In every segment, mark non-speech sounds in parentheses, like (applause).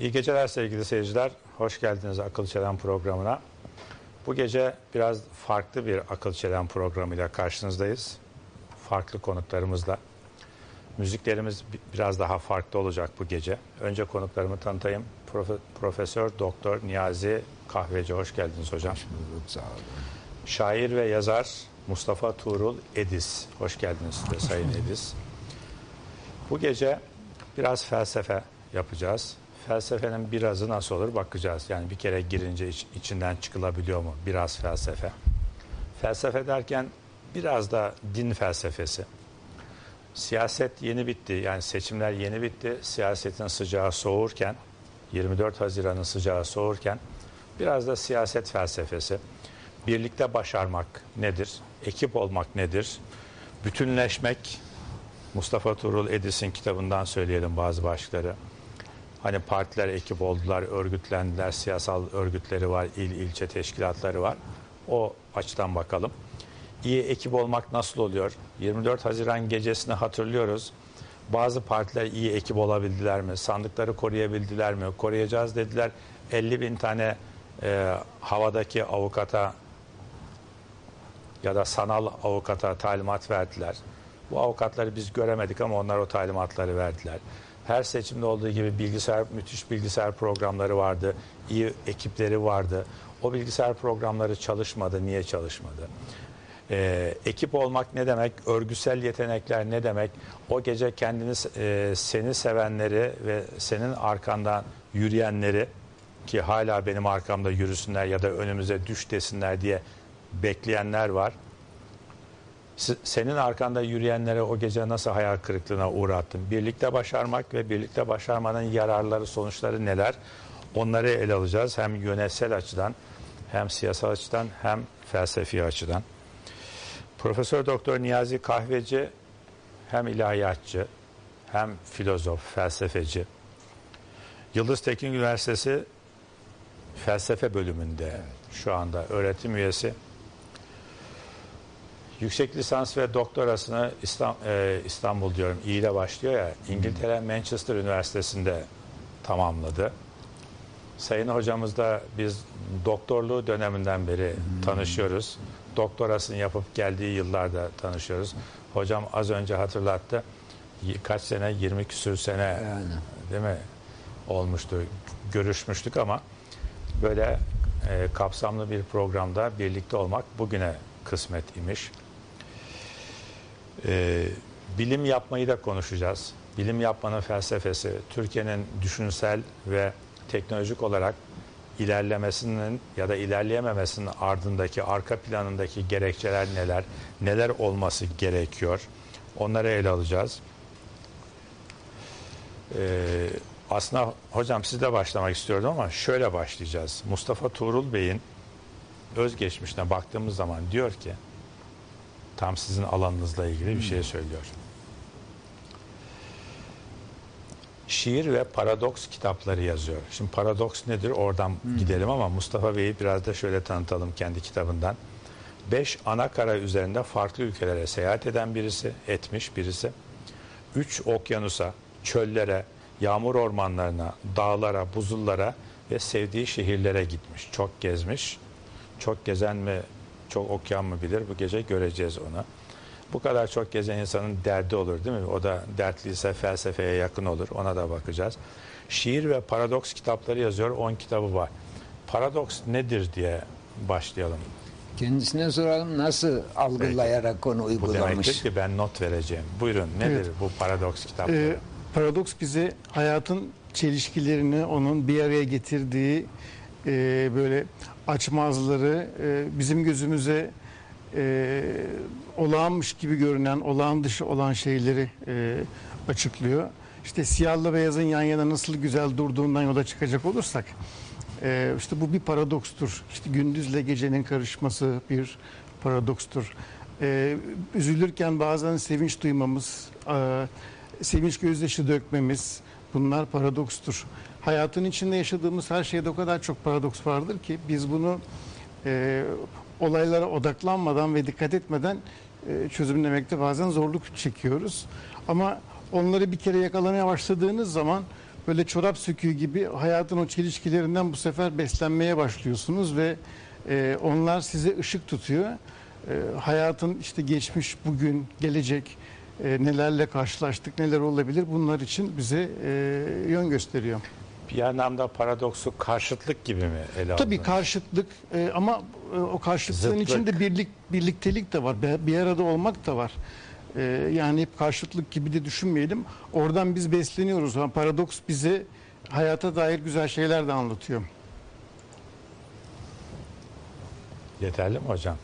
İyi geceler sevgili seyirciler. Hoş geldiniz Akıl Çelen programına. Bu gece biraz farklı bir Akıl Çelen programıyla karşınızdayız. Farklı konuklarımızla. Müziklerimiz bi- biraz daha farklı olacak bu gece. Önce konuklarımı tanıtayım. Profe- Profesör Doktor Niyazi Kahveci hoş geldiniz hocam. Sağ olun. Şair ve yazar Mustafa Tuğrul Edis. Hoş geldiniz size Sayın Edis. Bu gece biraz felsefe yapacağız. Felsefenin birazı nasıl olur bakacağız. Yani bir kere girince iç- içinden çıkılabiliyor mu? Biraz felsefe. Felsefe derken biraz da din felsefesi. Siyaset yeni bitti. Yani seçimler yeni bitti. Siyasetin sıcağı soğurken 24 Haziran'ın sıcağı soğurken biraz da siyaset felsefesi. Birlikte başarmak nedir? Ekip olmak nedir? Bütünleşmek Mustafa Tuğrul Edis'in kitabından söyleyelim bazı başlıkları. Hani partiler ekip oldular, örgütlendiler, siyasal örgütleri var, il ilçe teşkilatları var. O açıdan bakalım. İyi ekip olmak nasıl oluyor? 24 Haziran gecesini hatırlıyoruz. Bazı partiler iyi ekip olabildiler mi? Sandıkları koruyabildiler mi? Koruyacağız dediler. 50 bin tane e, havadaki avukata ya da sanal avukata talimat verdiler. Bu avukatları biz göremedik ama onlar o talimatları verdiler. Her seçimde olduğu gibi bilgisayar müthiş bilgisayar programları vardı. iyi ekipleri vardı. O bilgisayar programları çalışmadı. Niye çalışmadı? Ee, ekip olmak ne demek? Örgüsel yetenekler ne demek? O gece kendini e, seni sevenleri ve senin arkandan yürüyenleri ki hala benim arkamda yürüsünler ya da önümüze düş desinler diye bekleyenler var. Senin arkanda yürüyenlere o gece nasıl hayal kırıklığına uğrattın? Birlikte başarmak ve birlikte başarmanın yararları, sonuçları neler? Onları ele alacağız. Hem yönetsel açıdan, hem siyasal açıdan, hem felsefi açıdan. Profesör Doktor Niyazi Kahveci hem ilahiyatçı, hem filozof, felsefeci. Yıldız Teknik Üniversitesi felsefe bölümünde şu anda öğretim üyesi. Yüksek lisans ve doktorasını İstam- e, İstanbul diyorum İ ile başlıyor ya İngiltere Manchester Üniversitesi'nde tamamladı. Sayın hocamız da biz doktorluğu döneminden beri tanışıyoruz. Doktorasını yapıp geldiği yıllarda tanışıyoruz. Hocam az önce hatırlattı. Kaç sene? 20 küsür sene Yani. değil mi? Olmuştu. Görüşmüştük ama böyle e, kapsamlı bir programda birlikte olmak bugüne kısmet imiş. E, bilim yapmayı da konuşacağız. Bilim yapmanın felsefesi, Türkiye'nin düşünsel ve teknolojik olarak ilerlemesinin ya da ilerleyememesinin ardındaki, arka planındaki gerekçeler neler, neler olması gerekiyor, onları ele alacağız. Ee, aslında hocam sizle başlamak istiyordum ama şöyle başlayacağız. Mustafa Tuğrul Bey'in özgeçmişine baktığımız zaman diyor ki tam sizin alanınızla ilgili bir şey söylüyor. Şiir ve paradoks kitapları yazıyor. Şimdi paradoks nedir? Oradan gidelim ama Mustafa Bey'i biraz da şöyle tanıtalım kendi kitabından. Beş ana kara üzerinde farklı ülkelere seyahat eden birisi, etmiş birisi. Üç okyanusa, çöllere, yağmur ormanlarına, dağlara, buzullara ve sevdiği şehirlere gitmiş. Çok gezmiş. Çok gezen mi, çok okyan mı bilir. Bu gece göreceğiz onu. Bu kadar çok gezen insanın derdi olur değil mi? O da dertliyse felsefeye yakın olur. Ona da bakacağız. Şiir ve paradoks kitapları yazıyor. 10 kitabı var. Paradoks nedir diye başlayalım. Kendisine soralım nasıl algılayarak onu Bu demektir uygulamış. ki ben not vereceğim. Buyurun nedir Evet. bu paradoks kitapları? Ee, paradoks bize hayatın çelişkilerini onun bir araya getirdiği e, böyle açmazları e, bizim gözümüze e, olağanmış gibi görünen, olağan dışı olan şeyleri e, açıklıyor. İşte siyahla beyazın yan yana nasıl güzel durduğundan yola çıkacak olursak e, işte bu bir paradokstur. İşte gündüzle gecenin karışması bir paradokstur. E, üzülürken bazen sevinç duymamız, e, sevinç gözyaşı dökmemiz bunlar paradokstur. Hayatın içinde yaşadığımız her şeyde o kadar çok paradoks vardır ki biz bunu e, olaylara odaklanmadan ve dikkat etmeden e, çözümlemekte bazen zorluk çekiyoruz. Ama onları bir kere yakalamaya başladığınız zaman böyle çorap söküğü gibi hayatın o çelişkilerinden bu sefer beslenmeye başlıyorsunuz ve e, onlar size ışık tutuyor. E, hayatın işte geçmiş, bugün, gelecek e, nelerle karşılaştık, neler olabilir bunlar için bize e, yön gösteriyor. Bir anlamda paradoksu karşıtlık gibi mi ele aldınız? Tabii karşıtlık e, ama e, o karşıtlığın Zıtlık. içinde birlik birliktelik de var. Be- Bir arada olmak da var. E, yani hep karşıtlık gibi de düşünmeyelim. Oradan biz besleniyoruz. Yani paradoks bize hayata dair güzel şeyler de anlatıyor. Yeterli mi hocam?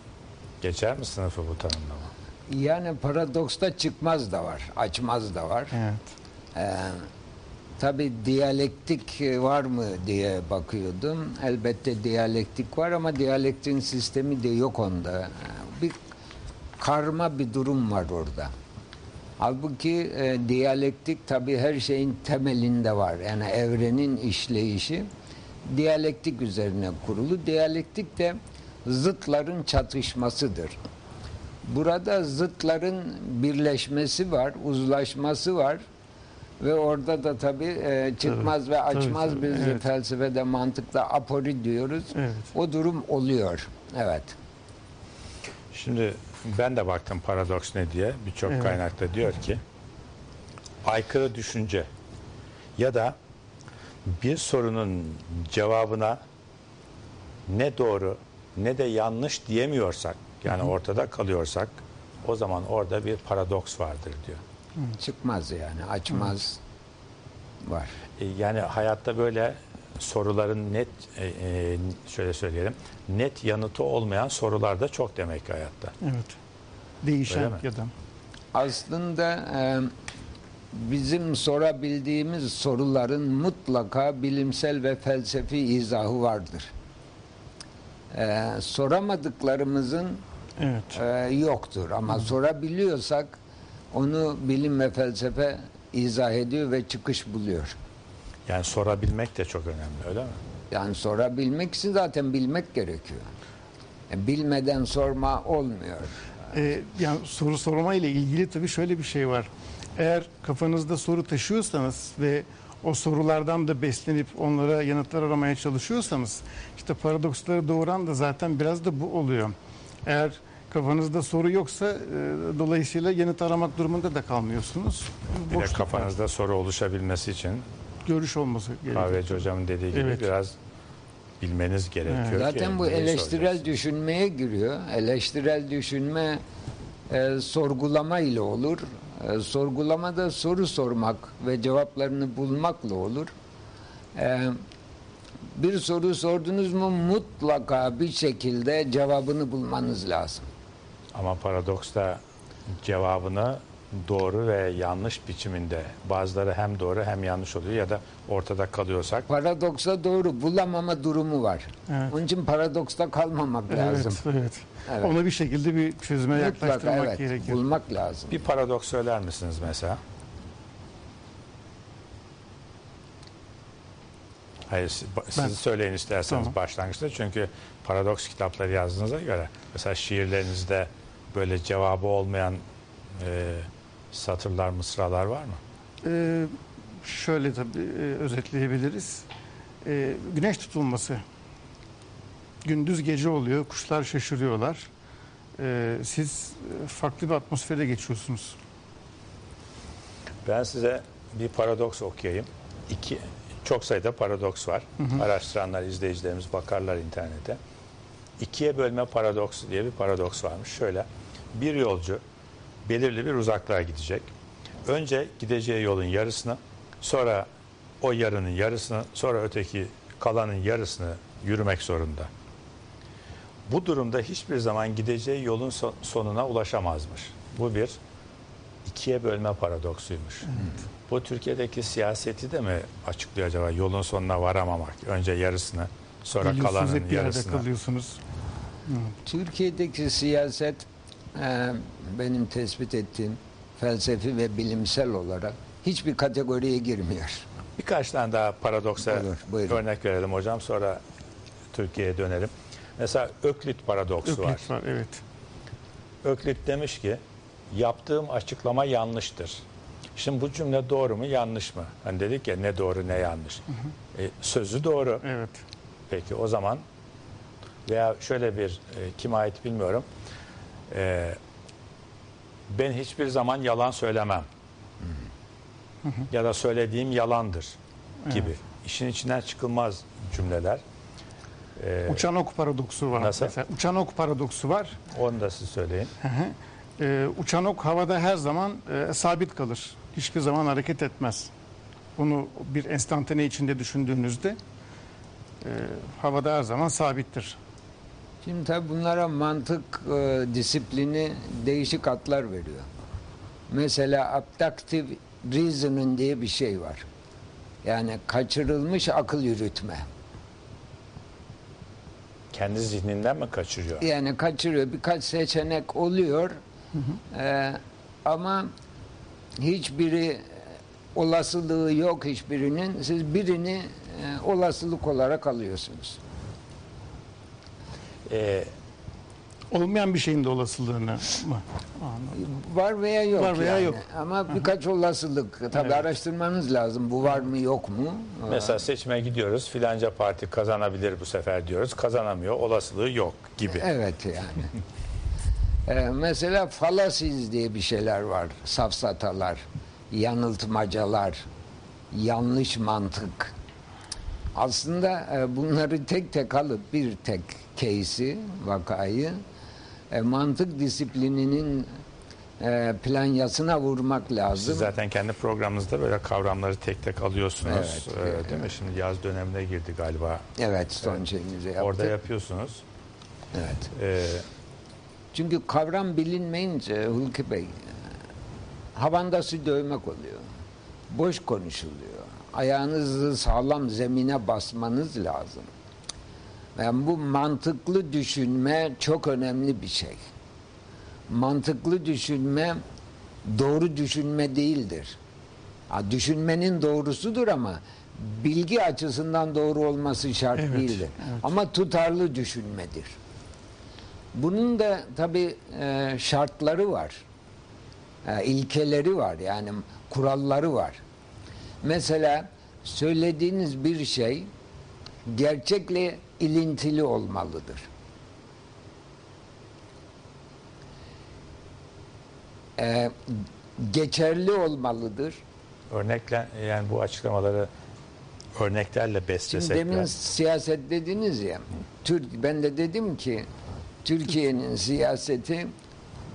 Geçer mi sınıfı bu tanımlama? Yani paradoksta çıkmaz da var, açmaz da var. Evet. Ee, tabii diyalektik e, var mı diye bakıyordum. Elbette diyalektik var ama diyalektin sistemi de yok onda. Bir karma bir durum var orada. Halbuki e, diyalektik tabii her şeyin temelinde var. Yani evrenin işleyişi diyalektik üzerine kurulu. Diyalektik de zıtların çatışmasıdır. Burada zıtların birleşmesi var, uzlaşması var ve orada da tabii e, çıkmaz ve tabii, açmaz tabii, biz evet. felsefede mantıkta apori diyoruz. Evet. O durum oluyor. Evet. Şimdi ben de baktım paradoks ne diye. Birçok Evet. kaynakta diyor ki aykırı düşünce ya da bir sorunun cevabına ne doğru ne de yanlış diyemiyorsak yani ortada kalıyorsak o zaman orada bir paradoks vardır diyor. Çıkmaz yani, açmaz var. E, Yani hayatta böyle soruların net e, e, şöyle söyleyelim net yanıtı olmayan sorular da çok demek ki hayatta. Evet. Değişen ya da. Aslında e, bizim sorabildiğimiz soruların mutlaka bilimsel ve felsefi izahı vardır. Soramadıklarımızın Evet. e, yoktur ama sorabiliyorsak onu bilim ve felsefe izah ediyor ve çıkış buluyor. Yani sorabilmek de çok önemli öyle mi? Yani sorabilmek için zaten bilmek gerekiyor. E, bilmeden sorma olmuyor. Ee, yani soru sorma ile ilgili tabii şöyle bir şey var. Eğer kafanızda soru taşıyorsanız ve o sorulardan da beslenip onlara yanıtlar aramaya çalışıyorsanız işte paradoksları doğuran da zaten biraz da bu oluyor. Eğer kafanızda soru yoksa e, dolayısıyla yanıt aramak durumunda da kalmıyorsunuz. Bir de Boşluk var. kafanızda soru oluşabilmesi için görüş olması gerekiyor. kahveci hocamın dediği gibi Evet. biraz bilmeniz gerekiyor. ki Zaten bu neyi eleştirel soracaksınız. düşünmeye giriyor. Eleştirel düşünme e, sorgulama ile olur. E, sorgulama da soru sormak ve cevaplarını bulmakla olur. E, bir soru sordunuz mu mutlaka bir şekilde cevabını bulmanız lazım. Ama paradoksta cevabını doğru ve yanlış biçiminde bazıları hem doğru hem yanlış oluyor ya da ortada kalıyorsak Paradoksa doğru bulamama durumu var. Evet. Onun için paradoksta kalmamak lazım. Evet, evet. Evet. Onu bir şekilde bir çözüme Mutlaka yaklaştırmak evet gerekiyor. bulmak lazım. bir paradoks söyler misiniz mesela? Hayır siz, siz Ben- söyleyin isterseniz Tamam. başlangıçta çünkü paradoks kitapları yazdığınıza göre mesela şiirlerinizde böyle cevabı olmayan e, satırlar, mısralar var mı? Ee, şöyle tabii e, özetleyebiliriz. Ee, güneş tutulması. Gündüz gece oluyor, kuşlar şaşırıyorlar. Ee, siz e, farklı bir atmosfere geçiyorsunuz. Ben size bir paradoks okuyayım. İki, çok sayıda paradoks var. Araştıranlar, izleyicilerimiz bakarlar internete. İkiye bölme paradoksu diye bir paradoks varmış. Şöyle, bir yolcu belirli bir uzaklığa gidecek. Önce gideceği yolun yarısını, sonra o yarının yarısını, sonra öteki kalanın yarısını yürümek zorunda. Bu durumda hiçbir zaman gideceği yolun so- sonuna ulaşamazmış. Bu bir ikiye bölme paradoksuymuş. Bu Türkiye'deki siyaseti de mi açıklıyor acaba? Yolun sonuna varamamak. Önce yarısını, sonra kalanın bir yarısını. kalıyorsunuz. Türkiye'deki siyaset e, benim tespit ettiğim felsefi ve bilimsel olarak hiçbir kategoriye girmiyor. Birkaç tane daha paradoksa Olur, buyurun. örnek verelim hocam. Sonra Türkiye'ye dönelim. Mesela Öklit paradoksu var. Öklit var, evet. Öklit demiş ki yaptığım açıklama yanlıştır. Şimdi bu cümle doğru mu yanlış mı? Hani dedik ya ne doğru ne yanlış. E, sözü doğru. Evet. Peki o zaman veya şöyle bir e, kime ait bilmiyorum. E, ben hiçbir zaman yalan söylemem. ya da söylediğim yalandır gibi. İşin içinden çıkılmaz cümleler. E, Uçan ok paradoksu var. Nasıl? Mesela uçan ok paradoksu var. onu da siz söyleyin. Hı hı. Ee, uçan ok havada her zaman e, sabit kalır. Hiçbir zaman hareket etmez. Bunu bir enstantane içinde düşündüğünüzde e, havada her zaman sabittir. Şimdi tabii bunlara mantık e, disiplini değişik adlar veriyor. Mesela abductive reasoning diye bir şey var. Yani kaçırılmış akıl yürütme. Kendi zihninden mi kaçırıyor? Yani kaçırıyor. Birkaç seçenek oluyor. E, ama hiçbiri e, olasılığı yok hiçbirinin. Siz birini e, olasılık olarak alıyorsunuz. E, Olmayan bir şeyin de olasılığını mı? Anladım. Var veya yok. Var veya yani. yok. Ama birkaç olasılık. Tabii Evet. araştırmanız lazım. Bu var mı yok mu? mesela seçime gidiyoruz. Filanca parti kazanabilir bu sefer diyoruz. Kazanamıyor. Olasılığı yok gibi. Evet yani. (laughs) Ee, mesela falasiz diye bir şeyler var. Safsatalar, yanıltmacalar, yanlış mantık. Aslında e, bunları tek tek alıp bir tek case'i, vakayı e, mantık disiplininin e, planyasına vurmak lazım. Siz zaten kendi programınızda böyle kavramları tek tek alıyorsunuz. Evet, evet. değil mi? Şimdi yaz dönemine girdi galiba. Evet son şeyimizi yaptık. Orada yapıyorsunuz. Evet. Ee, Çünkü kavram bilinmeyince Hulki Bey havanda su dövmek oluyor. Boş konuşuluyor. Ayağınızı sağlam zemine basmanız lazım. Yani bu mantıklı düşünme çok önemli bir şey. Mantıklı düşünme doğru düşünme değildir. Ha, düşünmenin doğrusudur ama bilgi açısından doğru olması şart Evet, değildir. evet. Ama tutarlı düşünmedir. Bunun da tabi şartları var. E, ilkeleri var yani kuralları var. Mesela söylediğiniz bir şey gerçekle ilintili olmalıdır. E, geçerli olmalıdır. örnekle yani bu açıklamaları örneklerle Şimdi beslesek demin biraz. siyaset dediniz ya. Türk ben de dedim ki Türkiye'nin siyaseti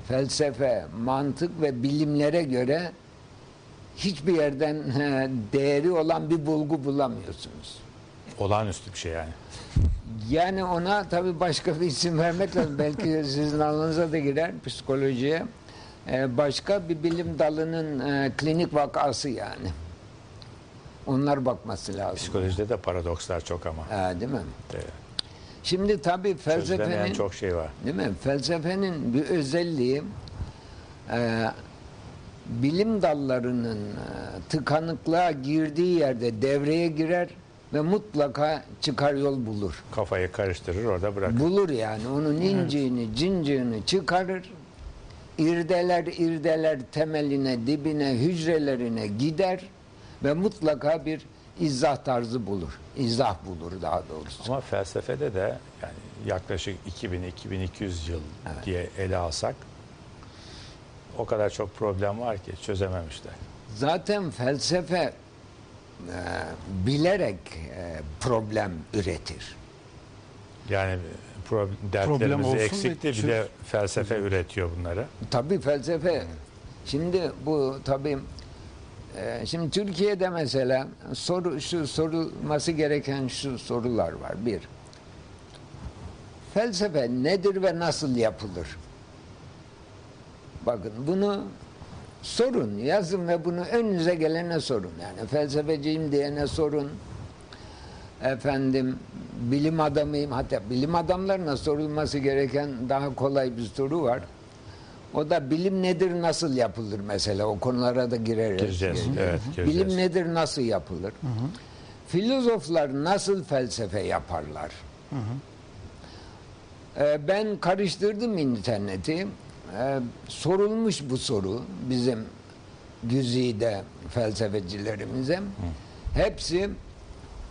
felsefe, mantık ve bilimlere göre hiçbir yerden değeri olan bir bulgu bulamıyorsunuz. olağanüstü bir şey yani. Yani ona tabii başka bir isim vermek lazım. (laughs) Belki sizin alanınıza da girer psikolojiye. Ee, başka bir bilim dalının e, klinik vakası yani. Onlar bakması lazım. Psikolojide de paradokslar çok ama. Ha, değil mi? Evet. Şimdi tabii felsefenin çok şey var. değil mi? Felsefenin bir özelliği e, bilim dallarının e, tıkanıklığa girdiği yerde devreye girer ve mutlaka çıkar yol bulur. Kafayı karıştırır orada bırakır. Bulur yani onun inciğini, cinciğini çıkarır. irdeler irdeler temeline, dibine, hücrelerine gider ve mutlaka bir izah tarzı bulur. İzah bulur daha doğrusu. Ama felsefede de yani yaklaşık 2000-2200 yıl diye ele alsak o kadar çok problem var ki çözememişler. Zaten felsefe e, bilerek e, problem üretir. Yani pro- Problem dertlerimizi olsun da eksikti bir çöz- de felsefe üretiyor bunları. Tabii felsefe. Şimdi bu tabii e, şimdi Türkiye'de mesela soru şu sorulması gereken şu sorular var. Bir. Felsefe nedir ve nasıl yapılır? Bakın bunu sorun, yazın ve bunu önünüze gelene sorun. Yani felsefeciyim diyene sorun. Efendim bilim adamıyım. Hatta bilim adamlarına sorulması gereken daha kolay bir soru var. O da bilim nedir, nasıl yapılır mesela. O konulara da gireriz. Gireceğiz. Evet, gireceğiz. Bilim nedir, nasıl yapılır? Filozoflar nasıl felsefe yaparlar? Ee, ben karıştırdım interneti. Ee, sorulmuş bu soru bizim güzide felsefecilerimize. Hepsi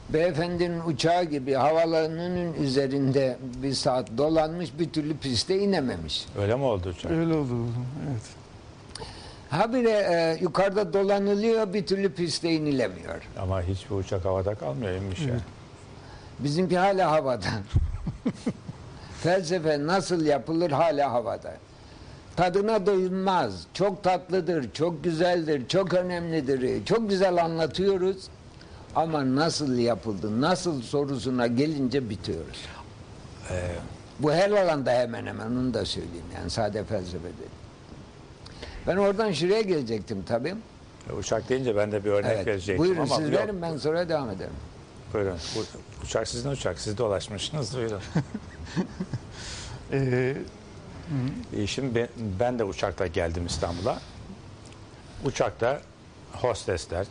beyefendinin uçağı gibi havalanının üzerinde bir saat dolanmış bir türlü piste inememiş. Öyle mi oldu uçak? Öyle oldu. Evet. Habire e, yukarıda dolanılıyor bir türlü piste inilemiyor. Ama hiçbir uçak havada kalmıyor inmiş ya. Bizimki hala havada. (laughs) Felsefe nasıl yapılır hala havada. Tadına doyulmaz. Çok tatlıdır, çok güzeldir, çok önemlidir. Çok güzel anlatıyoruz. Ama nasıl yapıldı, nasıl sorusuna gelince bitiyoruz. Bu her alanda hemen hemen onu da söyleyeyim. Yani sade felsefe değil. Ben oradan şuraya gelecektim tabii. E, Uçak deyince ben de bir örnek Evet. verecektim Buyurun ama siz yok. verin ben sonra devam ederim. Buyurun. Bu- uçak sizin uçak. Siz dolaşmışsınız. Buyurun. (laughs) Ee, E, Şimdi ben, ben de uçakla geldim İstanbul'a. Uçakta hostesler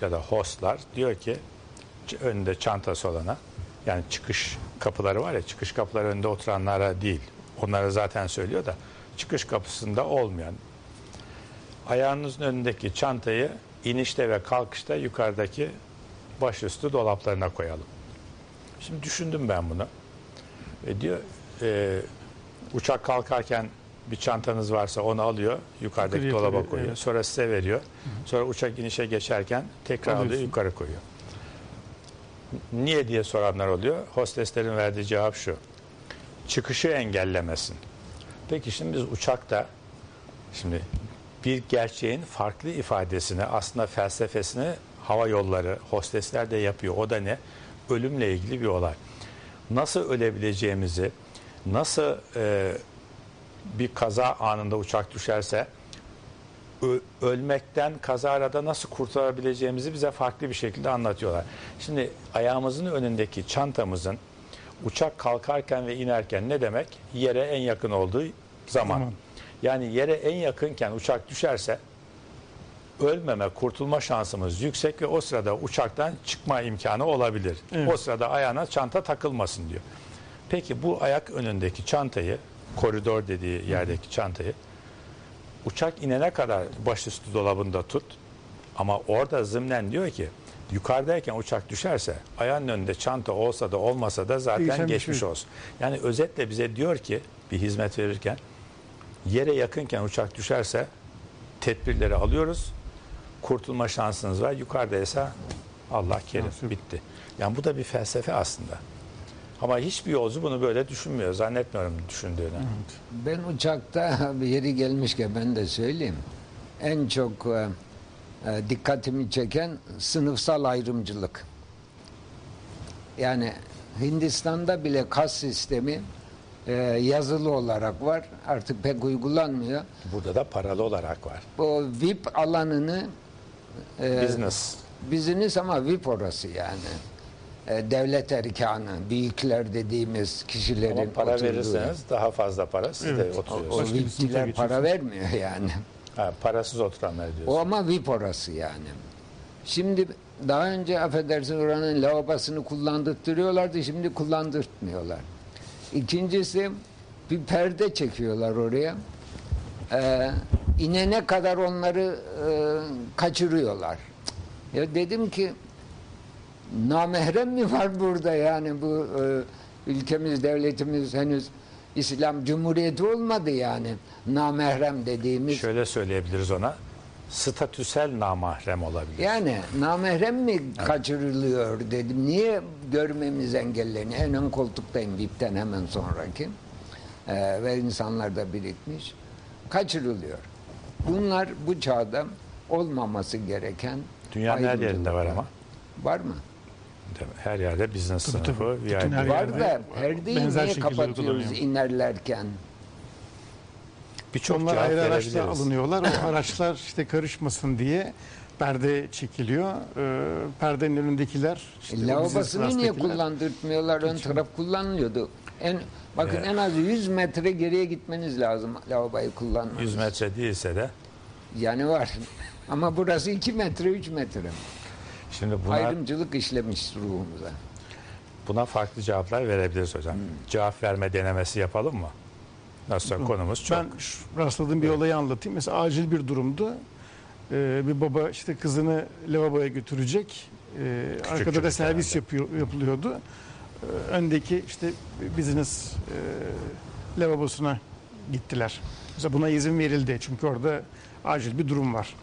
ya da hostlar diyor ki önünde çantası olana yani çıkış kapıları var ya çıkış kapıları önünde oturanlara değil. Onlara zaten söylüyor da çıkış kapısında olmayan ayağınızın önündeki çantayı inişte ve kalkışta yukarıdaki başüstü dolaplarına koyalım. Şimdi düşündüm ben bunu. E diyor e, uçak kalkarken bir çantanız varsa onu alıyor, yukarıdaki Yukarıya dolaba koyuyor, koyuyor. evet. Sonra size veriyor. Sonra uçak inişe geçerken tekrar alıyor, Alıyorsun. yukarı koyuyor. Niye diye soranlar oluyor. Hosteslerin verdiği cevap şu. Çıkışı engellemesin. Peki şimdi biz uçakta şimdi bir gerçeğin farklı ifadesini aslında felsefesini hava yolları, hostesler de yapıyor. O da ne? Ölümle ilgili bir olay. Nasıl ölebileceğimizi, nasıl e, bir kaza anında uçak düşerse ölmekten kazarada nasıl kurtarabileceğimizi bize farklı bir şekilde anlatıyorlar. Şimdi ayağımızın önündeki çantamızın uçak kalkarken ve inerken ne demek? Yere en yakın olduğu zaman. Zaman. Yani yere en yakınken uçak düşerse ölmeme, kurtulma şansımız yüksek ve o sırada uçaktan çıkma imkanı olabilir. Evet. O sırada ayağına çanta takılmasın diyor. Peki bu ayak önündeki çantayı, koridor dediği yerdeki çantayı uçak inene kadar başüstü dolabında tut. Ama orada zımnen diyor ki yukarıdayken uçak düşerse ayağının önünde çanta olsa da olmasa da zaten Değişen bir geçmiş şey olsun. Yani özetle bize diyor ki bir hizmet verirken yere yakınken uçak düşerse tedbirleri alıyoruz. Kurtulma şansınız var. Yukarıdaysa Allah kerim Nasip. bitti. Yani bu da bir felsefe aslında. Ama hiçbir yolcu bunu böyle düşünmüyor. Zannetmiyorum düşündüğünü. Ben uçakta (laughs) yeri gelmişken ben de söyleyeyim. En çok e, e, dikkatimi çeken sınıfsal ayrımcılık. Yani Hindistan'da bile kas sistemi e, yazılı olarak var. Artık pek uygulanmıyor. Burada da paralı olarak var. O VIP alanını e, Business. business ama VIP orası yani. E, devlet erkanı, büyükler dediğimiz kişilerin Ama para oturduğu verirseniz daha fazla para siz de Evet. O oturuyorsunuz. Sınıfa VIP'çiler geçiyorsun. para vermiyor yani. Ha, parasız oturanlar O diyorsun. ama VIP orası yani. Şimdi daha önce affedersin oranın lavabosunu kullandırtıyorlardı şimdi kullandırtmıyorlar. İkincisi bir perde çekiyorlar oraya. Ee, inene kadar onları e, kaçırıyorlar. Ya dedim ki namahrem mi var burada yani bu e, ülkemiz devletimiz henüz İslam Cumhuriyeti olmadı yani namahrem dediğimiz Şöyle söyleyebiliriz ona. Statüsel namahrem olabilir. Yani namahrem mi kaçırılıyor dedim. Niye görmemiz engelleniyor? En ön koltuktayım VIP'ten hemen sonraki. Ee, ve insanlar da birikmiş. Kaçırılıyor. Bunlar bu çağda olmaması gereken Dünyanın her yerinde var ama. Var mı? Her yerde business Tabii, sınıfı, tabii. VIP. her Var da benzer niye şekilde kapatıyoruz inerlerken? Birçok Onlar ayrı araçla alınıyorlar. O (laughs) araçlar işte karışmasın diye perde çekiliyor. Ee, perdenin önündekiler işte E, lavabosunu niye kullandırtmıyorlar? Ön taraf kullanılıyordu. En bakın Evet. en az 100 metre geriye gitmeniz lazım lavaboyu kullanmanız. 100 metre değilse de Yani var. (laughs) Ama burası 2 metre 3 metre. Şimdi buna, Ayrımcılık işlemiş ruhumuza. buna farklı cevaplar verebiliriz hocam. Cevap verme denemesi yapalım mı? Nasıl konumuz çok. Ben rastladığım bir olayı anlatayım. Mesela acil bir durumdu. e, bir baba işte kızını lavaboya götürecek. E, arkada da servis herhalde. yapıyor, yapılıyordu. E, öndeki işte business e, lavabosuna gittiler. Mesela buna izin verildi çünkü orada acil bir durum var.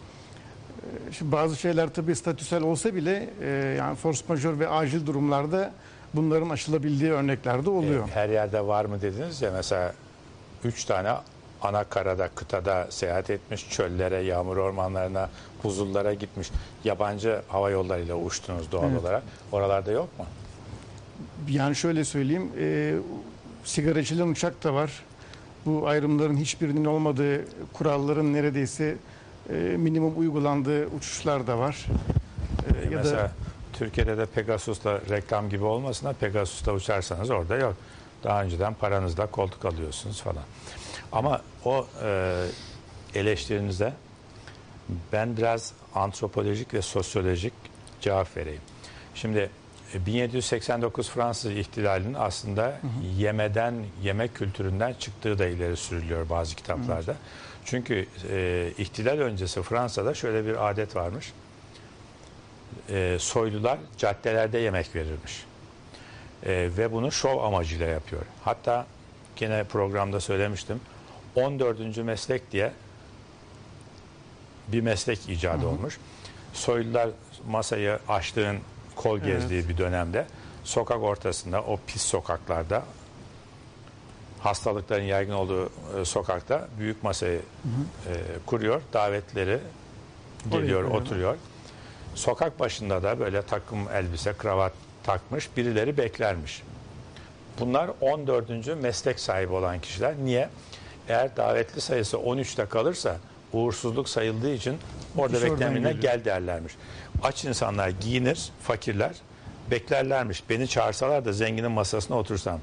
E, Şimdi bazı şeyler tabii statüsel olsa bile e, yani force majeure ve acil durumlarda bunların aşılabildiği örnekler de oluyor. E, Her yerde var mı dediniz ya mesela üç tane ana karada, kıtada seyahat etmiş, çöllere, yağmur ormanlarına, buzullara gitmiş. Yabancı hava yollarıyla uçtunuz doğal Evet. olarak. Oralarda yok mu? Yani şöyle söyleyeyim, e, sigara içilen uçak da var. Bu ayrımların hiçbirinin olmadığı, kuralların neredeyse e, minimum uygulandığı uçuşlar da var. E, ya Mesela da Türkiye'de de Pegasus'la reklam gibi olmasın da Pegasus'ta uçarsanız orada yok. Daha önceden paranızla koltuk alıyorsunuz falan. Ama o e, eleştirinize ben biraz antropolojik ve sosyolojik cevap vereyim. Şimdi e, 1789 Fransız ihtilalinin aslında yemeden, yemek kültüründen çıktığı da ileri sürülüyor bazı kitaplarda. Çünkü e, ihtilal öncesi Fransa'da şöyle bir adet varmış e, soylular caddelerde yemek verirmiş. E, ve bunu şov amacıyla yapıyor. Hatta gene programda söylemiştim. 14. meslek diye bir meslek icadı olmuş. Soylular masayı açtığın kol Evet. gezdiği bir dönemde sokak ortasında o pis sokaklarda hastalıkların yaygın olduğu e, sokakta büyük masayı e, kuruyor. Davetleri Oraya geliyor, koyuyorlar. oturuyor. Sokak başında da böyle takım elbise, kravat takmış birileri beklermiş. Bunlar 14. meslek sahibi olan kişiler. Niye? Eğer davetli sayısı 13'te kalırsa uğursuzluk sayıldığı için orada beklemine gel derlermiş. Aç insanlar giyinir, fakirler beklerlermiş. Beni çağırsalar da zenginin masasına otursam.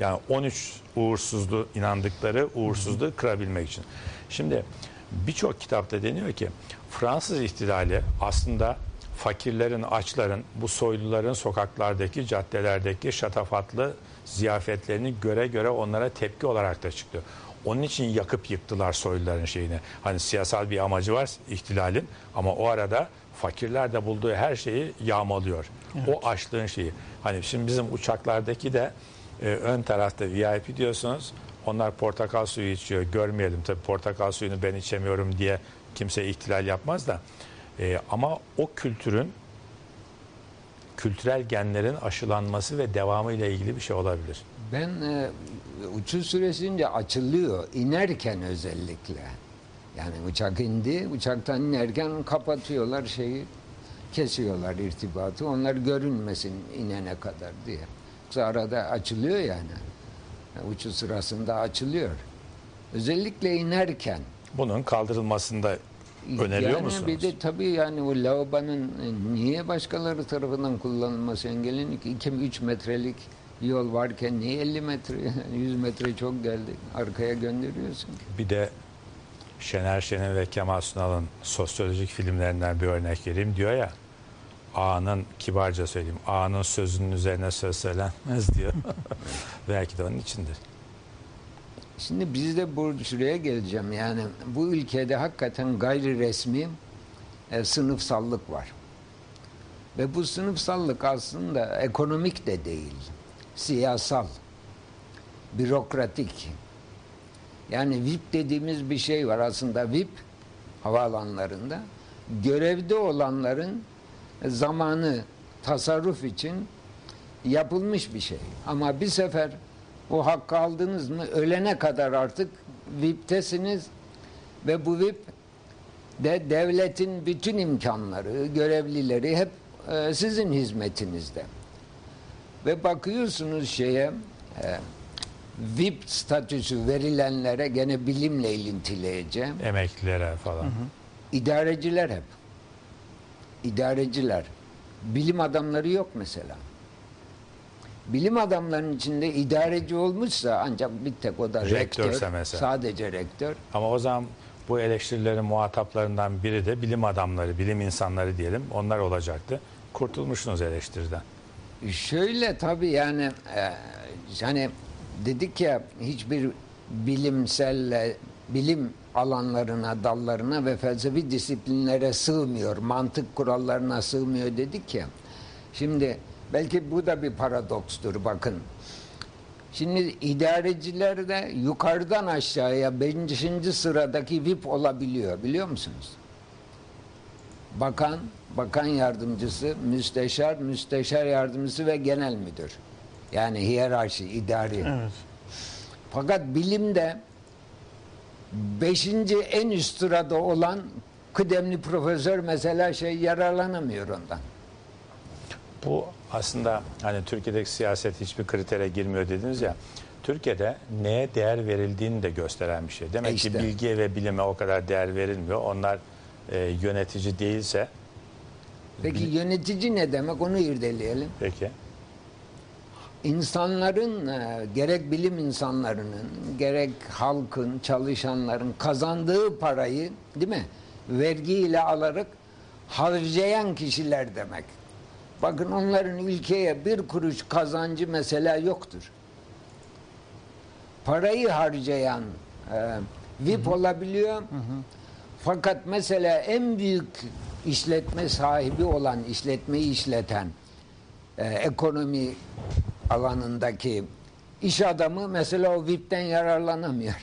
Yani 13 uğursuzluğu inandıkları uğursuzluğu kırabilmek için. Şimdi birçok kitapta deniyor ki Fransız ihtilali aslında fakirlerin, açların, bu soyluların sokaklardaki, caddelerdeki şatafatlı ziyafetlerini göre göre onlara tepki olarak da çıktı. Onun için yakıp yıktılar soyluların şeyini. Hani siyasal bir amacı var ihtilalin ama o arada fakirler de bulduğu her şeyi yağmalıyor. O açlığın şeyi. Hani şimdi bizim uçaklardaki de e, ön tarafta VIP diyorsunuz. Onlar portakal suyu içiyor. Görmeyelim tabii portakal suyunu ben içemiyorum diye kimse ihtilal yapmaz da. E, ama o kültürün kültürel genlerin aşılanması ve devamı ile ilgili bir şey olabilir. Ben e, uçuş süresince açılıyor. inerken özellikle. Yani uçak indi. Uçaktan inerken kapatıyorlar şeyi. Kesiyorlar irtibatı. Onlar görünmesin inene kadar diye. Yoksa arada açılıyor yani. Yani Uçuş sırasında açılıyor. Özellikle inerken. Bunun kaldırılmasında öneriyor yani musunuz? Bir de tabii yani o lavabonun e, niye başkaları tarafından kullanılması engellenir ki 2-3 metrelik yol varken niye 50 metre (laughs) 100 metre çok geldi arkaya gönderiyorsun ki? Bir de Şener Şen'in ve Kemal Sunal'ın sosyolojik filmlerinden bir örnek vereyim diyor ya ağanın kibarca söyleyeyim ağanın sözünün üzerine söz söylenmez diyor. (laughs) Belki de onun içindir. Şimdi bizde bu şuraya geleceğim yani bu ülkede hakikaten gayri resmi e, sınıfsallık var. Ve bu sınıfsallık aslında ekonomik de değil. Siyasal, bürokratik. Yani VIP dediğimiz bir şey var aslında VIP havaalanlarında görevde olanların zamanı tasarruf için yapılmış bir şey. Ama bir sefer o hakkı aldınız mı ölene kadar artık VIP'tesiniz ve bu VIP de devletin bütün imkanları, görevlileri hep e, sizin hizmetinizde. Ve bakıyorsunuz şeye e, VIP statüsü verilenlere gene bilimle ilintileyeceğim. Emeklilere falan. İdareciler hep. İdareciler. Bilim adamları yok mesela. Bilim adamlarının içinde idareci olmuşsa ancak bir tek o da Rektörse rektör. mesela. Sadece rektör. Ama o zaman bu eleştirilerin muhataplarından biri de bilim adamları, bilim insanları diyelim. Onlar olacaktı. Kurtulmuşsunuz eleştiriden. Şöyle tabii yani e, hani dedik ya hiçbir bilimselle bilim alanlarına, dallarına ve felsefi disiplinlere sığmıyor, mantık kurallarına sığmıyor dedik ya. Şimdi belki bu da bir paradokstur bakın. Şimdi idareciler de yukarıdan aşağıya 5. sıradaki VIP olabiliyor biliyor musunuz? Bakan, bakan yardımcısı, müsteşar, müsteşar yardımcısı ve genel müdür. Yani hiyerarşi, idari. Evet. Fakat bilimde beşinci en üst sırada olan kıdemli profesör mesela şey yararlanamıyor ondan. Bu aslında hani Türkiye'deki siyaset hiçbir kritere girmiyor dediniz ya. Türkiye'de neye değer verildiğini de gösteren bir şey. Demek E işte. ki bilgiye ve bilime o kadar değer verilmiyor. Onlar e, yönetici değilse Peki yönetici ne demek onu irdeleyelim. peki İnsanların e, gerek bilim insanlarının gerek halkın çalışanların kazandığı parayı değil mi vergiyle alarak harcayan kişiler demek. Bakın onların ülkeye bir kuruş kazancı mesela yoktur. Parayı harcayan e, VIP olabiliyor. Fakat mesela en büyük işletme sahibi olan, işletmeyi işleten e, ekonomi alanındaki iş adamı mesela o VIP'ten yararlanamıyor.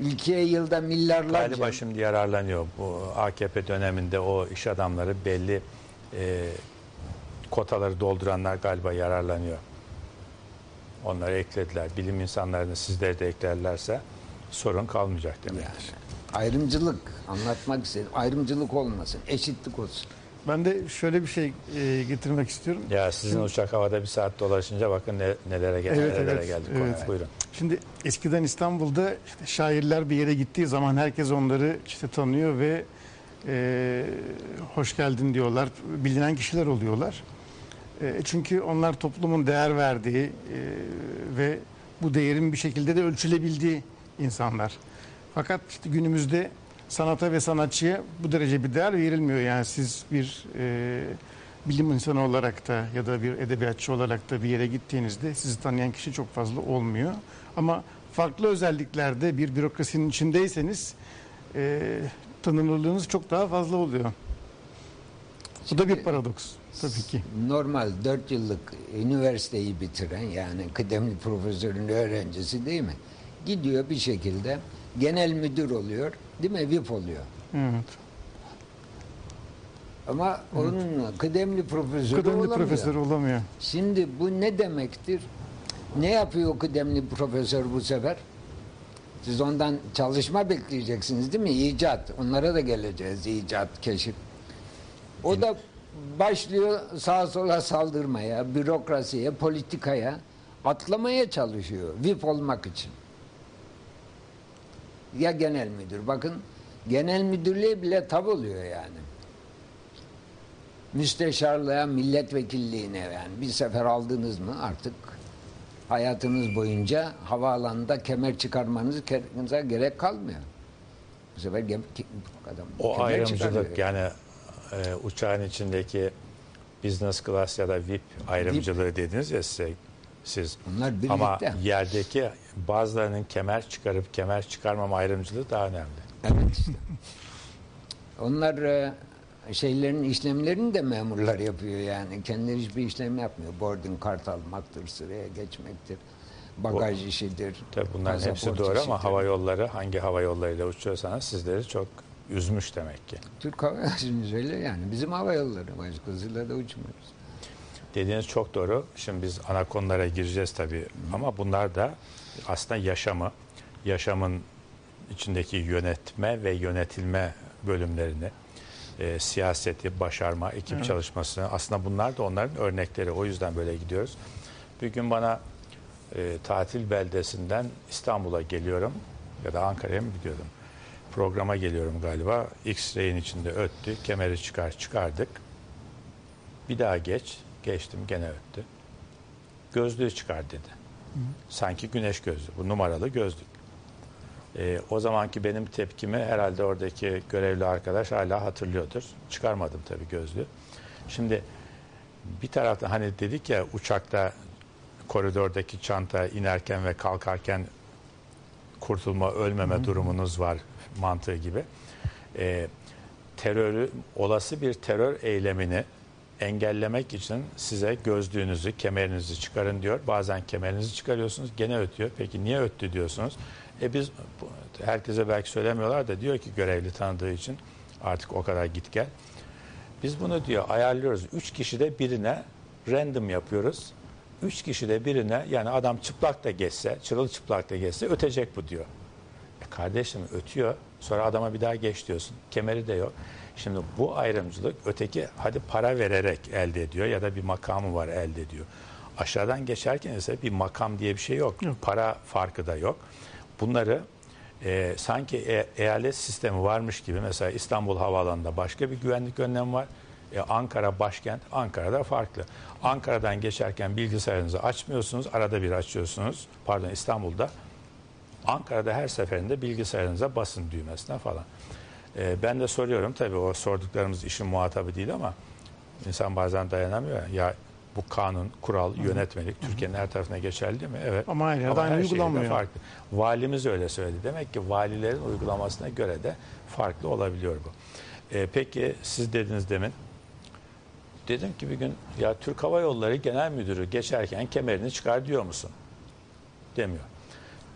Ülkeye yılda milyarlarca galiba şimdi yararlanıyor. Bu AKP döneminde o iş adamları belli e, kotaları dolduranlar galiba yararlanıyor. Onları eklediler. Bilim insanlarını sizleri de eklerlerse sorun kalmayacak demektir. ayrımcılık anlatmak istedim. Ayrımcılık olmasın, eşitlik olsun. Ben de şöyle bir şey e, getirmek istiyorum. Ya sizin uçak havada bir saat dolaşınca bakın ne, nelere, gel Evet, nelere evet, geldik. evet. Buyurun. Şimdi eskiden İstanbul'da işte şairler bir yere gittiği zaman herkes onları işte tanıyor ve e, hoş geldin diyorlar. Bilinen kişiler oluyorlar. E, çünkü onlar toplumun değer verdiği e, ve bu değerin bir şekilde de ölçülebildiği insanlar. Fakat işte günümüzde sanata ve sanatçıya bu derece bir değer verilmiyor. Yani siz bir e, bilim insanı olarak da ya da bir edebiyatçı olarak da bir yere gittiğinizde sizi tanıyan kişi çok fazla olmuyor. Ama farklı özelliklerde bir bürokrasinin içindeyseniz e, tanınırlığınız çok daha fazla oluyor. Bu da bir paradoks tabii ki. Normal 4 yıllık üniversiteyi bitiren yani kıdemli profesörün öğrencisi değil mi? Gidiyor bir şekilde genel müdür oluyor değil mi? VIP oluyor. Evet. Ama onun kıdemli profesörü Kıdemli olamıyor. profesör olamıyor. Şimdi bu ne demektir? Ne yapıyor kıdemli profesör bu sefer? Siz ondan çalışma bekleyeceksiniz değil mi? İcat. Onlara da geleceğiz. İcat, keşif. O da başlıyor sağa sola saldırmaya, bürokrasiye, politikaya atlamaya çalışıyor. VIP olmak için. Ya genel müdür. Bakın genel müdürlüğe bile tab oluyor yani müsteşarlığa, milletvekilliğine yani bir sefer aldınız mı artık hayatınız boyunca havaalanında kemer çıkarmanız kendinize gerek kalmıyor. Bu sefer gem, adam O ayrımcılık yani e, uçağın içindeki business class ya da VIP ayrımcılığı dediniz ya size, siz. Bunlar birlikte. Ama yerdeki bazılarının kemer çıkarıp kemer çıkarmama ayrımcılığı daha önemli. Evet işte. Onlar e, şeylerin işlemlerini de memurlar yapıyor yani. Kendileri hiçbir işlem yapmıyor. Boarding kart almaktır, sıraya geçmektir. Bagaj işidir. Tabii bunların hepsi doğru ama işidir. hava yolları hangi hava yollarıyla uçuyorsanız sizleri çok üzmüş demek ki. Türk Hava Yolları'nız (laughs) öyle yani. Bizim hava yolları başkasıyla da uçmuyoruz. Dediğiniz çok doğru. Şimdi biz ana konulara gireceğiz tabii. Ama bunlar da aslında yaşamı, yaşamın içindeki yönetme ve yönetilme bölümlerini, e, siyaseti, başarma, ekip çalışmasını aslında bunlar da onların örnekleri. O yüzden böyle gidiyoruz. Bir gün bana e, tatil beldesinden İstanbul'a geliyorum ya da Ankara'ya mı gidiyordum? Programa geliyorum galiba. X-ray'in içinde öttü. Kemeri çıkar çıkardık. Bir daha geç. Geçtim gene öttü. Gözlüğü çıkar dedi. Sanki güneş gözlüğü. Bu numaralı gözlük. Ee, o zamanki benim tepkimi herhalde oradaki görevli arkadaş hala hatırlıyordur. Çıkarmadım tabii gözlüğü. Şimdi bir taraftan hani dedik ya uçakta koridordaki çanta inerken ve kalkarken kurtulma, ölmeme durumunuz var mantığı gibi. E, terörü, olası bir terör eylemini engellemek için size gözlüğünüzü, kemerinizi çıkarın diyor. Bazen kemerinizi çıkarıyorsunuz, gene ötüyor. Peki niye öttü diyorsunuz? E biz herkese belki söylemiyorlar da diyor ki görevli tanıdığı için artık o kadar git gel. Biz bunu diyor ayarlıyoruz. Üç kişi de birine random yapıyoruz. Üç kişi de birine yani adam çıplak da geçse, çırılçıplak da geçse ötecek bu diyor. E kardeşim ötüyor. Sonra adama bir daha geç diyorsun. Kemeri de yok. Şimdi bu ayrımcılık öteki hadi para vererek elde ediyor ya da bir makamı var elde ediyor. Aşağıdan geçerken ise bir makam diye bir şey yok. Yok. Para farkı da yok. Bunları e, sanki e- eyalet sistemi varmış gibi mesela İstanbul Havaalanı'nda başka bir güvenlik önlemi var. E, Ankara başkent, Ankara'da farklı. Ankara'dan geçerken bilgisayarınızı açmıyorsunuz, arada bir açıyorsunuz. Pardon İstanbul'da. Ankara'da her seferinde bilgisayarınıza basın düğmesine falan. E, ben de soruyorum tabii o sorduklarımız işin muhatabı değil ama insan bazen dayanamıyor. Ya bu kanun, kural, yönetmelik Türkiye'nin her tarafına geçerli değil mi? Evet. Ama her yerde aynı uygulanmıyor. farklı. Valimiz öyle söyledi. Demek ki valilerin uygulamasına göre de farklı olabiliyor bu. E, peki siz dediniz demin. Dedim ki bir gün ya Türk Hava Yolları Genel Müdürü geçerken kemerini çıkar diyor musun? Demiyor.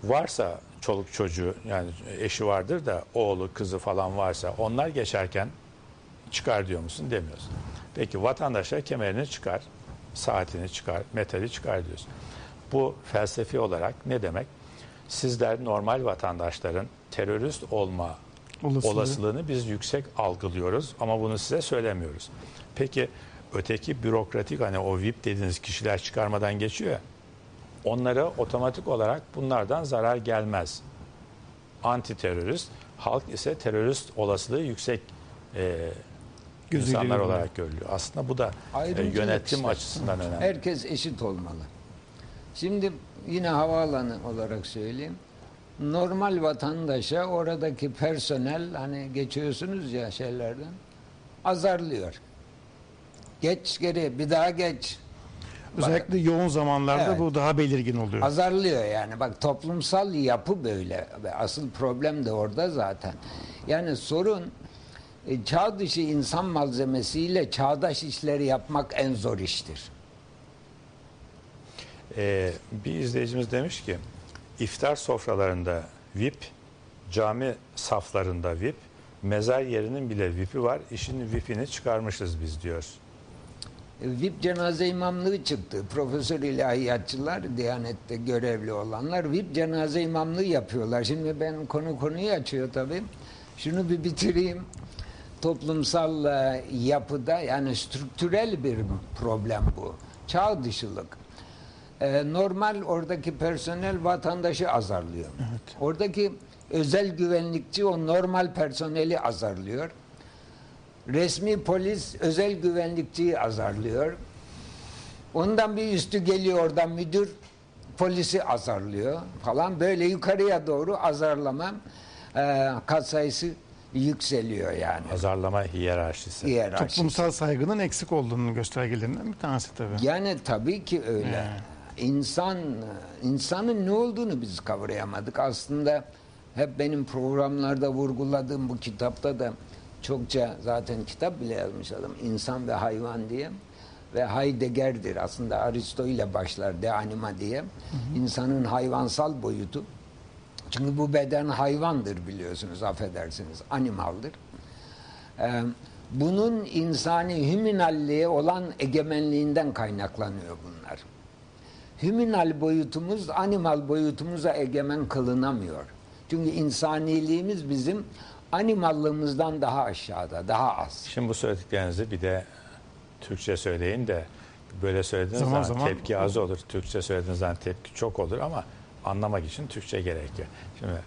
Varsa çoluk çocuğu yani eşi vardır da oğlu kızı falan varsa onlar geçerken çıkar diyor musun demiyorsun. Peki vatandaşlar kemerini çıkar, saatini çıkar, metali çıkar diyorsun. Bu felsefi olarak ne demek? Sizler normal vatandaşların terörist olma Olasılığı. olasılığını biz yüksek algılıyoruz ama bunu size söylemiyoruz. Peki öteki bürokratik hani o VIP dediğiniz kişiler çıkarmadan geçiyor ya, onlara otomatik olarak bunlardan zarar gelmez. Anti terörist, halk ise terörist olasılığı yüksek e, Gözüyle insanlar olarak görülüyor. Aslında bu da e, yönetim işte. açısından önemli. Herkes eşit olmalı. Şimdi yine havaalanı olarak söyleyeyim. Normal vatandaşa oradaki personel hani geçiyorsunuz ya şeylerden azarlıyor. Geç geri bir daha geç. Özellikle yoğun zamanlarda Evet. bu daha belirgin oluyor. Azarlıyor yani. Bak toplumsal yapı böyle. Asıl problem de orada zaten. Yani sorun e, çağ dışı insan malzemesiyle çağdaş işleri yapmak en zor iştir. Ee, bir izleyicimiz demiş ki iftar sofralarında VIP, cami saflarında VIP, mezar yerinin bile VIP'i var. İşin VIP'ini çıkarmışız biz diyor. E, VIP cenaze imamlığı çıktı. Profesör ilahiyatçılar, Diyanet'te görevli olanlar VIP cenaze imamlığı yapıyorlar. Şimdi ben konu konuyu açıyor tabii. Şunu bir bitireyim. Toplumsal e, yapıda yani strüktürel bir problem bu. Çağ dışılık. E, normal oradaki personel vatandaşı azarlıyor. Oradaki özel güvenlikçi o normal personeli azarlıyor. Resmi polis özel güvenlikçiyi azarlıyor. Ondan bir üstü geliyor oradan müdür polisi azarlıyor falan böyle yukarıya doğru azarlama e, katsayısı yükseliyor yani. Azarlama hiyerarşisi. Hiyerarşi. Toplumsal saygının eksik olduğunun göstergelerinden bir tanesi tabii. Yani tabii ki öyle. Evet. İnsan, insanın ne olduğunu biz kavrayamadık. Aslında hep benim programlarda vurguladığım bu kitapta da çokça zaten kitap bile yazmış adam. İnsan ve hayvan diye. Ve Heidegger'dir aslında Aristo ile başlar de anima diye. İnsanın hayvansal boyutu. Çünkü bu beden hayvandır biliyorsunuz affedersiniz. Animaldır. Ee, bunun insani hüminalliğe olan egemenliğinden kaynaklanıyor bunlar. Hüminal boyutumuz animal boyutumuza egemen kılınamıyor. Çünkü insaniliğimiz bizim animallığımızdan daha aşağıda, daha az. Şimdi bu söylediklerinizi bir de Türkçe söyleyin de böyle söylediğiniz Zaman zaman, zaman- tepki az olur. Türkçe söylediğiniz zaman tepki çok olur ama anlamak için Türkçe gerekiyor. Şimdi (laughs)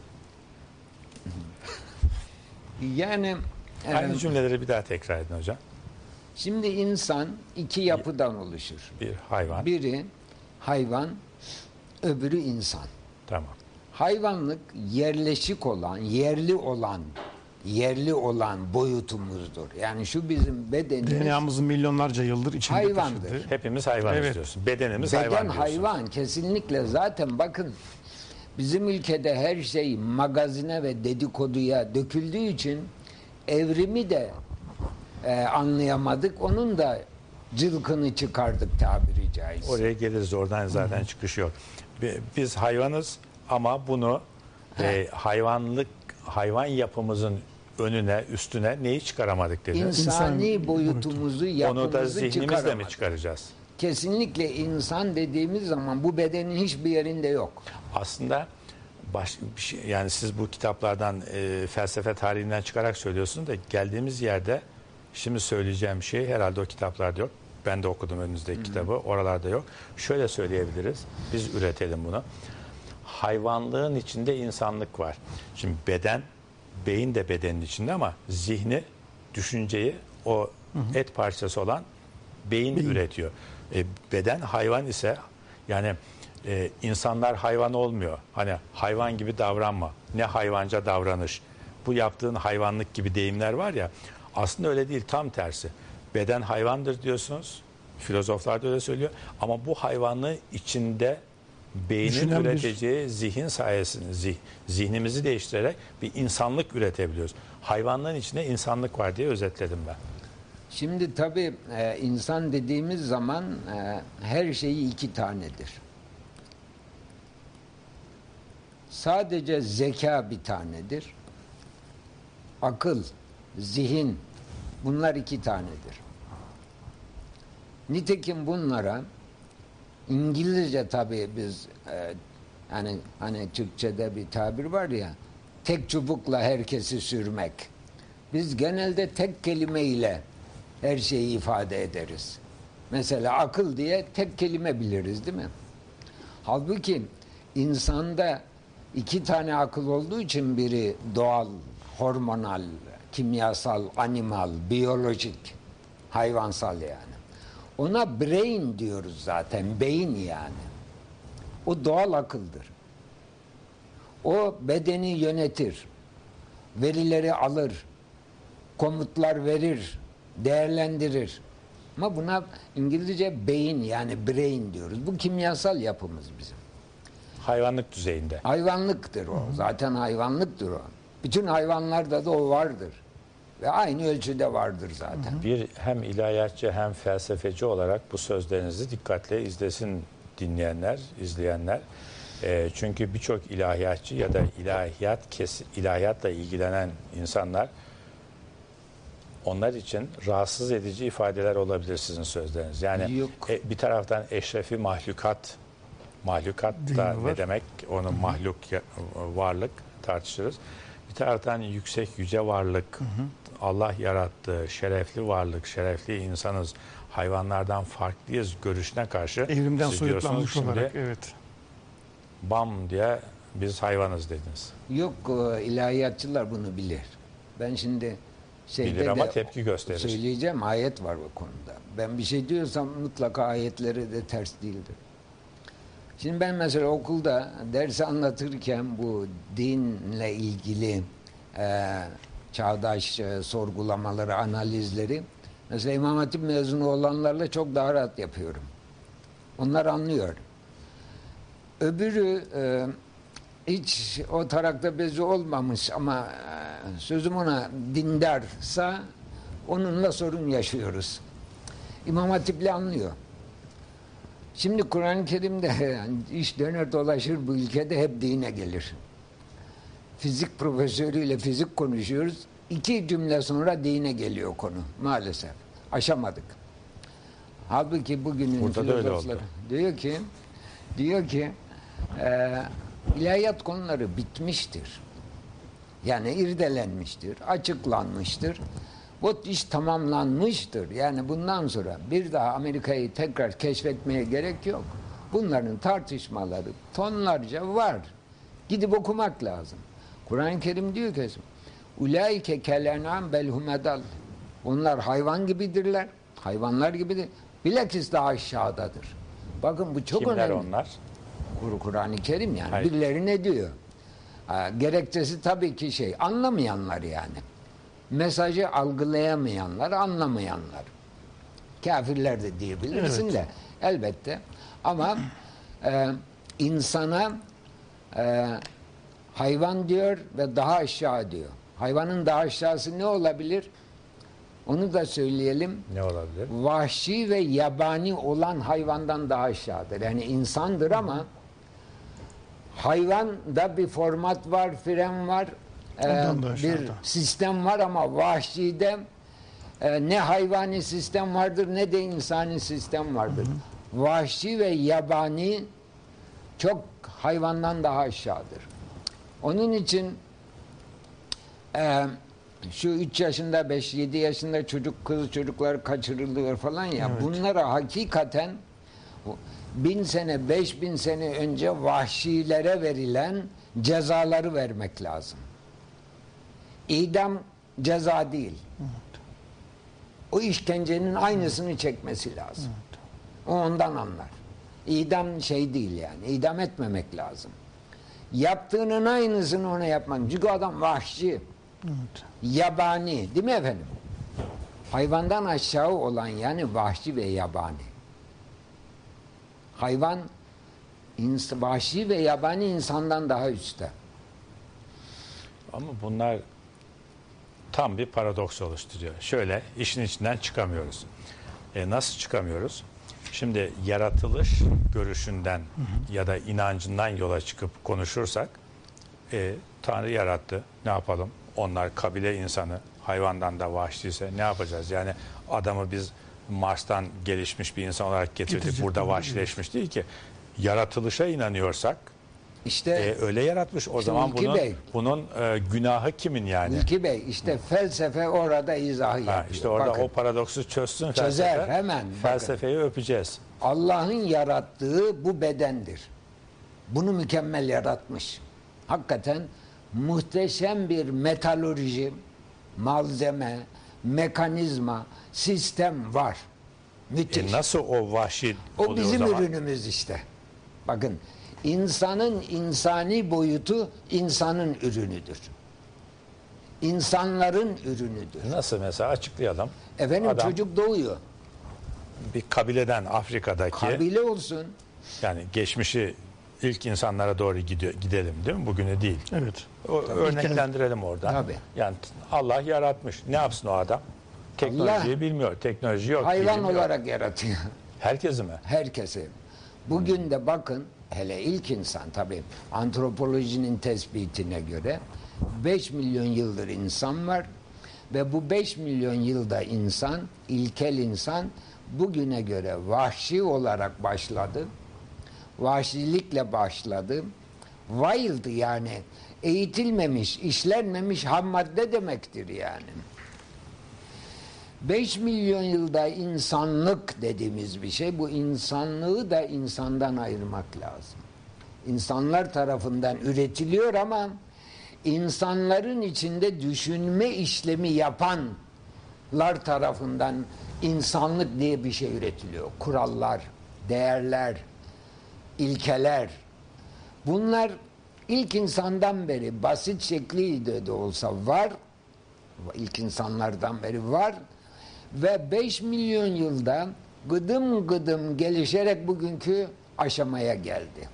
Yani aynı e, cümleleri bir daha tekrar edin hocam. şimdi insan iki yapıdan oluşur. Bir hayvan. Biri hayvan, öbürü insan. Tamam. Hayvanlık yerleşik olan, yerli olan, yerli olan boyutumuzdur. Yani şu bizim bedenimiz DNA'mızın milyonlarca yıldır içinde Hayvandır. taşıdığı. Hepimiz hayvanız Evet. diyorsun. Bedenimiz beden hayvan hayvan, diyorsun. kesinlikle zaten bakın Bizim ülkede her şey magazine ve dedikoduya döküldüğü için evrimi de e, anlayamadık. Onun da cılkını çıkardık tabiri caizse. Oraya geliriz. Oradan zaten çıkış yok. Bi- Biz hayvanız ama bunu e, hayvanlık hayvan yapımızın önüne, üstüne neyi çıkaramadık dedi. İnsani İnsan boyutumuzu, yapımızı Onu da zihnimizle mi çıkaramadık. çıkaracağız? Kesinlikle insan dediğimiz zaman bu bedenin hiçbir yerinde yok. Aslında baş, bir şey, yani siz bu kitaplardan e, felsefe tarihinden çıkarak söylüyorsunuz da geldiğimiz yerde şimdi söyleyeceğim şey herhalde o kitaplarda yok. Ben de okudum önünüzdeki kitabı. Oralarda yok. Şöyle söyleyebiliriz. Biz üretelim bunu. Hayvanlığın içinde insanlık var. Şimdi beden, beyin de bedenin içinde ama zihni, düşünceyi o et parçası olan beyin, üretiyor. E, beden hayvan ise yani e, insanlar hayvan olmuyor. Hani hayvan gibi davranma. Ne hayvanca davranış. Bu yaptığın hayvanlık gibi deyimler var ya. Aslında öyle değil. Tam tersi. Beden hayvandır diyorsunuz. Filozoflar da öyle söylüyor. Ama bu hayvanlığı içinde beynin Düşünen bir- üreteceği zihin sayesinde zih- zihnimizi değiştirerek bir insanlık üretebiliyoruz. Hayvanların içinde insanlık var diye özetledim ben. Şimdi tabii e, insan dediğimiz zaman e, her şeyi iki tanedir. Sadece zeka bir tanedir. Akıl, zihin bunlar iki tanedir. Nitekim bunlara İngilizce tabii biz e, hani hani Türkçe'de bir tabir var ya tek çubukla herkesi sürmek. Biz genelde tek kelimeyle her şeyi ifade ederiz. Mesela akıl diye tek kelime biliriz değil mi? Halbuki insanda iki tane akıl olduğu için biri doğal, hormonal, kimyasal, animal, biyolojik, hayvansal yani. Ona brain diyoruz zaten, beyin yani. O doğal akıldır. O bedeni yönetir, verileri alır, komutlar verir, değerlendirir. Ama buna İngilizce beyin yani brain diyoruz. Bu kimyasal yapımız bizim. Hayvanlık düzeyinde. Hayvanlıktır o. Zaten hayvanlıktır o. Bütün hayvanlarda da o vardır. Ve aynı ölçüde vardır zaten. Bir hem ilahiyatçı hem felsefeci olarak bu sözlerinizi dikkatle izlesin dinleyenler, izleyenler. Ee, çünkü birçok ilahiyatçı ya da ilahiyat kes, ilahiyatla ilgilenen insanlar onlar için rahatsız edici ifadeler olabilir sizin sözleriniz. Yani Yok. e, bir taraftan eşrefi mahlukat mahlukat da ne var? demek? Onu mahluk ya- varlık tartışırız. Bir taraftan yüksek yüce varlık, Allah yarattı, şerefli varlık, şerefli insanız, hayvanlardan farklıyız görüşüne karşı Evrimden soyutlanmış şimdi olarak evet. bam diye biz hayvanız dediniz. Yok e, ilahiyatçılar bunu bilir. Ben şimdi şeyde Bilir ama de tepki gösterir. Söyleyeceğim ayet var bu konuda. Ben bir şey diyorsam mutlaka ayetleri de ters değildir. Şimdi ben mesela okulda dersi anlatırken bu dinle ilgili e, çağdaş e, sorgulamaları, analizleri mesela İmam Hatip mezunu olanlarla çok daha rahat yapıyorum. Onlar anlıyor. Öbürü e, hiç o tarakta bezi olmamış ama e, sözüm ona dindarsa onunla sorun yaşıyoruz. İmam Hatipli anlıyor. Şimdi Kur'an-ı Kerim'de (laughs) iş döner dolaşır bu ülkede hep dine gelir. Fizik profesörüyle fizik konuşuyoruz. İki cümle sonra dine geliyor konu maalesef. Aşamadık. Halbuki bugünün Burada filozofları diyor ki diyor ki e, ilahiyat konuları bitmiştir. Yani irdelenmiştir, açıklanmıştır. Bu iş tamamlanmıştır. Yani bundan sonra bir daha Amerika'yı tekrar keşfetmeye gerek yok. Bunların tartışmaları tonlarca var. Gidip okumak lazım. Kur'an-ı Kerim diyor ki Ulaike kelenam belhumedal. Onlar hayvan gibidirler. Hayvanlar gibidir. Bilakis daha aşağıdadır. Bakın bu çok Kimler önemli. onlar? Kur- Kur'an-ı Kerim yani. Hayır. Birileri ne diyor? Gerekçesi tabii ki şey anlamayanlar yani. Mesajı algılayamayanlar, anlamayanlar. Kafirler de diyebilirsin Evet. de elbette. Ama e, insana Ee, hayvan diyor ve daha aşağı diyor. Hayvanın daha aşağısı ne olabilir? Onu da söyleyelim. Ne olabilir? Vahşi ve yabani olan hayvandan daha aşağıdır. Yani insandır ama hayvanda bir format var, fren var, e, bir sistem var ama vahşide e, ne hayvani sistem vardır ne de insani sistem vardır. Vahşi ve yabani çok hayvandan daha aşağıdır. Onun için e, şu 3 yaşında 5-7 yaşında çocuk kız çocuklar kaçırılıyor falan ya bunlara hakikaten bin sene beş bin sene önce vahşilere verilen cezaları vermek lazım. İdam ceza değil. O işkencenin aynısını çekmesi lazım. O ondan anlar. İdam şey değil yani. İdam etmemek lazım. Yaptığının aynısını ona yapmak. Çünkü adam vahşi, yabani. Değil mi efendim? Hayvandan aşağı olan yani vahşi ve yabani. Hayvan vahşi ve yabani insandan daha üstte. Ama bunlar tam bir paradoks oluşturuyor. Şöyle işin içinden çıkamıyoruz. E, nasıl çıkamıyoruz? Şimdi yaratılış görüşünden ya da inancından yola çıkıp konuşursak e, Tanrı yarattı. Ne yapalım? Onlar kabile insanı. Hayvandan da vahşiyse ne yapacağız? Yani adamı biz Mars'tan gelişmiş bir insan olarak getirdik. Getirecek Burada vahşileşmiş değil ki. Yaratılışa inanıyorsak İşte e, öyle yaratmış. O zaman Ülkü bunun Bey. bunun e, günahı kimin yani? Ülki Bey işte felsefe orada izahı Ha, yapıyor. işte orada Bakın, o paradoksu çözsün Çözer, felsefe. hemen, bakın. Felsefeyi öpeceğiz. Allah'ın yarattığı bu bedendir. Bunu mükemmel yaratmış. Hakikaten muhteşem bir metalurji, malzeme, mekanizma, sistem var. Müthiş. E, nasıl o vahşi o bizim o ürünümüz işte. Bakın insanın insani boyutu insanın ürünüdür. İnsanların ürünüdür. Nasıl mesela açıklayalım. Efendim Adam çocuk doğuyor. bir kabileden Afrika'daki Kabile olsun. yani geçmişi ilk insanlara doğru gidiyor, gidelim değil mi? Bugünü değil. Evet. O, örneklendirelim oradan. Tabii. Yani Allah yaratmış. Ne yapsın o adam? Teknolojiyi Allah- bilmiyor. Teknoloji yok. Hayvan bilim yok. olarak yaratıyor. Herkesi mi? Herkese. Bugün de bakın hele ilk insan tabii antropolojinin tespitine göre 5 milyon yıldır insan var ve bu 5 milyon yılda insan, ilkel insan bugüne göre vahşi olarak başladı. Vahşilikle başladı. Wild yani eğitilmemiş, işlenmemiş ham madde demektir yani. 5 milyon yılda insanlık dediğimiz bir şey. Bu insanlığı da insandan ayırmak lazım. İnsanlar tarafından üretiliyor ama insanların içinde düşünme işlemi yapanlar tarafından insanlık diye bir şey üretiliyor. Kurallar, değerler, ilkeler. Bunlar ilk insandan beri basit şekliyle de olsa var. İlk insanlardan beri var. Ve 5 milyon yılda gıdım gıdım gelişerek bugünkü aşamaya geldi.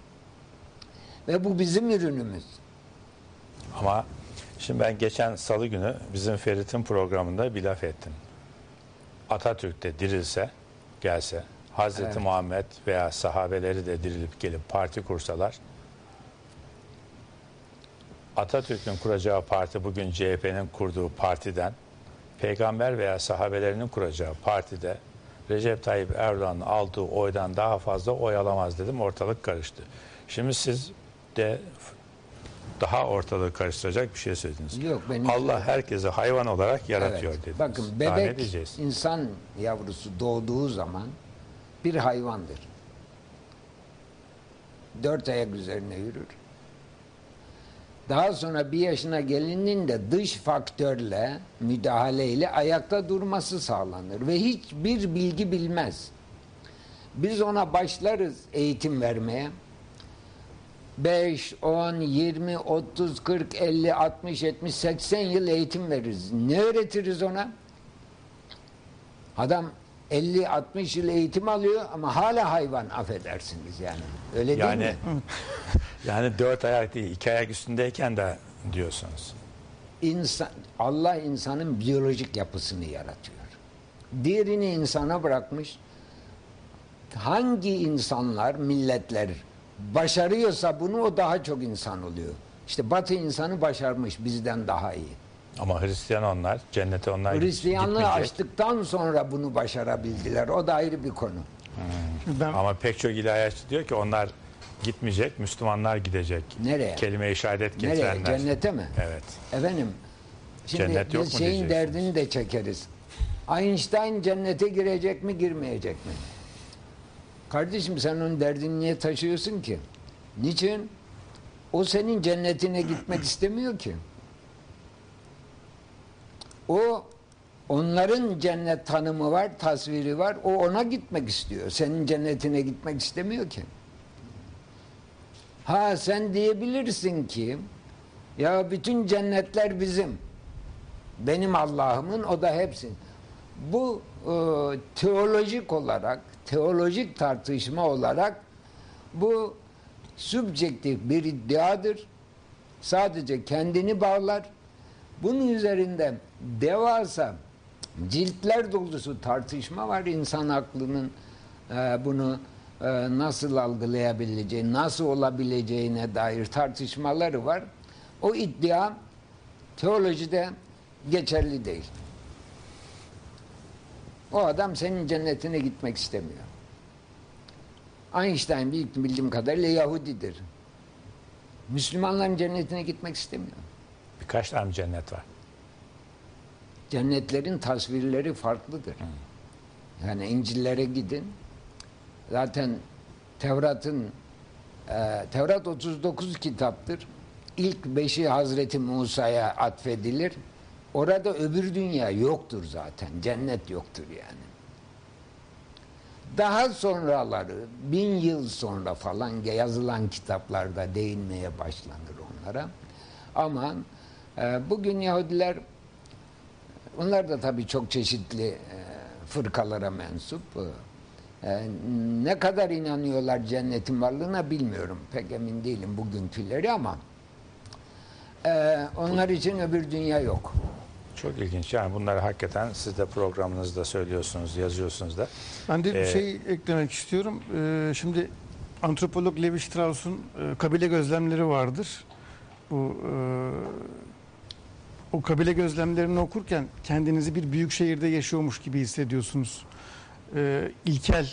Ve bu bizim ürünümüz. Ama şimdi ben geçen salı günü bizim Ferit'in programında bir laf ettim. Atatürk de dirilse, gelse, Hazreti Evet. Muhammed veya sahabeleri de dirilip gelip parti kursalar, Atatürk'ün kuracağı parti bugün CHP'nin kurduğu partiden, peygamber veya sahabelerinin kuracağı partide Recep Tayyip Erdoğan'ın aldığı oydan daha fazla oy alamaz dedim. Ortalık karıştı. Şimdi siz de daha ortalığı karıştıracak bir şey söylediniz. Yok, benim- Allah herkesi hayvan olarak yaratıyor Evet. dediniz. Bakın bebek insan yavrusu doğduğu zaman bir hayvandır. Dört ayak üzerine yürür. Daha sonra bir yaşına gelindiğinde dış faktörle, müdahaleyle ayakta durması sağlanır ve hiçbir bilgi bilmez. Biz ona başlarız eğitim vermeye. 5, 10, 20, 30, 40, 50, 60, 70, 80 yıl eğitim veririz. Ne öğretiriz ona? Adam 50-60 yıl eğitim alıyor ama hala hayvan affedersiniz yani. Öyle değil Yani mi? (laughs) yani dört ayak değil, iki ayak üstündeyken de diyorsunuz. İnsan, Allah insanın biyolojik yapısını yaratıyor. Diğerini insana bırakmış. Hangi insanlar, milletler başarıyorsa bunu o daha çok insan oluyor. İşte Batı insanı başarmış bizden daha iyi. Ama Hristiyan onlar, cennete onlar Hristiyanlığı gitmeyecek. açtıktan sonra bunu başarabildiler. O da ayrı bir konu. Şimdi ben Ama pek çok ilahiyatçı diyor ki onlar gitmeyecek, Müslümanlar gidecek. Nereye? Kelime-i şehadet Nereye? getirenler. Cennete mi? Evet. Efendim, şimdi Cennet yok biz mu şeyin derdini de çekeriz. Einstein cennete girecek mi, girmeyecek mi? Kardeşim sen onun derdini niye taşıyorsun ki? Niçin? O senin cennetine gitmek istemiyor ki. O onların cennet tanımı var, tasviri var. O ona gitmek istiyor. Senin cennetine gitmek istemiyor ki. Ha sen diyebilirsin ki ya bütün cennetler bizim. Benim Allah'ımın o da hepsi. Bu e, teolojik olarak, teolojik tartışma olarak bu subjektif bir iddiadır. Sadece kendini bağlar. Bunun üzerinde devasa ciltler dolusu tartışma var insan aklının e, bunu e, nasıl algılayabileceği, nasıl olabileceğine dair tartışmaları var. O iddia teolojide geçerli değil. O adam senin cennetine gitmek istemiyor. Einstein bildiğim kadarıyla Yahudidir. Müslümanların cennetine gitmek istemiyor. Birkaç tane cennet var. Cennetlerin tasvirleri farklıdır. Yani İncil'lere gidin. Zaten Tevrat'ın e, Tevrat 39 kitaptır. İlk beşi Hazreti Musa'ya atfedilir. Orada öbür dünya yoktur zaten. Cennet yoktur yani. Daha sonraları bin yıl sonra falan yazılan kitaplarda değinmeye başlanır onlara. Ama e, bugün Yahudiler onlar da tabii çok çeşitli e, fırkalara mensup. E, ne kadar inanıyorlar cennetin varlığına bilmiyorum. Pek emin değilim bugünküleri ama e, onlar için öbür dünya yok. Çok ilginç. Yani bunları hakikaten siz de programınızda söylüyorsunuz, yazıyorsunuz da. Ben de bir Ee, şey eklemek istiyorum. Ee, şimdi antropolog Levi Strauss'un e, kabile gözlemleri vardır. Bu e, o kabile gözlemlerini okurken kendinizi bir büyük şehirde yaşıyormuş gibi hissediyorsunuz. Ee, ilkel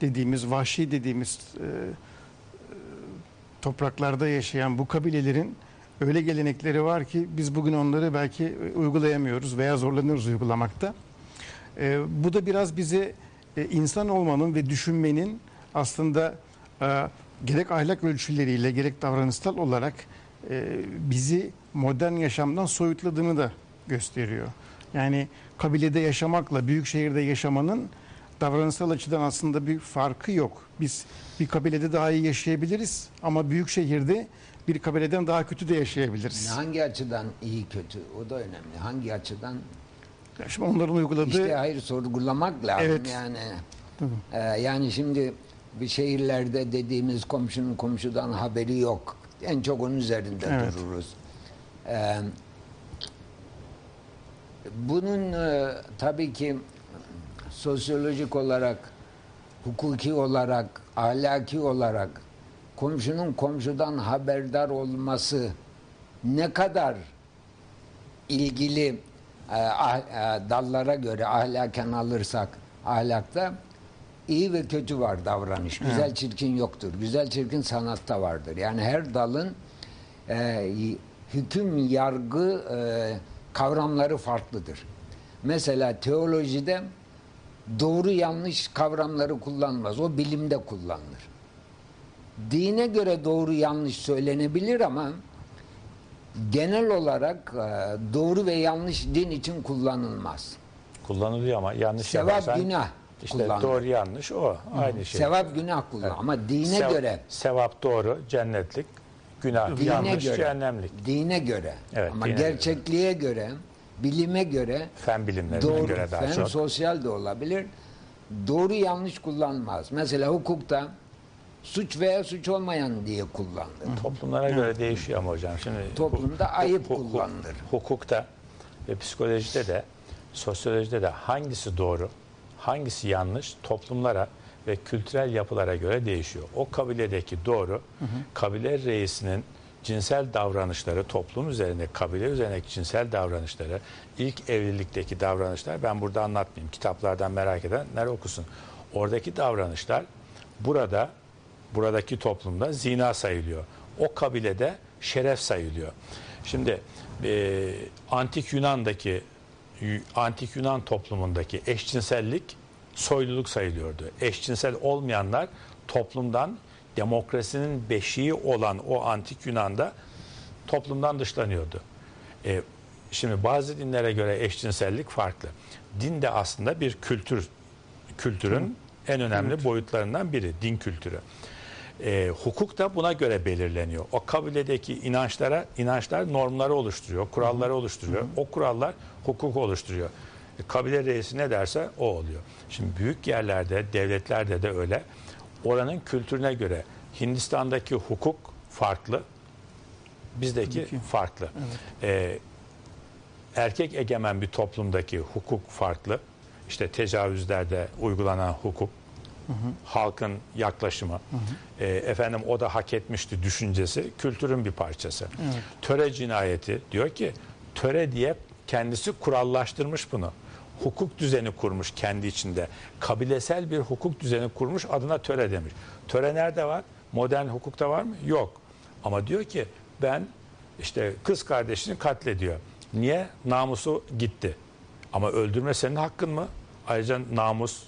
dediğimiz, vahşi dediğimiz e, e, topraklarda yaşayan bu kabilelerin öyle gelenekleri var ki biz bugün onları belki uygulayamıyoruz veya zorlanıyoruz uygulamakta. Ee, bu da biraz bize e, insan olmanın ve düşünmenin aslında e, gerek ahlak ölçüleriyle gerek davranışsal olarak e, bizi modern yaşamdan soyutladığını da gösteriyor. Yani kabilede yaşamakla büyük şehirde yaşamanın davranışsal açıdan aslında bir farkı yok. Biz bir kabilede daha iyi yaşayabiliriz ama büyük şehirde bir kabileden daha kötü de yaşayabiliriz. Hangi açıdan iyi kötü o da önemli. Hangi açıdan Şimdi onların uyguladığı İşte hayır sorgulamak lazım Evet. yani. Ee, yani şimdi bir şehirlerde dediğimiz komşunun komşudan haberi yok. En çok onun üzerinde Evet. dururuz. Ee, bunun e, tabii ki sosyolojik olarak, hukuki olarak, ahlaki olarak komşunun komşudan haberdar olması ne kadar ilgili e, ah- e, dallara göre ahlaken alırsak ahlakta iyi ve kötü var davranış. Güzel çirkin yoktur. Güzel çirkin sanatta vardır. Yani her dalın e, hüküm yargı e, kavramları farklıdır. Mesela teolojide doğru yanlış kavramları kullanmaz. O bilimde kullanılır. Dine göre doğru yanlış söylenebilir ama genel olarak e, doğru ve yanlış din için kullanılmaz. Kullanılıyor ama yanlış Sevap yaparsan günah işte kullanılır. doğru yanlış o. Aynı şey. Sevap günah kullan ama dine Sev- göre Sevap doğru, cennetlik. Günah dine yanlış, göre cehennemlik. dine göre Evet, ama dine gerçekliğe göre bilime göre Fen bilimlerine doğru göre daha fen çok. sosyal de olabilir. doğru yanlış kullanmaz. Mesela hukukta suç veya suç olmayan diye kullanılır. Toplumlara göre değişiyor ama hocam. Şimdi Toplumda hu- ayıp hu- hu- kullanılır. Hukukta ve psikolojide de sosyolojide de hangisi doğru, hangisi yanlış toplumlara ve kültürel yapılara göre değişiyor. O kabiledeki doğru, kabile reisinin cinsel davranışları, toplum üzerinde, kabile üzerindeki cinsel davranışları, ilk evlilikteki davranışlar ben burada anlatmayayım. Kitaplardan merak edenler okusun. Oradaki davranışlar burada buradaki toplumda zina sayılıyor. O kabilede şeref sayılıyor. Şimdi e, antik Yunan'daki antik Yunan toplumundaki eşcinsellik soyluluk sayılıyordu. Eşcinsel olmayanlar toplumdan demokrasinin beşiği olan o antik Yunan'da toplumdan dışlanıyordu. E, şimdi bazı dinlere göre eşcinsellik farklı. Din de aslında bir kültür kültürün en önemli boyutlarından biri din kültürü. E, hukuk da buna göre belirleniyor. O kabiledeki inançlara inançlar normları oluşturuyor, kuralları oluşturuyor. O kurallar hukuk oluşturuyor. E, kabile reisi ne derse o oluyor. Şimdi büyük yerlerde, devletlerde de öyle. Oranın kültürüne göre Hindistan'daki hukuk farklı, bizdeki farklı. E, erkek egemen bir toplumdaki hukuk farklı. İşte tecavüzlerde uygulanan hukuk, halkın yaklaşımı, e, efendim o da hak etmişti düşüncesi kültürün bir parçası. Töre cinayeti diyor ki töre diye kendisi kurallaştırmış bunu. Hukuk düzeni kurmuş kendi içinde. Kabilesel bir hukuk düzeni kurmuş adına töre demiş. Töre nerede var? Modern hukukta var mı? Yok. Ama diyor ki ben işte kız kardeşini katlediyor. Niye? Namusu gitti. Ama öldürme senin hakkın mı? Ayrıca namus,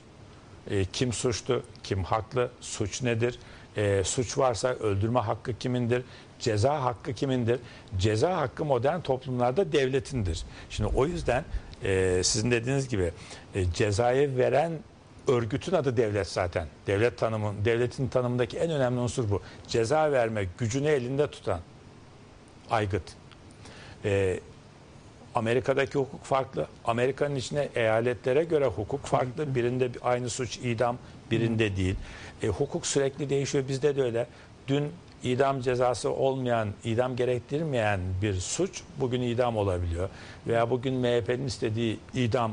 e, kim suçlu, kim haklı, suç nedir? E, suç varsa öldürme hakkı kimindir? Ceza hakkı kimindir? Ceza hakkı modern toplumlarda devletindir. Şimdi o yüzden e, sizin dediğiniz gibi e, cezayı veren örgütün adı devlet zaten. Devlet tanımı, devletin tanımındaki en önemli unsur bu. Ceza verme gücünü elinde tutan aygıt. E, Amerika'daki hukuk farklı. Amerika'nın içine eyaletlere göre hukuk farklı. Birinde bir- aynı suç idam, birinde değil. E, hukuk sürekli değişiyor. Bizde de öyle. Dün idam cezası olmayan, idam gerektirmeyen bir suç bugün idam olabiliyor. Veya bugün MHP'nin istediği idam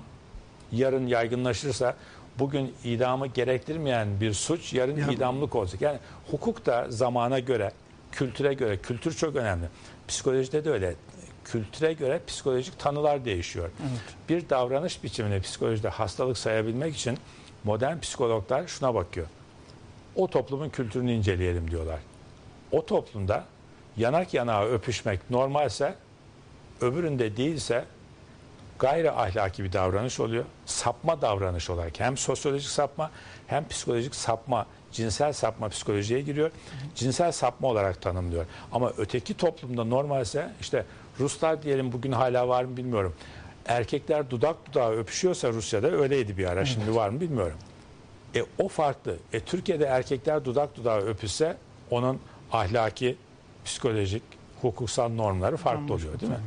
yarın yaygınlaşırsa bugün idamı gerektirmeyen bir suç yarın Ya- idamlık olacak. Yani hukuk da zamana göre, kültüre göre, kültür çok önemli. Psikolojide de öyle. Kültüre göre psikolojik tanılar değişiyor. Bir davranış biçimini psikolojide hastalık sayabilmek için modern psikologlar şuna bakıyor. O toplumun kültürünü inceleyelim diyorlar. O toplumda yanak yanağa öpüşmek normalse öbüründe değilse gayri ahlaki bir davranış oluyor. Sapma davranış olarak hem sosyolojik sapma hem psikolojik sapma, cinsel sapma psikolojiye giriyor. Cinsel sapma olarak tanımlıyor. Ama öteki toplumda normalse işte Ruslar diyelim bugün hala var mı bilmiyorum. Erkekler dudak dudağa öpüşüyorsa Rusya'da öyleydi bir ara. Şimdi var mı bilmiyorum. E o farklı. E Türkiye'de erkekler dudak dudağa öpüşse onun ahlaki, psikolojik, hukuksal normları farklı oluyor değil mi?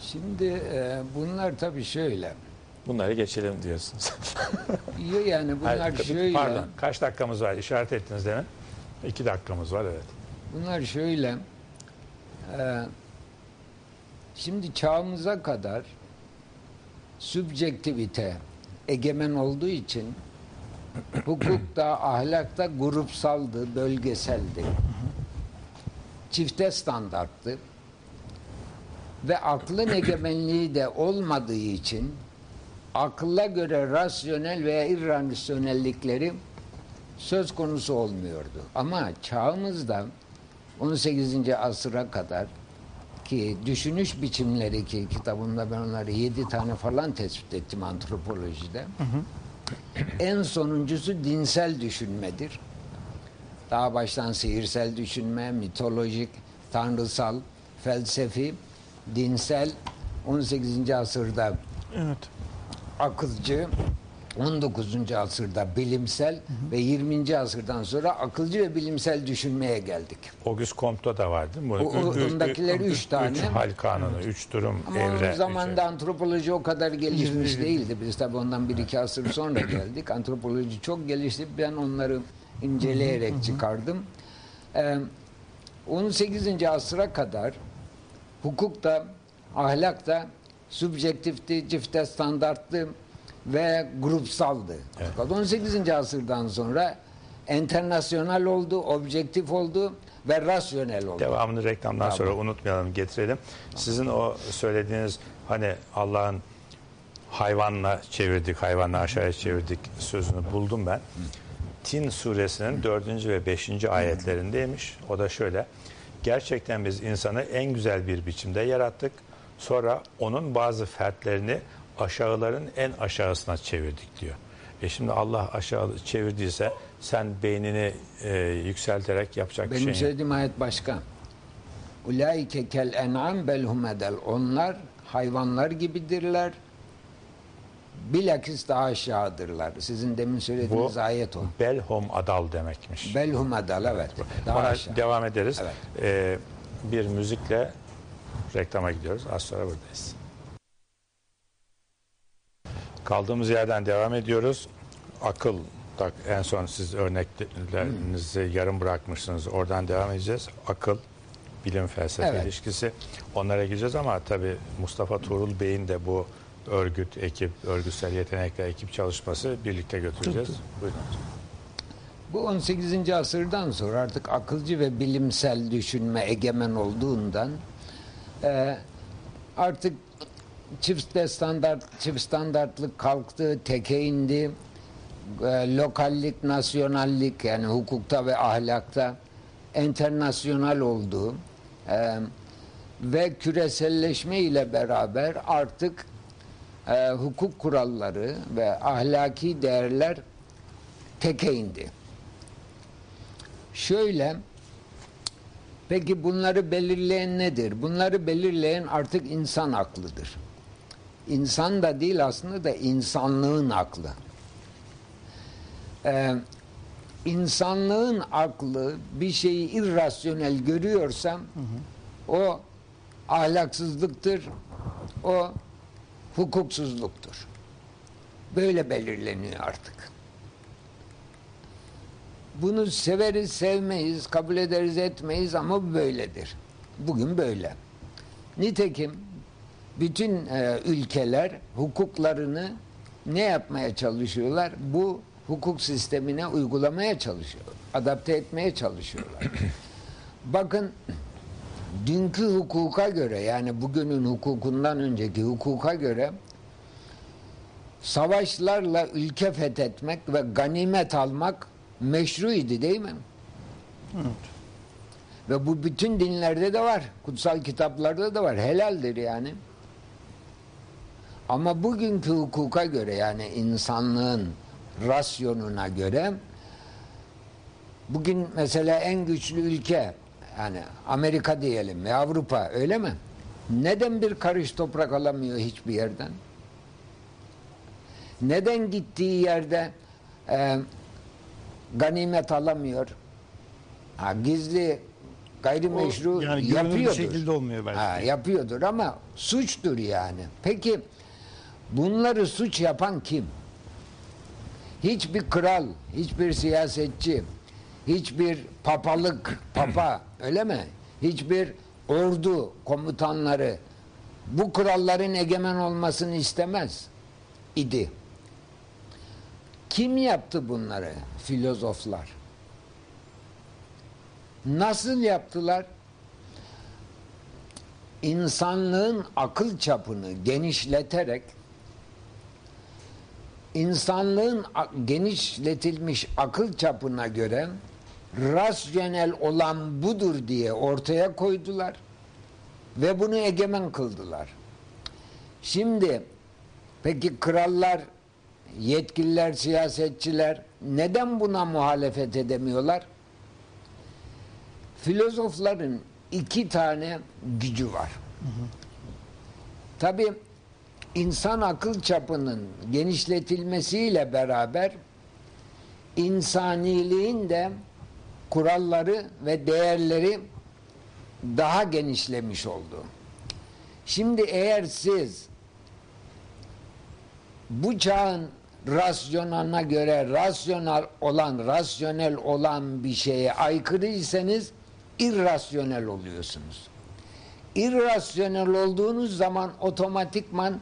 Şimdi e, bunlar tabii şöyle. Bunları geçelim diyorsunuz. Yo, Yani (laughs) bunlar Hayır, şöyle. Pardon. Kaç dakikamız var? İşaret ettiniz demin. İki dakikamız var evet. Bunlar şöyle. e, şimdi çağımıza kadar sübjektivite egemen olduğu için hukukta, ahlakta grupsaldı, bölgeseldi. Çifte standarttı. Ve aklın egemenliği de olmadığı için akılla göre rasyonel veya irrasyonellikleri söz konusu olmuyordu. Ama çağımızda 18. asıra kadar ki düşünüş biçimleri ki kitabımda ben onları yedi tane falan tespit ettim antropolojide. En sonuncusu dinsel düşünmedir. Daha baştan sihirsel düşünme, mitolojik, tanrısal, felsefi, dinsel 18. asırda Evet. akılcı, 19. asırda bilimsel ve 20. asırdan sonra akılcı ve bilimsel düşünmeye geldik. Auguste Comte'da da var değil mi? O- ondakiler üç tane. Üç hal kanunu, üç durum, Ama evre. o zamanda antropoloji o kadar gelişmiş Değil. değildi. Biz tabii ondan bir iki asır sonra geldik. Antropoloji çok gelişti. Ben onları inceleyerek çıkardım. Ee, 18. asıra kadar hukukta, ahlakta subjektifti, çifte standarttı ve grupsaldı. Fakat 18. asırdan sonra internasyonal oldu, objektif oldu ve rasyonel oldu. Devamını reklamdan Tamam. sonra unutmayalım, getirelim. Sizin o söylediğiniz hani Allah'ın hayvanla çevirdik, hayvanla aşağıya çevirdik sözünü buldum ben. Tin suresinin dördüncü ve beşinci ayetlerindeymiş. O da şöyle. Gerçekten biz insanı en güzel bir biçimde yarattık. Sonra onun bazı fertlerini aşağıların en aşağısına çevirdik diyor. E şimdi Allah aşağı çevirdiyse sen beynini e, yükselterek yapacak bir Benim şey yok. söylediğim ayet başka. Ulaike kel en'am bel humedel. Onlar hayvanlar gibidirler. Bilakis daha aşağıdırlar. Sizin demin söylediğiniz Bu ayet o. belhom adal demekmiş. Bel humedel evet. Daha Ona aşağı. devam ederiz. Evet. Ee, bir müzikle reklama gidiyoruz. Az sonra buradayız. Kaldığımız yerden devam ediyoruz. Akıl en son siz örneklerinizi yarım bırakmışsınız. Oradan devam edeceğiz. Akıl, bilim felsefe Evet. ilişkisi. Onlara gireceğiz ama tabii Mustafa Tuğrul Bey'in de bu örgüt, ekip, örgütsel yetenekler ekip çalışması birlikte götüreceğiz. Buyurun. Bu 18. asırdan sonra artık akılcı ve bilimsel düşünme egemen olduğundan e, artık çift standart çift standartlık kalktı, teke indi. E, lokallik, nasyonallik yani hukukta ve ahlakta internasyonal oldu. E, ve küreselleşme ile beraber artık e, hukuk kuralları ve ahlaki değerler teke indi. Şöyle, peki bunları belirleyen nedir? Bunları belirleyen artık insan aklıdır. İnsan da değil aslında da insanlığın aklı. Ee, insanlığın aklı bir şeyi irrasyonel görüyorsam o ahlaksızlıktır, o hukuksuzluktur. Böyle belirleniyor artık. Bunu severiz, sevmeyiz, kabul ederiz, etmeyiz ama böyledir. Bugün böyle. Nitekim bütün e, ülkeler hukuklarını ne yapmaya çalışıyorlar? Bu hukuk sistemine uygulamaya çalışıyor. Adapte etmeye çalışıyorlar. (clears throat) Bakın dünkü hukuka göre yani bugünün hukukundan önceki hukuka göre savaşlarla ülke fethetmek ve ganimet almak meşruydu değil mi? Ve bu bütün dinlerde de var. Kutsal kitaplarda da var. Helaldir yani. Ama bugünkü hukuka göre yani insanlığın rasyonuna göre bugün mesela en güçlü ülke yani Amerika diyelim ve Avrupa öyle mi? Neden bir karış toprak alamıyor hiçbir yerden? Neden gittiği yerde e, ganimet alamıyor? Ha, gizli gayrimeşru O yani yapıyordur. şekilde olmuyor belki. Ha, yapıyordur ama suçtur yani. Peki bunları suç yapan kim? Hiçbir kral, hiçbir siyasetçi, hiçbir papalık, papa öyle mi? Hiçbir ordu komutanları bu kuralların egemen olmasını istemez idi. Kim yaptı bunları? Filozoflar. Nasıl yaptılar? İnsanlığın akıl çapını genişleterek insanlığın genişletilmiş akıl çapına göre rasyonel olan budur diye ortaya koydular ve bunu egemen kıldılar. Şimdi peki krallar, yetkililer, siyasetçiler neden buna muhalefet edemiyorlar? Filozofların iki tane gücü var. Tabi insan akıl çapının genişletilmesiyle beraber insaniliğin de kuralları ve değerleri daha genişlemiş oldu. Şimdi eğer siz bu çağın rasyonana göre rasyonel olan, rasyonel olan bir şeye aykırıysanız irrasyonel oluyorsunuz. İrrasyonel olduğunuz zaman otomatikman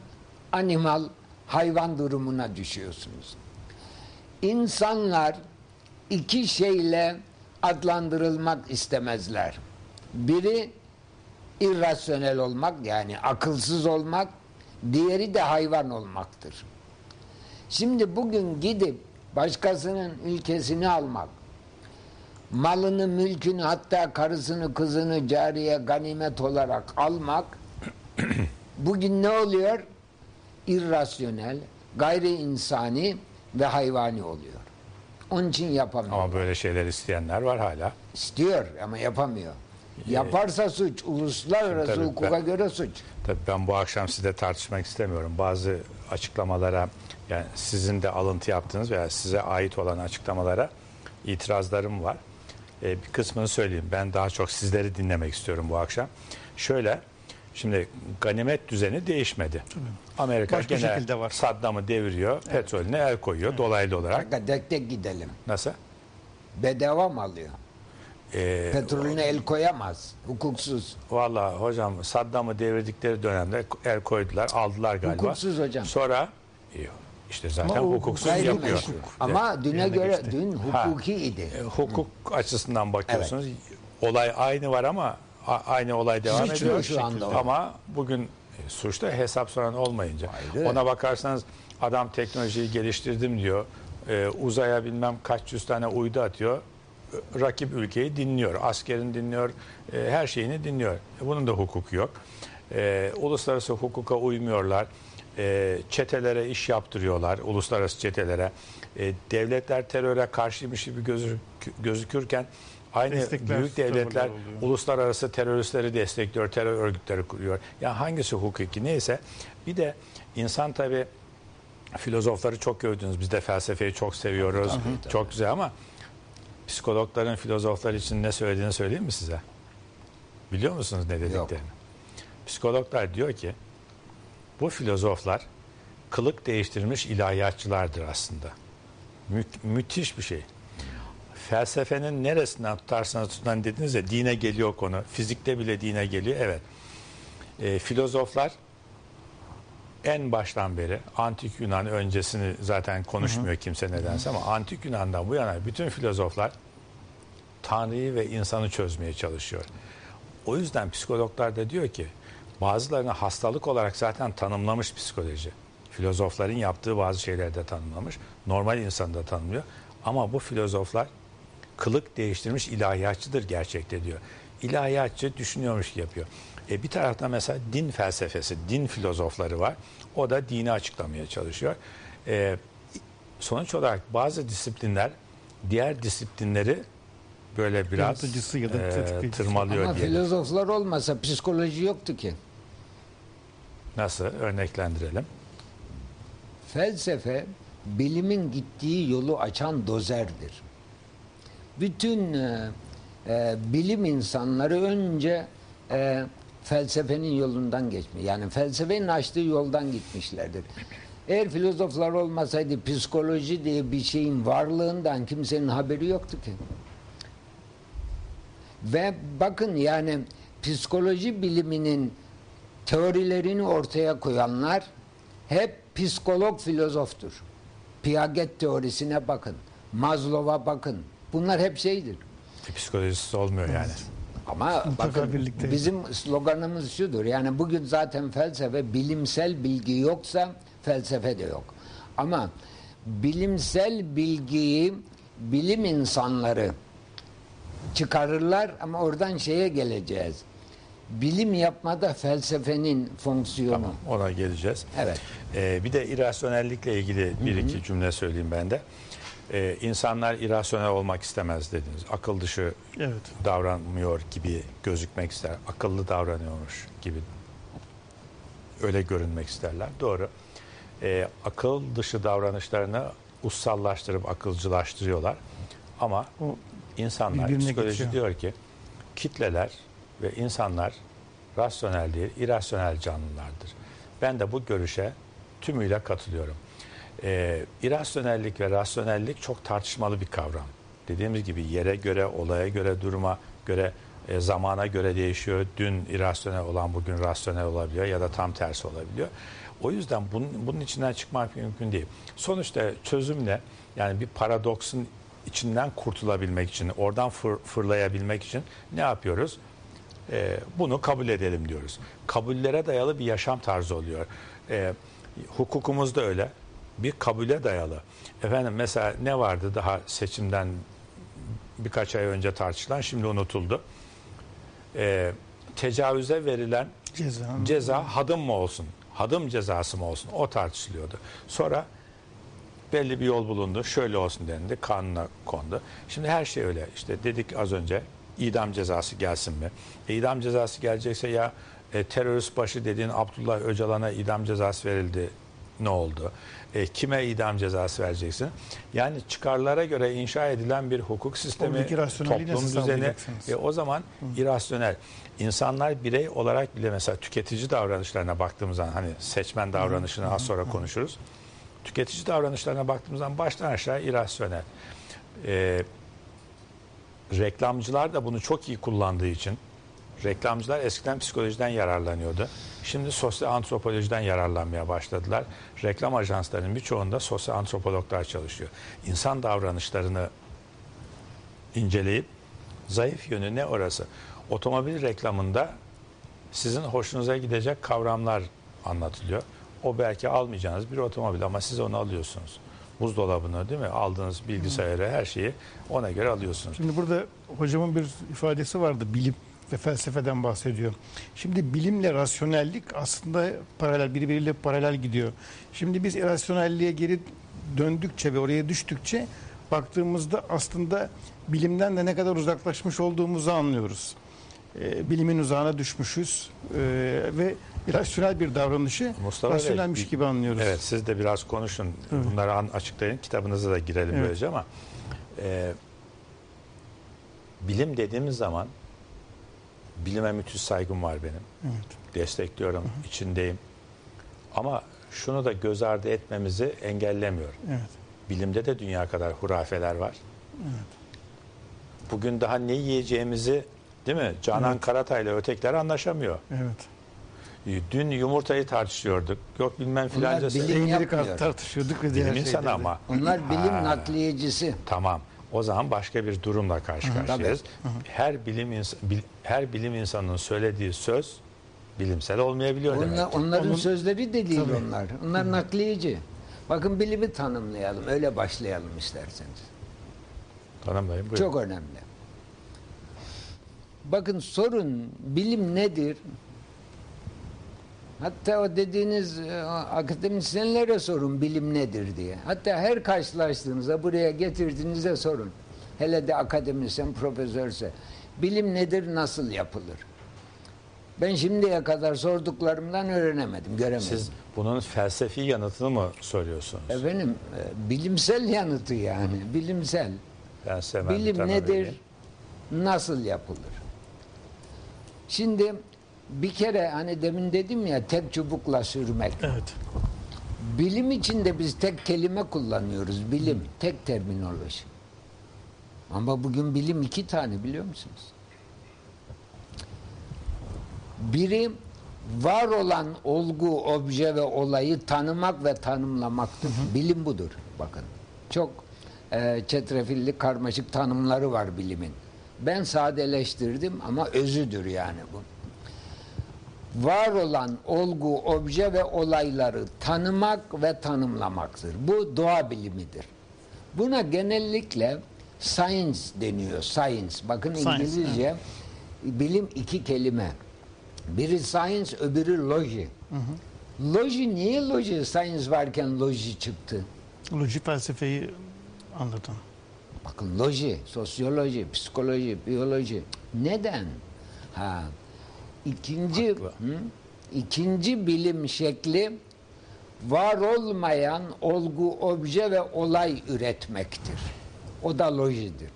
animal, hayvan durumuna düşüyorsunuz. İnsanlar iki şeyle adlandırılmak istemezler. Biri irrasyonel olmak yani akılsız olmak, diğeri de hayvan olmaktır. Şimdi bugün gidip başkasının ülkesini almak, malını, mülkünü hatta karısını, kızını cariye ganimet olarak almak (clears throat) bugün ne oluyor? İrrasyonel, gayri insani ve hayvani oluyor. Onun için yapamıyor. Ama böyle şeyler isteyenler var hala. İstiyor ama yapamıyor. Yaparsa suç, uluslararası Tabii hukuka ben- göre suç. Tabii ben bu akşam sizle tartışmak istemiyorum. Bazı açıklamalara yani sizin de alıntı yaptığınız veya size ait olan açıklamalara itirazlarım var. Ee, bir kısmını söyleyeyim. Ben daha çok sizleri dinlemek istiyorum bu akşam. Şöyle, şimdi ganimet düzeni değişmedi. Amerika Başka gene şekilde var. Saddam'ı deviriyor, petrolüne el koyuyor dolaylı olarak. Dakika tek tek gidelim. Nasıl? Bedava mı alıyor? Ee, Petrolüne el koyamaz. Hukuksuz. Valla hocam Saddam'ı devirdikleri dönemde el koydular, aldılar galiba. Hukuksuz hocam. Sonra yok. işte zaten Ama hukuksuz yapıyor. Ama düne Yani göre geçti. dün Ha. hukuki idi. E, hukuk açısından bakıyorsunuz. Olay aynı var ama aynı olay devam Suç ediyor. şu anda? Ama bugün e, suçta hesap soran olmayınca. Ayrı. Ona bakarsanız adam teknolojiyi geliştirdim diyor. E, uzaya bilmem kaç yüz tane uydu atıyor. E, Rakip ülkeyi dinliyor. Askerini dinliyor. e, her şeyini dinliyor. E, bunun da hukuku yok. E, uluslararası hukuka uymuyorlar. E, çetelere iş yaptırıyorlar. Uluslararası çetelere. E, devletler teröre karşıymış gibi gözük, gözükürken aynı Destekler büyük devletler oluyor. uluslararası teröristleri destekliyor, terör örgütleri kuruyor. Yani hangisi hukuki neyse. Bir de insan tabi filozofları çok övdünüz. Biz de felsefeyi çok seviyoruz. Çok güzel ama psikologların filozoflar için ne söylediğini söyleyeyim mi size? Biliyor musunuz ne dediklerini? Psikologlar diyor ki bu filozoflar kılık değiştirmiş ilahiyatçılardır aslında. Mü- müthiş bir şey. Felsefenin neresinden tutarsanız tutun dediniz ya dine geliyor konu. Fizikte bile dine geliyor. Evet. E, filozoflar en baştan beri antik Yunan öncesini zaten konuşmuyor kimse nedense ama antik Yunan'dan bu yana bütün filozoflar Tanrı'yı ve insanı çözmeye çalışıyor. O yüzden psikologlar da diyor ki bazılarını hastalık olarak zaten tanımlamış psikoloji. Filozofların yaptığı bazı şeyleri de tanımlamış. Normal insanı da tanımlıyor. Ama bu filozoflar kılık değiştirmiş ilahiyatçıdır gerçekte diyor. İlahiyatçı düşünüyormuş ki yapıyor. E bir tarafta mesela din felsefesi, din filozofları var. O da dini açıklamaya çalışıyor. E, sonuç olarak bazı disiplinler diğer disiplinleri böyle biraz Yanıltıcısı ya da e, tırmalıyor Ama diyelim. filozoflar olmasa psikoloji yoktu ki. Nasıl örneklendirelim? Felsefe bilimin gittiği yolu açan dozerdir. Bütün e, e, bilim insanları önce e, felsefenin yolundan geçmiş. Yani felsefenin açtığı yoldan gitmişlerdir. Eğer filozoflar olmasaydı psikoloji diye bir şeyin varlığından kimsenin haberi yoktu ki. Ve bakın yani psikoloji biliminin teorilerini ortaya koyanlar hep psikolog filozoftur. Piaget teorisine bakın. Maslow'a bakın. Bunlar hep şeydir. E, psikolojisi olmuyor yani. Ama bakın birlikte. bizim sloganımız şudur. Yani bugün zaten felsefe bilimsel bilgi yoksa felsefe de yok. Ama bilimsel bilgiyi bilim insanları çıkarırlar ama oradan şeye geleceğiz. Bilim yapmada felsefenin fonksiyonu. Tamam ona geleceğiz. Evet. Ee, bir de irrasyonellikle ilgili bir iki cümle söyleyeyim ben de. Ee, insanlar irrasyonel olmak istemez dediniz. Akıl dışı Evet. davranmıyor gibi gözükmek ister. Akıllı davranıyormuş gibi öyle görünmek isterler. Doğru. E, akıl dışı davranışlarını ussallaştırıp akılcılaştırıyorlar. Ama O insanlar psikoloji geçiyor. diyor ki kitleler ve insanlar rasyonel değil, irrasyonel canlılardır. Ben de bu görüşe tümüyle katılıyorum. Ee, irrasyonellik ve rasyonellik çok tartışmalı bir kavram. Dediğimiz gibi yere göre, olaya göre, duruma göre, e, zamana göre değişiyor. Dün irrasyonel olan bugün rasyonel olabiliyor ya da tam tersi olabiliyor. O yüzden bunun, bunun içinden çıkmak mümkün değil. Sonuçta çözüm ne? Yani bir paradoksun içinden kurtulabilmek için, oradan fır- fırlayabilmek için ne yapıyoruz? Ee, bunu kabul edelim diyoruz. Kabullere dayalı bir yaşam tarzı oluyor. Ee, hukukumuz da öyle. Bir kabule dayalı. Efendim mesela ne vardı daha seçimden birkaç ay önce tartışılan şimdi unutuldu. Ee, tecavüze verilen ceza. ceza hadım mı olsun? Hadım cezası mı olsun? O tartışılıyordu. Sonra belli bir yol bulundu. Şöyle olsun dendi. Kanuna kondu. Şimdi her şey öyle. İşte dedik az önce idam cezası gelsin mi? E, idam cezası gelecekse ya e, terörist başı dediğin Abdullah Öcalan'a idam cezası verildi. Ne oldu? E, kime idam cezası vereceksin? Yani çıkarlara göre inşa edilen bir hukuk sistemi, toplum düzeni e, o zaman irasyonel. İnsanlar birey olarak bile mesela tüketici davranışlarına baktığımız zaman hani seçmen davranışını az sonra konuşuruz. Tüketici davranışlarına baktığımız zaman baştan aşağı irasyonel. E, reklamcılar da bunu çok iyi kullandığı için reklamcılar eskiden psikolojiden yararlanıyordu. Şimdi sosyal antropolojiden yararlanmaya başladılar. Reklam ajanslarının birçoğunda sosyal antropologlar çalışıyor. İnsan davranışlarını inceleyip zayıf yönü ne orası? Otomobil reklamında sizin hoşunuza gidecek kavramlar anlatılıyor. O belki almayacağınız bir otomobil ama siz onu alıyorsunuz. Buzdolabını değil mi? Aldığınız bilgisayarı her şeyi ona göre alıyorsunuz. Şimdi burada hocamın bir ifadesi vardı. Bilim ve felsefeden bahsediyor. Şimdi bilimle rasyonellik aslında paralel, birbiriyle paralel gidiyor. Şimdi biz irrasyonelliğe geri döndükçe ve oraya düştükçe baktığımızda aslında bilimden de ne kadar uzaklaşmış olduğumuzu anlıyoruz. Ee, bilimin uzağına düşmüşüz ee, ve irrasyonel bir davranışı Mustafa Bey, rasyonelmiş bir- gibi anlıyoruz. Evet siz de biraz konuşun. Bunları an- açıklayın. Kitabınıza da girelim Evet. böylece ama e, bilim dediğimiz zaman bilime müthiş saygım var benim. Evet. Destekliyorum, içindeyim. Ama şunu da göz ardı etmemizi engellemiyor. Evet. Bilimde de dünya kadar hurafeler var. Bugün daha ne yiyeceğimizi değil mi? Canan Karatay ile ötekiler anlaşamıyor. Evet. Dün yumurtayı tartışıyorduk. Yok bilmem Bunlar filanca. bilim Peyniri yapmıyor. tartışıyorduk Bilim insanı ama. Onlar bilim Ha. nakliyecisi. Tamam. O zaman başka bir durumla karşı karşıyayız. Her bilim her bilim insanının söylediği söz bilimsel olmayabiliyor Onlar, demek. onların Onun- sözleri de değil Tabii. onlar. Onlar nakliyeci. Bakın bilimi tanımlayalım. Öyle başlayalım isterseniz. Tanımlayın. Buyurun. Çok önemli. Bakın sorun bilim nedir? Hatta o dediğiniz e, akademisyenlere sorun bilim nedir diye. Hatta her karşılaştığınızda buraya getirdiğinizde sorun. Hele de akademisyen profesörse. Bilim nedir, nasıl yapılır? Ben şimdiye kadar sorduklarımdan öğrenemedim, göremedim. Siz bunun felsefi yanıtını mı soruyorsunuz? Efendim, e, bilimsel yanıtı yani, bilimsel. Bir Bilim nedir? vereyim. Nasıl yapılır? Şimdi bir kere hani demin dedim ya tek çubukla sürmek. Evet. Bilim içinde biz tek kelime kullanıyoruz. Bilim, tek terminoloji. Ama bugün bilim iki tane biliyor musunuz? Biri var olan olgu, obje ve olayı tanımak ve tanımlamaktır. Bilim budur. Bakın. Çok e, çetrefilli, karmaşık tanımları var bilimin. Ben sadeleştirdim ama özüdür yani bu var olan olgu, obje ve olayları tanımak ve tanımlamaktır. Bu doğa bilimidir. Buna genellikle science deniyor. Science. Bakın Science, İngilizce bilim iki kelime. Biri science, öbürü loji. Loji niye loji? Science varken loji çıktı. Loji felsefeyi anlatan. Bakın loji, sosyoloji, psikoloji, biyoloji. Neden? Ha. İkinci Haklı. hı? ikinci bilim şekli var olmayan olgu, obje ve olay üretmektir. O da lojidir.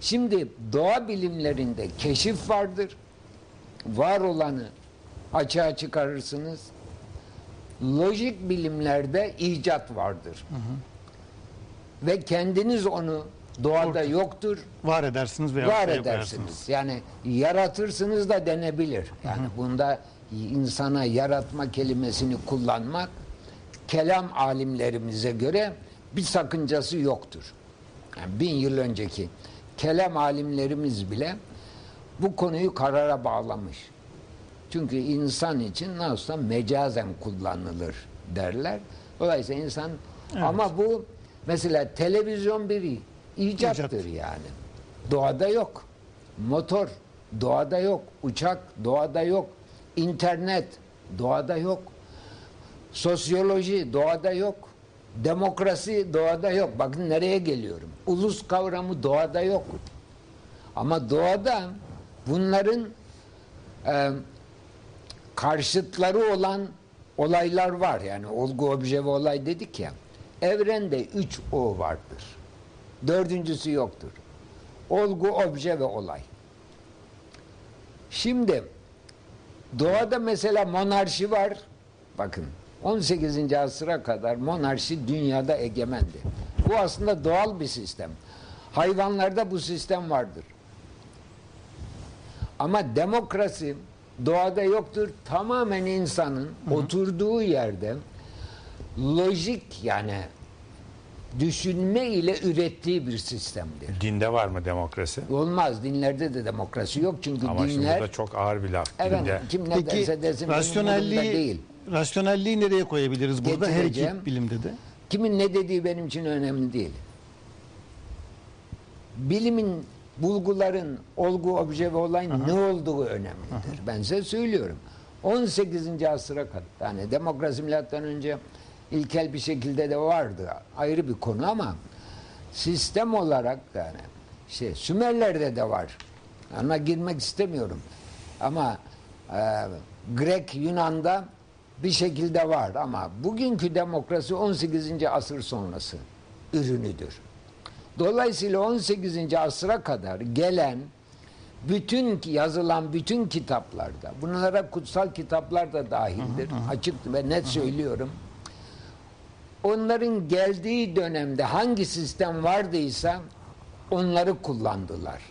Şimdi doğa bilimlerinde keşif vardır. Var olanı açığa çıkarırsınız. Lojik bilimlerde icat vardır. Ve kendiniz onu doğada yoktur. Var edersiniz veya var edersiniz. Yani yaratırsınız da denebilir. Yani bunda insana yaratma kelimesini kullanmak kelam alimlerimize göre bir sakıncası yoktur. Yani bin yıl önceki kelam alimlerimiz bile bu konuyu karara bağlamış. Çünkü insan için nasılsa mecazen kullanılır derler. Dolayısıyla insan ama bu mesela televizyon bir icattır yani. Doğada yok. Motor doğada yok. Uçak doğada yok. İnternet doğada yok. Sosyoloji doğada yok. Demokrasi doğada yok. Bakın nereye geliyorum. Ulus kavramı doğada yok. Ama doğada bunların e, karşıtları olan olaylar var. Yani olgu, obje ve olay dedik ya. Evrende üç o vardır. Dördüncüsü yoktur. Olgu, obje ve olay. Şimdi doğada mesela monarşi var. Bakın 18. asıra kadar monarşi dünyada egemendi. Bu aslında doğal bir sistem. Hayvanlarda bu sistem vardır. Ama demokrasi doğada yoktur. Tamamen insanın oturduğu yerde lojik yani düşünme ile ürettiği bir sistemdir. Dinde var mı demokrasi? Olmaz. Dinlerde de demokrasi yok. Çünkü Ama şimdi dinler burada çok ağır bir laf. evet, Dinde. kim ne Peki derse desin rasyonelliği, değil. rasyonelliği nereye koyabiliriz burada her iki bilimde de? Kimin ne dediği benim için önemli değil. Bilimin, bulguların, olgu, obje ve olayın ne olduğu önemlidir. Ben size söylüyorum. 18. asıra kadar, yani demokrasi milattan önce ilkel bir şekilde de vardı. Ayrı bir konu ama sistem olarak yani şey Sümerlerde de var. Ona girmek istemiyorum. Ama e, Grek Yunan'da bir şekilde var ama bugünkü demokrasi 18. asır sonrası ürünüdür. Dolayısıyla 18. asıra kadar gelen bütün yazılan bütün kitaplarda bunlara kutsal kitaplar da dahildir. Açık ve net söylüyorum. Onların geldiği dönemde hangi sistem vardıysa onları kullandılar.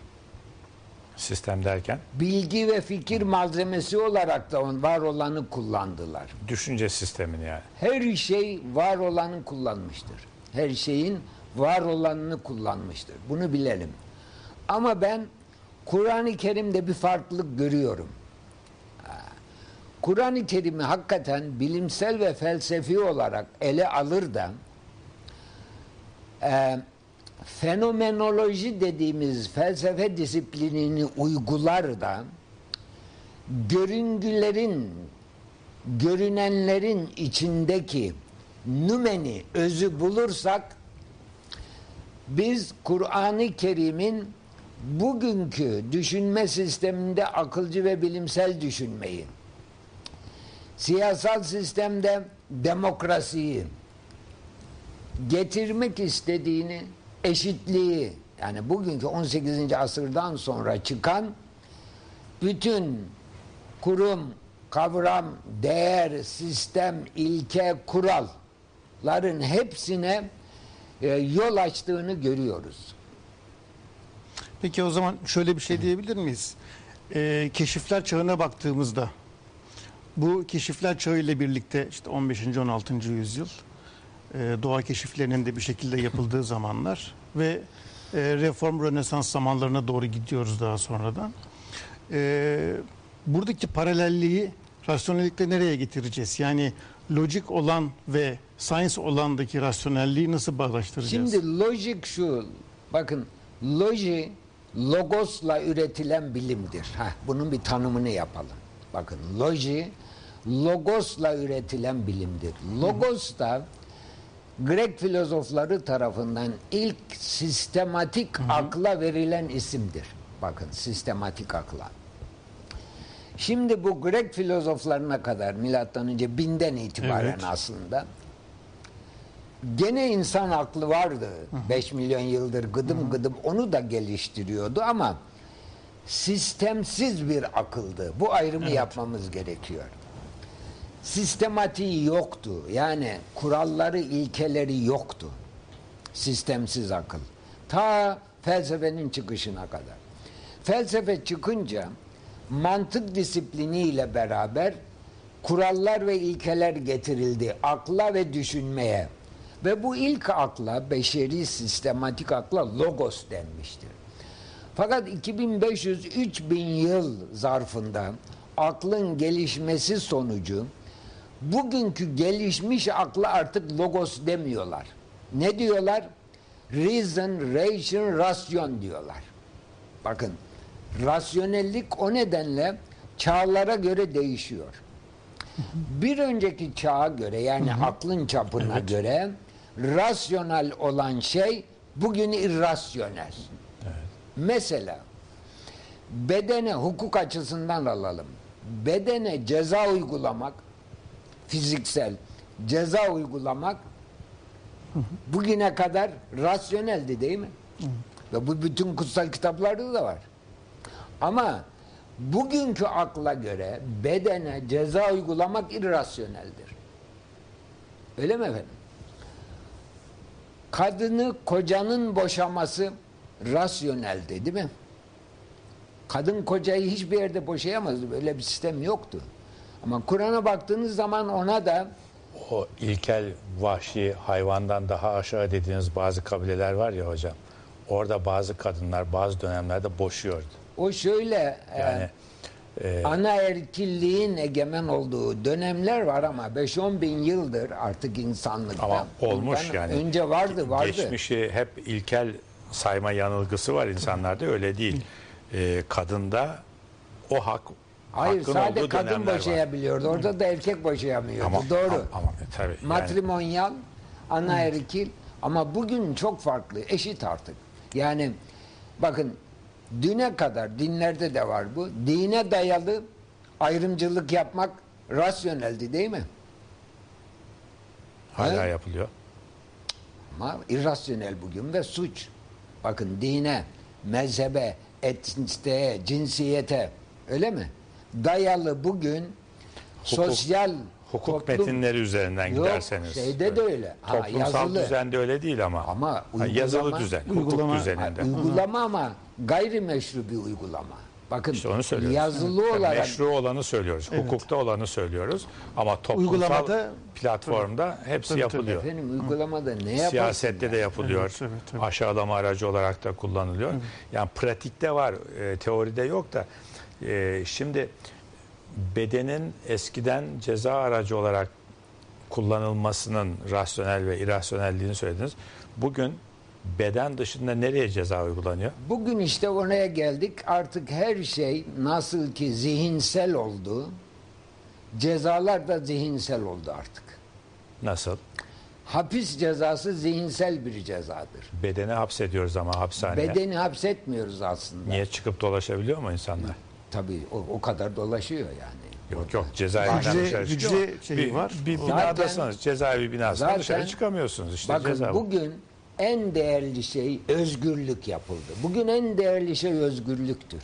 Sistem derken Bilgi ve fikir malzemesi olarak da on- var olanı kullandılar. düşünce sistemini yani. Her şey var olanı kullanmıştır. Her şeyin var olanını kullanmıştır. Bunu bilelim. Ama ben Kur'an-ı Kerim'de bir farklılık görüyorum. Kur'an-ı Kerim'i hakikaten bilimsel ve felsefi olarak ele alır da e, fenomenoloji dediğimiz felsefe disiplinini uygular da görüngülerin görünenlerin içindeki nümeni, özü bulursak biz Kur'an-ı Kerim'in bugünkü düşünme sisteminde akılcı ve bilimsel düşünmeyi, siyasal sistemde demokrasiyi getirmek istediğini, eşitliği, yani bugünkü 18. asırdan sonra çıkan bütün kurum, kavram, değer, sistem, ilke, kuralların hepsine e, yol açtığını görüyoruz. Peki o zaman şöyle bir şey diyebilir miyiz? Ee, keşifler çağına baktığımızda bu keşifler çağı ile birlikte işte 15. 16. yüzyıl e, doğa keşiflerinin de bir şekilde yapıldığı zamanlar ve e, reform rönesans zamanlarına doğru gidiyoruz daha sonradan. E, buradaki paralelliği rasyonellikle nereye getireceğiz? Yani lojik olan ve science olandaki rasyonelliği nasıl bağdaştıracağız? Şimdi lojik şu, bakın loji logosla üretilen bilimdir. Heh, bunun bir tanımını yapalım. Bakın loji logosla üretilen bilimdir. Logos da Grek filozofları tarafından ilk sistematik akla verilen isimdir. Bakın sistematik akla. Şimdi bu Grek filozoflarına kadar milattan önce binden itibaren Evet. aslında gene insan aklı vardı. 5 milyon yıldır gıdım gıdım onu da geliştiriyordu ama sistemsiz bir akıldı. Bu ayrımı yapmamız gerekiyor. Sistematiği yoktu. Yani kuralları, ilkeleri yoktu. Sistemsiz akıl. Ta felsefenin çıkışına kadar. Felsefe çıkınca mantık disipliniyle beraber kurallar ve ilkeler getirildi akla ve düşünmeye. Ve bu ilk akla, beşeri sistematik akla logos denmiştir. Fakat 2500-3000 yıl zarfında aklın gelişmesi sonucu bugünkü gelişmiş akla artık logos demiyorlar. Ne diyorlar? Reason, ration, rasyon diyorlar. Bakın rasyonellik o nedenle çağlara göre değişiyor. Bir önceki çağa göre yani aklın çapına göre rasyonel olan şey bugün irrasyonel. Mesela bedene hukuk açısından alalım. Bedene ceza uygulamak fiziksel ceza uygulamak bugüne kadar rasyoneldi değil mi? Ve bu bütün kutsal kitaplarda da var. Ama bugünkü akla göre bedene ceza uygulamak irrasyoneldir. Öyle mi efendim? Kadını kocanın boşaması rasyoneldi değil mi? Kadın kocayı hiçbir yerde boşayamazdı. Böyle bir sistem yoktu. Ama Kur'an'a baktığınız zaman ona da O ilkel vahşi hayvandan daha aşağı dediğiniz bazı kabileler var ya hocam. Orada bazı kadınlar bazı dönemlerde boşuyordu. o şöyle e, Yani e, ana erkilliğin egemen olduğu dönemler var ama 5-10 bin yıldır artık insanlıkta. ama olmuş Bundan yani. Önce vardı vardı. Geçmişi hep ilkel sayma yanılgısı var insanlarda öyle değil. E, kadında o hak Hayır hakkın sadece olduğu kadın dönemler var. boşayabiliyordu. Orada da erkek boşayamıyordu. Ama, Doğru. Ama, ama e, tabii. yani- Matrimonyal, ana erkil ama bugün çok farklı, eşit artık. Yani bakın düne kadar dinlerde de var bu. Dine dayalı ayrımcılık yapmak rasyoneldi değil mi? hala He? yapılıyor. Ama irrasyonel bugün ve suç. Bakın dine, mezhebe, etnisiteye, cinsiyete öyle mi? Dayalı bugün sosyal Hukuk toplum- metinleri üzerinden Yok, giderseniz. şeyde de öyle. Ha, Toplumsal yazılı. düzende öyle değil ama. Ama Ha, uygulama- yazılı düzen, hukuk Uygulama- düzeninde. Ha, uygulama ama gayrimeşru bir uygulama. Bakın İşte onu söylüyoruz. yazılı Yani olarak Meşru olanı söylüyoruz. Hukukta olanı söylüyoruz. Ama toplumsal Uygulamada- platformda hepsi Tabii, tabii. yapılıyor. efendim uygulamada ne yaparsın? Siyasette de yani? yapılıyor. Evet, evet, evet. Aşağılama aracı olarak da kullanılıyor. Yani pratikte var, e, teoride yok da. E, şimdi bedenin eskiden ceza aracı olarak kullanılmasının rasyonel ve irrasyonelliğini söylediniz. Bugün beden dışında nereye ceza uygulanıyor? Bugün işte oraya geldik. Artık her şey nasıl ki zihinsel oldu, cezalar da zihinsel oldu artık. Nasıl? Hapis cezası zihinsel bir cezadır. Bedeni hapsediyoruz ama hapishaneye. Bedeni hapsetmiyoruz aslında. Niye çıkıp dolaşabiliyor mu insanlar? Tabii o, o kadar dolaşıyor yani. Yok yok cezaevinden Hücre- dışarı hücre çıkıyor. şeyi bir, var. Bir binadasınız, cezaevi binasında zaten- dışarı çıkamıyorsunuz işte Bakın ceza. bu. bugün en değerli şey özgürlük yapıldı. Bugün en değerli şey özgürlüktür.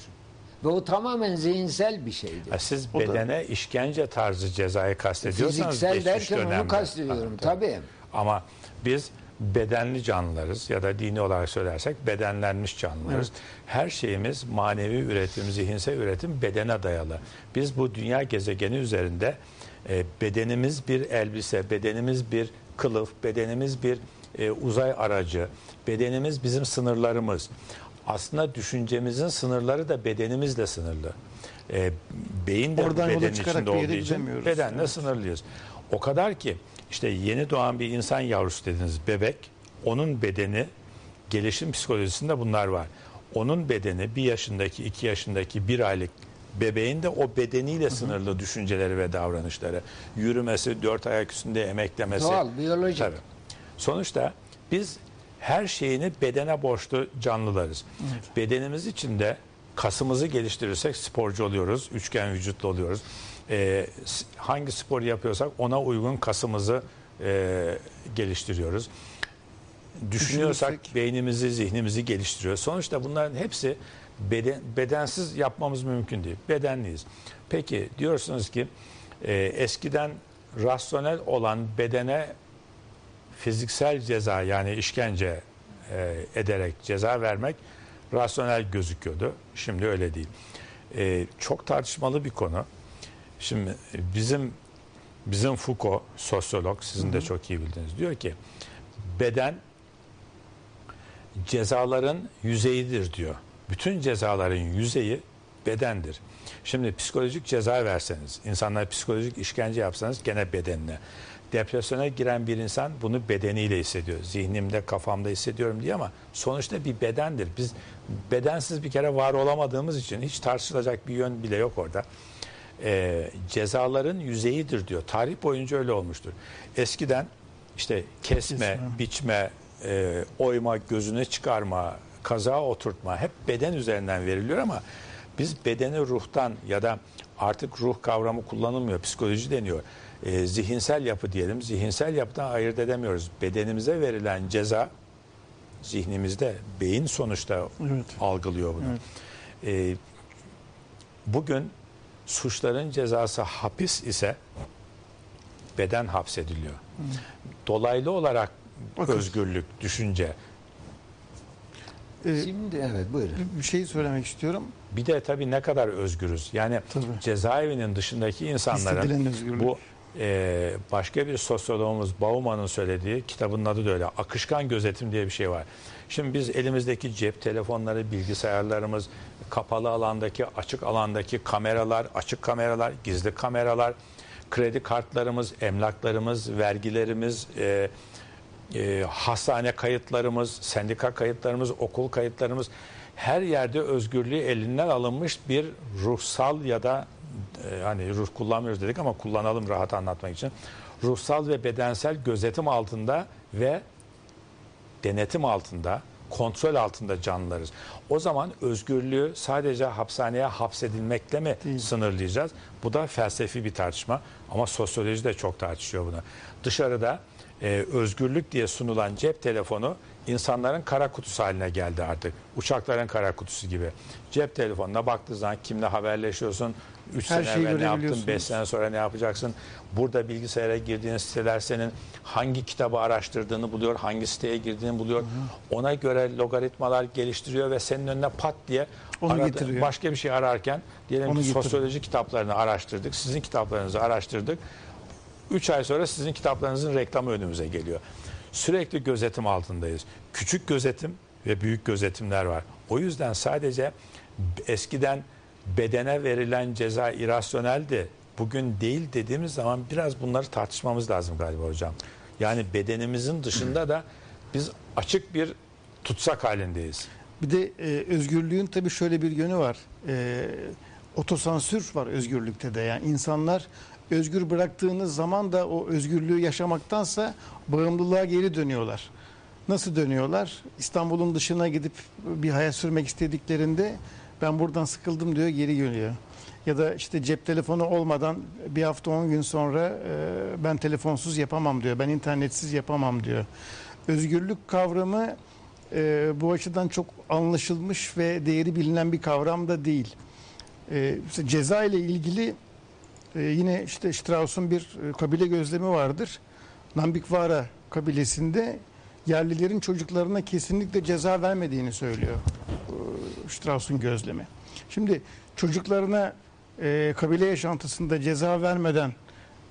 Ve o tamamen zihinsel bir şeydir. Ha, siz O da- bedene işkence tarzı cezayı kastediyorsanız Fiziksel geçmiş derken onu dönemde. kastediyorum, Ha, tabii. Ama biz bedenli canlılarız ya da dini olarak söylersek bedenlenmiş canlılarız. Her şeyimiz manevi üretim, zihinsel üretim bedene dayalı. Biz bu dünya gezegeni üzerinde e, bedenimiz bir elbise, bedenimiz bir kılıf, bedenimiz bir e, uzay aracı, bedenimiz bizim sınırlarımız. Aslında düşüncemizin sınırları da bedenimizle sınırlı. E, beyin de Oradan bedenin içinde olduğu için bedenle Evet. sınırlıyız. O kadar ki işte yeni doğan bir insan yavrusu dediğiniz bebek, onun bedeni gelişim psikolojisinde bunlar var. Onun bedeni bir yaşındaki, iki yaşındaki, bir aylık bebeğin de o bedeniyle sınırlı düşünceleri ve davranışları. Yürümesi, dört ayak üstünde emeklemesi. Doğal, biyolojik. Tabii. Sonuçta biz her şeyini bedene borçlu canlılarız. Bedenimiz içinde kasımızı geliştirirsek sporcu oluyoruz, üçgen vücutlu oluyoruz. E, hangi spor yapıyorsak ona uygun kasımızı e, geliştiriyoruz. Düşünüyorsak Düşünürsek- beynimizi, zihnimizi geliştiriyor. Sonuçta bunların hepsi beden, bedensiz yapmamız mümkün değil. Bedenliyiz. Peki diyorsunuz ki e, eskiden rasyonel olan bedene fiziksel ceza yani işkence e, ederek ceza vermek rasyonel gözüküyordu. Şimdi öyle değil. E, çok tartışmalı bir konu. Şimdi bizim bizim Foucault sosyolog sizin de çok iyi bildiğiniz diyor ki beden cezaların yüzeyidir diyor. Bütün cezaların yüzeyi bedendir. Şimdi psikolojik ceza verseniz, insanlara psikolojik işkence yapsanız gene bedenine. Depresyona giren bir insan bunu bedeniyle hissediyor. Zihnimde, kafamda hissediyorum diye ama sonuçta bir bedendir. Biz bedensiz bir kere var olamadığımız için hiç tartışılacak bir yön bile yok orada. Ee, cezaların yüzeyidir diyor. Tarih boyunca öyle olmuştur. Eskiden işte kesme, Kesme. biçme, e, oyma, gözüne çıkarma, kaza oturtma hep beden üzerinden veriliyor ama biz bedeni ruhtan ya da artık ruh kavramı kullanılmıyor, psikoloji deniyor. E, zihinsel yapı diyelim, zihinsel yapıdan ayırt edemiyoruz. Bedenimize verilen ceza zihnimizde, beyin sonuçta Evet. algılıyor bunu. E, bugün suçların cezası hapis ise beden hapsediliyor. Dolaylı olarak Bakın. özgürlük, düşünce. Ee, Şimdi evet buyurun. bir şey söylemek istiyorum. Bir de tabii ne kadar özgürüz. Yani Tabii. cezaevinin dışındaki insanların özgürlük. bu e, başka bir sosyoloğumuz Bauman'ın söylediği kitabın adı da öyle. Akışkan gözetim diye bir şey var. Şimdi biz elimizdeki cep telefonları, bilgisayarlarımız, kapalı alandaki, açık alandaki kameralar, açık kameralar, gizli kameralar, kredi kartlarımız, emlaklarımız, vergilerimiz, e, e, hastane kayıtlarımız, sendika kayıtlarımız, okul kayıtlarımız her yerde özgürlüğü elinden alınmış bir ruhsal ya da e, hani ruh kullanmıyoruz dedik ama kullanalım rahat anlatmak için. Ruhsal ve bedensel gözetim altında ve denetim altında, kontrol altında canlılarız. O zaman özgürlüğü sadece hapishaneye hapsedilmekle mi Değil. sınırlayacağız? Bu da felsefi bir tartışma ama sosyoloji de çok tartışıyor bunu. Dışarıda e, özgürlük diye sunulan cep telefonu insanların kara kutusu haline geldi artık. Uçakların kara kutusu gibi. Cep telefonuna baktığı zaman kimle haberleşiyorsun, 3 Her sene şeyi evvel ne yaptın, görebiliyorsunuz. 5 sene sonra ne yapacaksın? Burada bilgisayara girdiğin siteler senin hangi kitabı araştırdığını buluyor, hangi siteye girdiğini buluyor. Ona göre logaritmalar geliştiriyor ve senin önüne pat diye Onu aradı- getiriyor. başka bir şey ararken diyelim Onu ki getiriyor. sosyoloji kitaplarını araştırdık, sizin kitaplarınızı araştırdık. 3 ay sonra sizin kitaplarınızın reklamı önümüze geliyor. Sürekli gözetim altındayız. Küçük gözetim ve büyük gözetimler var. O yüzden sadece eskiden bedene verilen ceza irasyoneldi. Bugün değil dediğimiz zaman biraz bunları tartışmamız lazım galiba hocam. Yani bedenimizin dışında da biz açık bir tutsak halindeyiz. Bir de e, özgürlüğün tabii şöyle bir yönü var. E, otosansür var özgürlükte de. Yani insanlar özgür bıraktığınız zaman da o özgürlüğü yaşamaktansa bağımlılığa geri dönüyorlar. Nasıl dönüyorlar? İstanbul'un dışına gidip bir hayat sürmek istediklerinde ben buradan sıkıldım diyor geri geliyor. Ya da işte cep telefonu olmadan bir hafta 10 gün sonra e, ben telefonsuz yapamam diyor. Ben internetsiz yapamam diyor. Özgürlük kavramı e, bu açıdan çok anlaşılmış ve değeri bilinen bir kavram da değil. E, ceza ile ilgili yine işte Strauss'un bir kabile gözlemi vardır. Nambikvara kabilesinde yerlilerin çocuklarına kesinlikle ceza vermediğini söylüyor e, Strauss'un gözlemi. Şimdi çocuklarına e, kabile yaşantısında ceza vermeden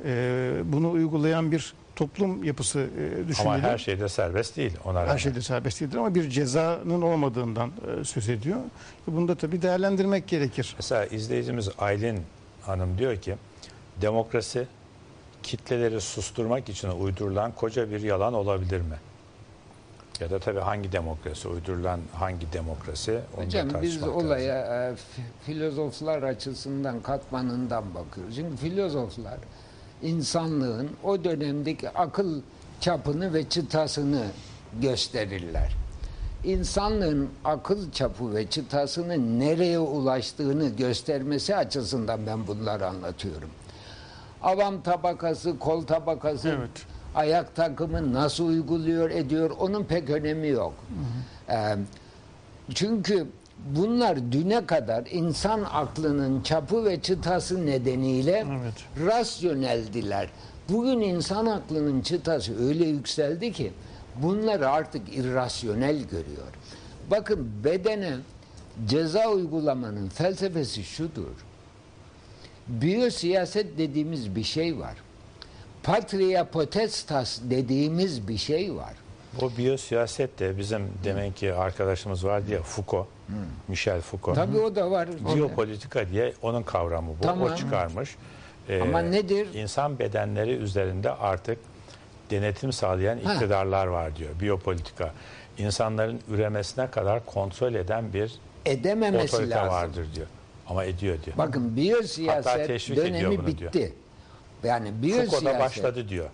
e, bunu uygulayan bir toplum yapısı e, düşünelim. Ama her şeyde serbest değil. Ona rağmen. Her şeyde serbest değildir ama bir cezanın olmadığından e, söz ediyor. Bunu da tabii değerlendirmek gerekir. Mesela izleyicimiz Aylin Hanım diyor ki demokrasi kitleleri susturmak için uydurulan koca bir yalan olabilir mi? Ya da tabii hangi demokrasi, uydurulan hangi demokrasi onu da Hocam biz tartışmak lazım. olaya e, fi- filozoflar açısından katmanından bakıyoruz. Çünkü filozoflar insanlığın o dönemdeki akıl çapını ve çıtasını gösterirler. insanlığın akıl çapı ve çıtasının nereye ulaştığını göstermesi açısından ben bunları anlatıyorum. Avam tabakası, kol tabakası, Evet. Ayak takımı nasıl uyguluyor ediyor onun pek önemi yok. Ee, çünkü bunlar düne kadar insan aklının çapı ve çıtası nedeniyle Evet. rasyoneldiler. Bugün insan aklının çıtası öyle yükseldi ki bunları artık irrasyonel görüyor. Bakın bedene ceza uygulamanın felsefesi şudur. Biyosiyaset dediğimiz bir şey var. Patria potestas dediğimiz bir şey var. O biyosiyaset de bizim demek ki arkadaşımız vardı ya Foucault, Michel Foucault. Tabii o da var. Biyopolitika diye onun kavramı bu. Tamam. O çıkarmış. Ee, Ama nedir? İnsan bedenleri üzerinde artık denetim sağlayan Ha. iktidarlar var diyor. Biyopolitika. İnsanların üremesine kadar kontrol eden bir Edememesi otorite lazım. vardır diyor. Ama ediyor diyor. Bakın biyosiyaset dönemi bunu diyor. Yani Foucault biyosiyaset da başladı diyor.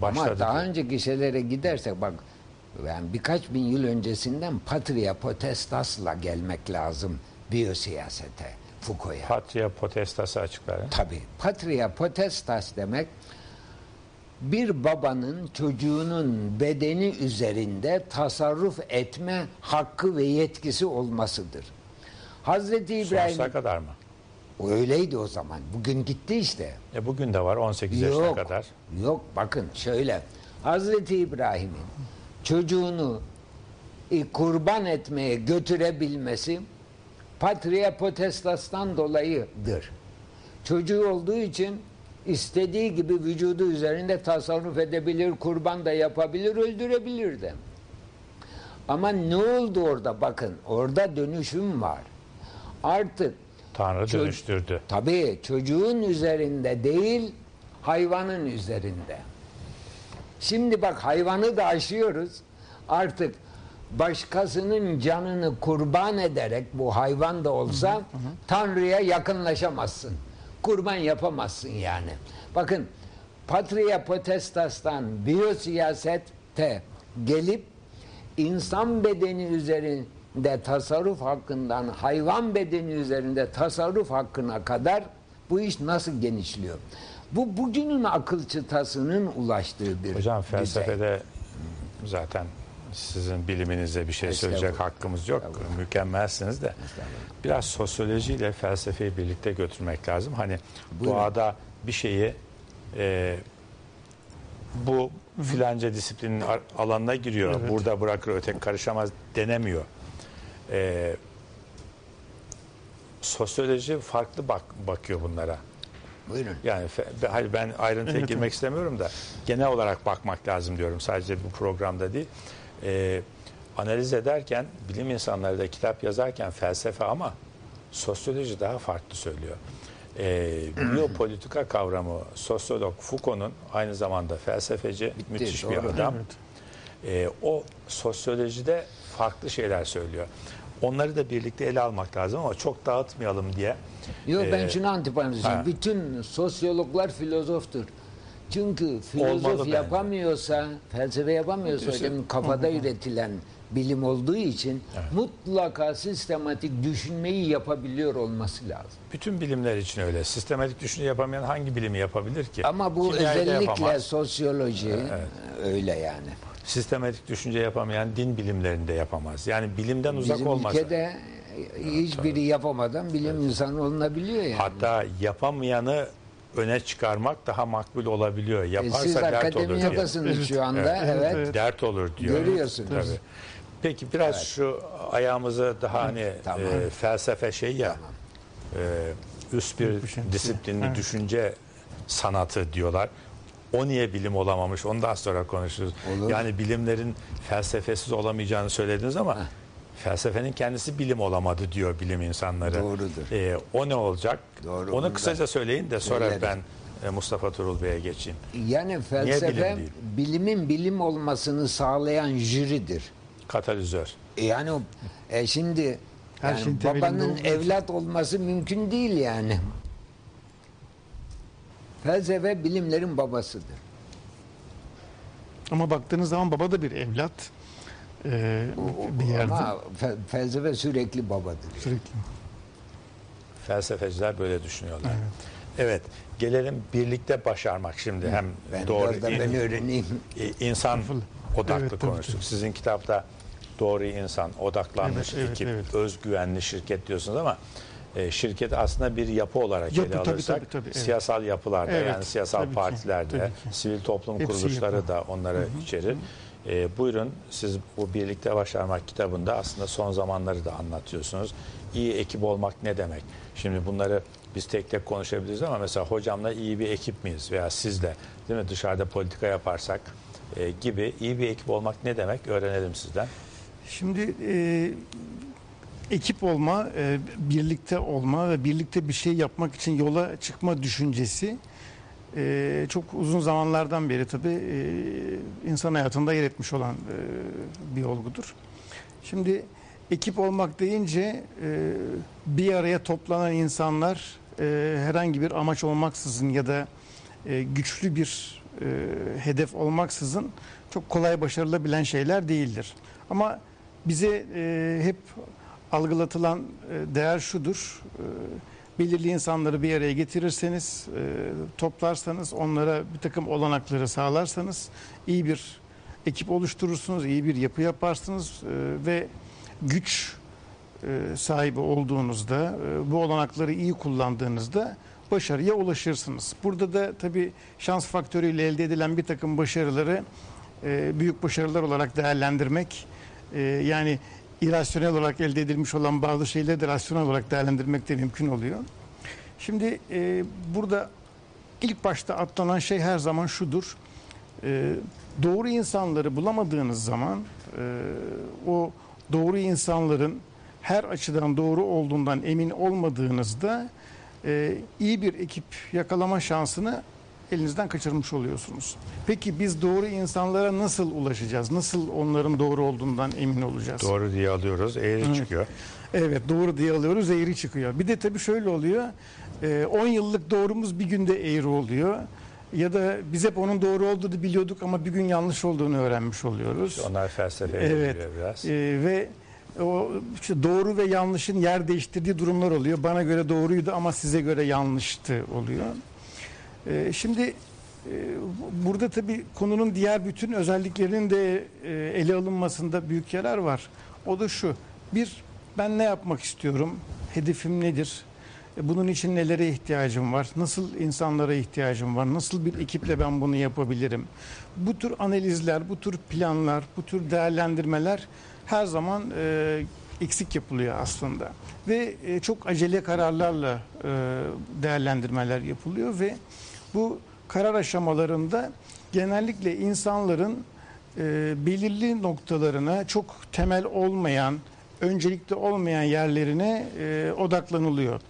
Başladı Ama daha diyor. önceki şeylere gidersek bak yani birkaç bin yıl öncesinden patria potestasla gelmek lazım biyosiyasete, Foucault'a. Patria potestası açıklar. Tabii. Patria potestas demek bir babanın çocuğunun bedeni üzerinde tasarruf etme hakkı ve yetkisi olmasıdır. Hazreti İbrahim Sonsuza kadar mı? O öyleydi o zaman. Bugün gitti işte. E bugün de var 18 yaşına Yok. kadar. Yok bakın şöyle. Hazreti İbrahim'in çocuğunu e, kurban etmeye götürebilmesi patria potestastan dolayıdır. Çocuğu olduğu için istediği gibi vücudu üzerinde tasarruf edebilir, kurban da yapabilir, öldürebilir de. Ama ne oldu orada? Bakın orada dönüşüm var. Artık Tanrı Çocuk- dönüştürdü. Tabii çocuğun üzerinde değil, hayvanın üzerinde. Şimdi bak hayvanı da aşıyoruz. Artık başkasının canını kurban ederek bu hayvan da olsa Tanrı'ya yakınlaşamazsın. Kurban yapamazsın yani. Bakın Patria Potestas'tan biyosiyasete gelip insan bedeni üzerinde tasarruf hakkından hayvan bedeni üzerinde tasarruf hakkına kadar bu iş nasıl genişliyor? Bu bugünün akıl çıtasının ulaştığı bir Hocam düzey. felsefede zaten sizin biliminize bir şey söyleyecek hakkımız yok. Mükemmelsiniz de. Biraz sosyolojiyle felsefeyi birlikte götürmek lazım. Hani Buyurun. doğada bir şeyi e, bu filanca disiplinin alanına giriyor. Burada bırakır öteki karışamaz denemiyor. E, sosyoloji farklı bak, bakıyor bunlara. Buyurun. Yani hayır ben ayrıntıya girmek istemiyorum da genel olarak bakmak lazım diyorum. Sadece bu programda değil. Ee, analiz ederken bilim insanları da kitap yazarken felsefe ama sosyoloji daha farklı söylüyor. Ee, biyopolitika kavramı sosyolog Foucault'un aynı zamanda felsefeci müthiş bir doğru. adam. Evet. Ee, o sosyolojide farklı şeyler söylüyor. Onları da birlikte ele almak lazım ama çok dağıtmayalım diye. Yok ben Ee, şunu ha. Bütün sosyologlar filozoftur. Çünkü filozof yapamıyorsa, felsefe yapamıyorsa hocam kafada üretilen bilim olduğu için mutlaka sistematik düşünmeyi yapabiliyor olması lazım. Bütün bilimler için öyle. Sistematik düşünce yapamayan hangi bilimi yapabilir ki? Ama bu Kimyayı özellikle sosyoloji öyle yani. Sistematik düşünce yapamayan din bilimlerinde yapamaz. Yani bilimden uzak Bizim olmaz. ülkede hiçbiri yapamadan bilim insanı olunabiliyor yani. Hatta yapamayanı öne çıkarmak daha makbul olabiliyor. E, Yaparsa Siz dert olur akademi diye. yapasınız şu anda. Evet, Evet. evet. Dert olur diyor. Görüyorsunuz. Tabii. Peki biraz şu ayağımızı daha hani Tamam. e, felsefe şey ya e, üst bir Düşünce. disiplinli Evet. düşünce sanatı diyorlar. O niye bilim olamamış? Ondan sonra konuşuruz. Olur. Yani bilimlerin felsefesiz olamayacağını söylediniz ama felsefenin kendisi bilim olamadı diyor bilim insanları. Doğrudur. E, o ne olacak? Doğru, Onu kısaca söyleyin de sonra söylerim. ben e, Mustafa Turul Bey'e geçeyim. Yani felsefe bilim değil? bilimin bilim olmasını sağlayan jüridir. Katalizör. E Yani o- e şimdi Her yani şeyin babanın evlat olması mümkün değil yani. Felsefe bilimlerin babasıdır. Ama baktığınız zaman baba da bir evlat. E, bir yerde. Ama fe- felsefe sürekli babadır. Sürekli. Felsefeciler böyle düşünüyorlar. Evet. Gelelim birlikte başarmak şimdi hem Ben doğru da ben öğreneyim. İnsan odaklı Evet, konuştuk. tabii. Sizin kitapta doğru insan, odaklanmış Evet, evet, ekip, evet. özgüvenli şirket diyorsunuz ama e, şirket aslında bir yapı olarak Yapı, ele tabii, alırsak tabii, tabii, evet. siyasal yapılarda Evet, yani siyasal tabii ki, partilerde, tabii ki. sivil toplum Hepsi kuruluşları yapı. da onları içerir. E, buyurun siz bu Birlikte Başarmak kitabında aslında son zamanları da anlatıyorsunuz. İyi ekip olmak ne demek? Şimdi bunları biz tek tek konuşabiliriz ama mesela hocamla iyi bir ekip miyiz veya sizle değil mi dışarıda politika yaparsak e, gibi iyi bir ekip olmak ne demek öğrenelim sizden. Şimdi e, ekip olma, e, birlikte olma ve birlikte bir şey yapmak için yola çıkma düşüncesi e, çok uzun zamanlardan beri tabii e, insan hayatında yer etmiş olan e, bir olgudur. Şimdi ekip olmak deyince e, bir araya toplanan insanlar e, herhangi bir amaç olmaksızın ya da e, güçlü bir e, hedef olmaksızın çok kolay başarılabilen şeyler değildir. Ama bize e, hep algılatılan e, değer şudur. E, belirli insanları bir araya getirirseniz, e, toplarsanız, onlara bir takım olanakları sağlarsanız iyi bir ekip oluşturursunuz, iyi bir yapı yaparsınız e, ve güç e, sahibi olduğunuzda, e, bu olanakları iyi kullandığınızda başarıya ulaşırsınız. Burada da tabii şans faktörüyle elde edilen bir takım başarıları e, büyük başarılar olarak değerlendirmek, e, yani irasyonel olarak elde edilmiş olan bazı şeyleri de rasyonel olarak değerlendirmek de mümkün oluyor. Şimdi e, burada ilk başta atlanan şey her zaman şudur. E, doğru insanları bulamadığınız zaman e, o doğru insanların her açıdan doğru olduğundan emin olmadığınızda e, iyi bir ekip yakalama şansını elinizden kaçırmış oluyorsunuz. Peki biz doğru insanlara nasıl ulaşacağız? Nasıl onların doğru olduğundan emin olacağız? Doğru diye alıyoruz eğri Evet. çıkıyor. Evet doğru diye alıyoruz eğri çıkıyor. Bir de tabii şöyle oluyor. e, 10 yıllık doğrumuz bir günde eğri oluyor. Ya da biz hep onun doğru olduğunu biliyorduk ama bir gün yanlış olduğunu öğrenmiş oluyoruz. Onlar felsefeye Evet. biraz. Ee, ve o işte doğru ve yanlışın yer değiştirdiği durumlar oluyor. Bana göre doğruydu ama size göre yanlıştı oluyor. Ee, şimdi e, burada tabii konunun diğer bütün özelliklerinin de e, ele alınmasında büyük yarar var. O da şu. Bir, ben ne yapmak istiyorum? Hedefim nedir? E, Bunun için nelere ihtiyacım var? Nasıl insanlara ihtiyacım var? Nasıl bir ekiple ben bunu yapabilirim? Bu tür analizler, bu tür planlar, bu tür değerlendirmeler her zaman eksik yapılıyor aslında. Ve çok acele kararlarla değerlendirmeler yapılıyor ve bu karar aşamalarında genellikle insanların e, belirli noktalarına çok temel olmayan, öncelikli olmayan yerlerine e, odaklanılıyor.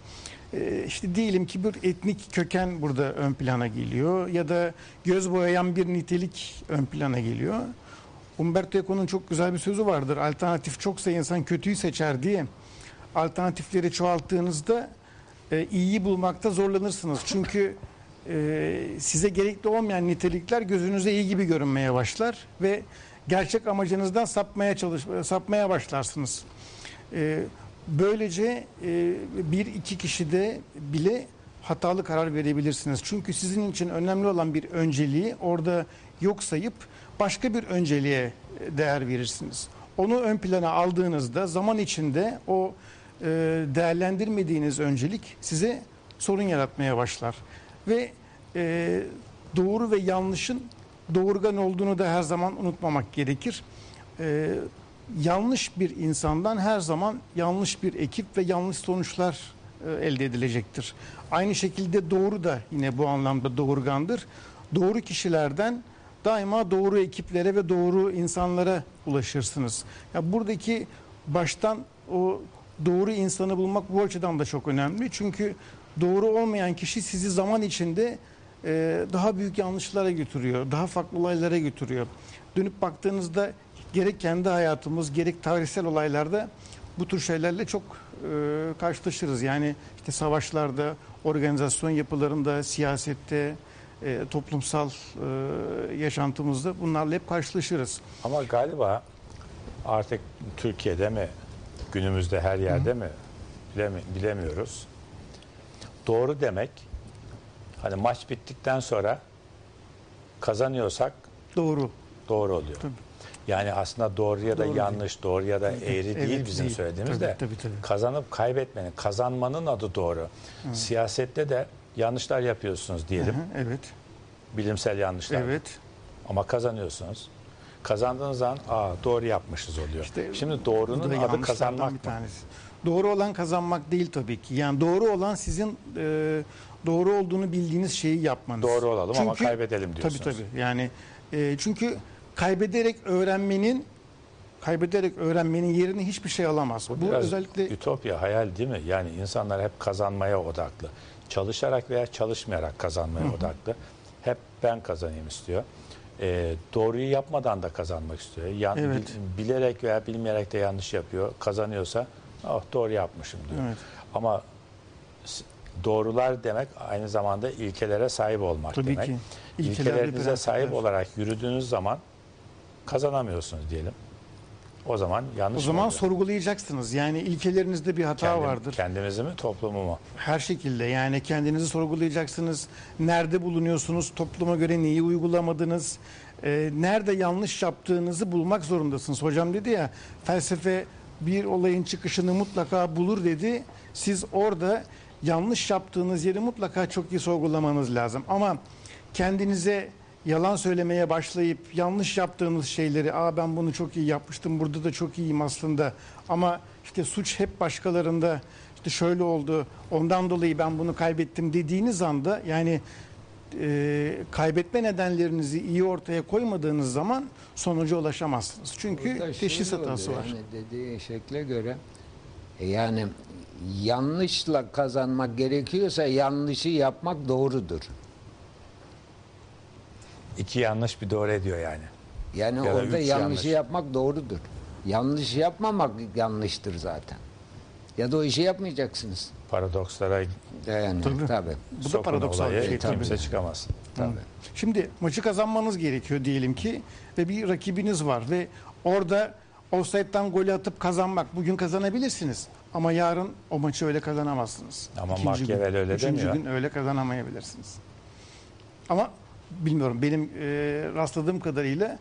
E, işte diyelim ki bir etnik köken burada ön plana geliyor ya da göz boyayan bir nitelik ön plana geliyor. Umberto Eco'nun çok güzel bir sözü vardır. Alternatif çoksa insan kötüyü seçer diye. Alternatifleri çoğalttığınızda e, iyiyi bulmakta zorlanırsınız. Çünkü e, size gerekli olmayan nitelikler gözünüze iyi gibi görünmeye başlar ve gerçek amacınızdan sapmaya çalış sapmaya başlarsınız. E, böylece e, bir iki kişide bile hatalı karar verebilirsiniz. Çünkü sizin için önemli olan bir önceliği orada yok sayıp başka bir önceliğe değer verirsiniz. Onu ön plana aldığınızda zaman içinde o e, değerlendirmediğiniz öncelik size sorun yaratmaya başlar. Ve e, doğru ve yanlışın doğurgan olduğunu da her zaman unutmamak gerekir. E, yanlış bir insandan her zaman yanlış bir ekip ve yanlış sonuçlar e, elde edilecektir. Aynı şekilde doğru da yine bu anlamda doğurgandır. Doğru kişilerden daima doğru ekiplere ve doğru insanlara ulaşırsınız. Ya buradaki baştan o doğru insanı bulmak bu açıdan da çok önemli. Çünkü doğru olmayan kişi sizi zaman içinde e, daha büyük yanlışlara götürüyor, daha farklı olaylara götürüyor. Dönüp baktığınızda gerek kendi hayatımız, gerek tarihsel olaylarda bu tür şeylerle çok e, karşılaşırız. Yani işte savaşlarda, organizasyon yapılarında, siyasette, e, toplumsal e, yaşantımızda bunlarla hep karşılaşırız. Ama galiba artık Türkiye'de mi günümüzde her yerde mi bilemi- bilemiyoruz. Doğru demek hani maç bittikten sonra kazanıyorsak Doğru. doğru oluyor. Yani aslında doğru ya da Doğru yanlış, doğru ya da eğri Evet, değil bizim değil. söylediğimiz Tabii, de. tabii, tabii. Kazanıp kaybetmenin, kazanmanın adı doğru. Siyasette de yanlışlar yapıyorsunuz diyelim. Hı, Evet. Bilimsel yanlışlar. Evet. Ama kazanıyorsunuz. Kazandığınız zaman aa doğru yapmışız oluyor. İşte Şimdi doğrunun adı kazanmak mı? tanesi. Doğru olan kazanmak değil tabii ki. Yani doğru olan sizin e, doğru olduğunu bildiğiniz şeyi yapmanız. Doğru olalım ama kaybedelim diyorsunuz. Tabii tabii. Yani e, çünkü kaybederek öğrenmenin kaybederek öğrenmenin yerini hiçbir şey alamaz. Bu, Biraz özellikle ütopya, hayal değil mi? Yani insanlar hep kazanmaya odaklı. Çalışarak veya çalışmayarak kazanmaya odaklı. Hep ben kazanayım istiyor. Ee, doğruyu yapmadan da kazanmak istiyor. Yan, Evet. bil- bilerek veya bilmeyerek de yanlış yapıyor. Kazanıyorsa oh doğru yapmışım diyor. Evet. Ama doğrular demek aynı zamanda ilkelere sahip olmak Tabii demek. ki. İlkeler İlkelerinize sahip olarak yürüdüğünüz zaman kazanamıyorsunuz diyelim. O zaman yanlış o zaman oluyor. sorgulayacaksınız. Yani ilkelerinizde bir hata Kendim- vardır. Kendimizi mi toplumu mu? Her şekilde yani kendinizi sorgulayacaksınız. Nerede bulunuyorsunuz? Topluma göre neyi uygulamadınız? Ee, nerede yanlış yaptığınızı bulmak zorundasınız. Hocam dedi ya felsefe bir olayın çıkışını mutlaka bulur dedi. Siz orada yanlış yaptığınız yeri mutlaka çok iyi sorgulamanız lazım. Ama kendinize yalan söylemeye başlayıp yanlış yaptığınız şeyleri aa ben bunu çok iyi yapmıştım burada da çok iyiyim aslında ama işte suç hep başkalarında işte şöyle oldu ondan dolayı ben bunu kaybettim dediğiniz anda yani e, kaybetme nedenlerinizi iyi ortaya koymadığınız zaman sonuca ulaşamazsınız. Çünkü Burada teşhis şöyle hatası oluyor, var. Yani dediği şekle göre e, yani yanlışla kazanmak gerekiyorsa yanlışı yapmak doğrudur. İki yanlış bir doğru ediyor yani. Yani Ya da orada yanlışı yanlış. yapmak doğrudur. Yanlış yapmamak yanlıştır zaten. Ya da o işi yapmayacaksınız. Paradokslara Yani Tabii. tabii. Bu da sokun paradoksal bir şey tabii. kimse çıkamaz. tabii. Şimdi maçı kazanmanız gerekiyor diyelim ki ve bir rakibiniz var ve orada offside'dan golü atıp kazanmak bugün kazanabilirsiniz ama yarın o maçı öyle kazanamazsınız. Ama İkinci Machiavelli gün, öyle üçüncü demiyor. gün öyle kazanamayabilirsiniz. Ama bilmiyorum benim e, rastladığım kadarıyla